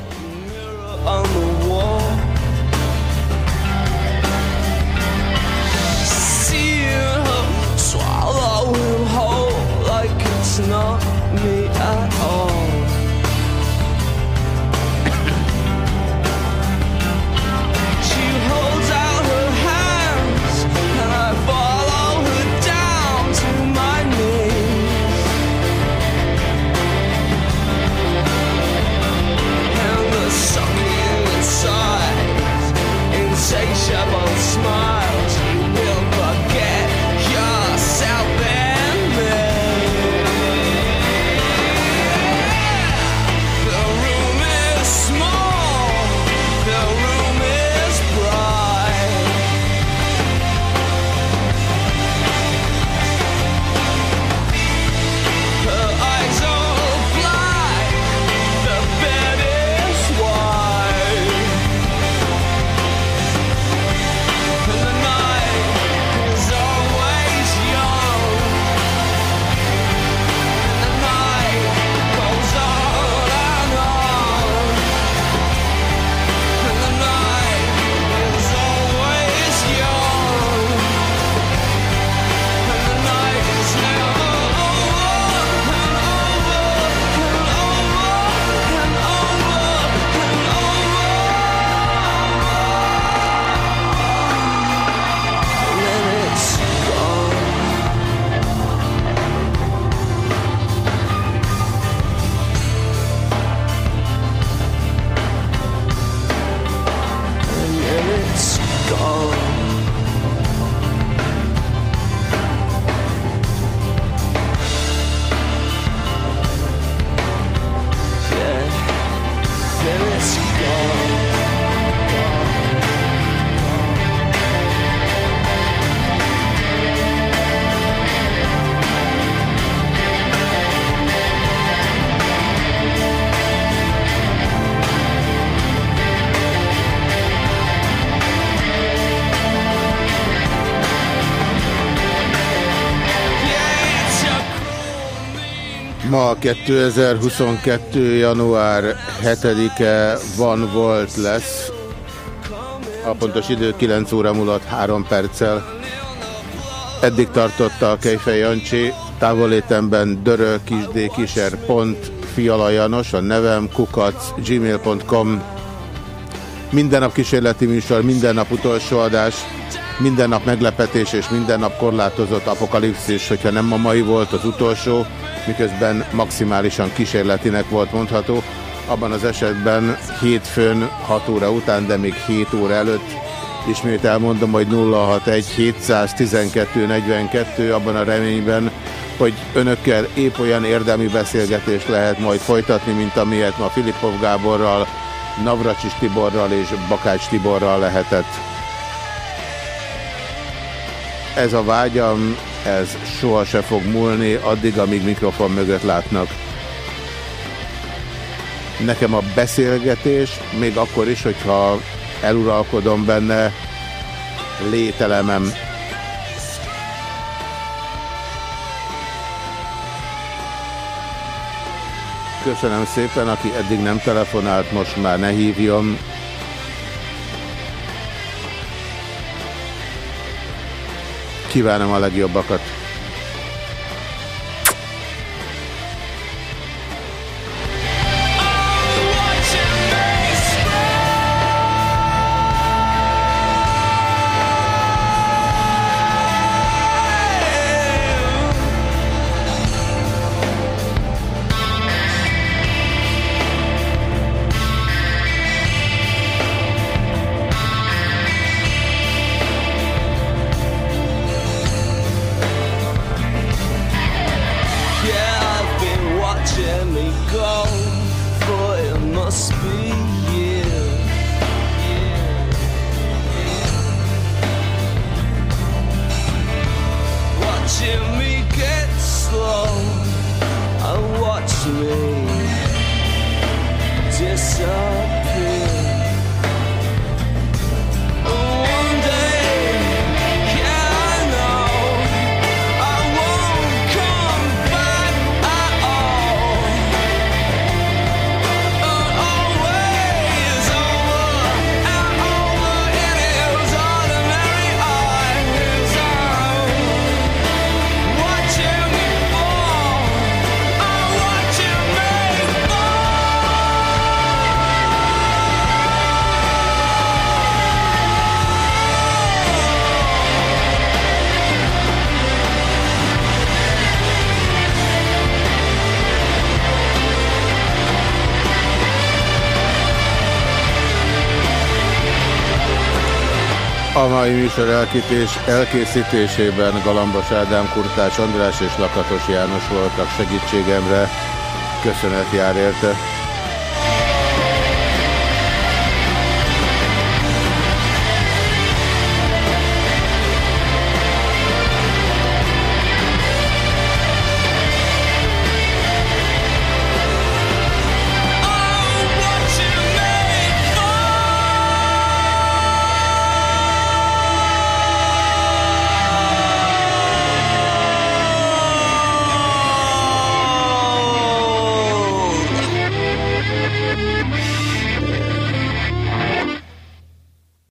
2022. január 7-e van, volt, lesz. A pontos idő 9 óra múlott 3 perccel. Eddig tartotta a Kejfej Jancsi, távolétemben dörö kisd kiser pont Fiala Janos, a nevem kukac gmail.com minden nap kísérleti műsor, minden nap utolsó adás, minden nap meglepetés és minden nap korlátozott apokalipszis, hogyha nem a mai volt az utolsó, miközben maximálisan kísérletinek volt mondható. Abban az esetben hétfőn 6 óra után, de még 7 óra előtt ismét elmondom, hogy 061 712 42, abban a reményben, hogy önökkel épp olyan érdemi beszélgetést lehet majd folytatni, mint amilyet ma Filipov Gáborral, Navracsis Tiborral és Bakács Tiborral lehetett. Ez a vágyam, ez soha se fog múlni, addig, amíg mikrofon mögött látnak. Nekem a beszélgetés, még akkor is, hogyha eluralkodom benne, lételemem. Köszönöm szépen, aki eddig nem telefonált, most már ne hívjon. Kívánom a legjobbakat. Műsor elkítés, elkészítésében Galambos Ádám, Kurtács András és Lakatos János voltak segítségemre. Köszönet jár érte.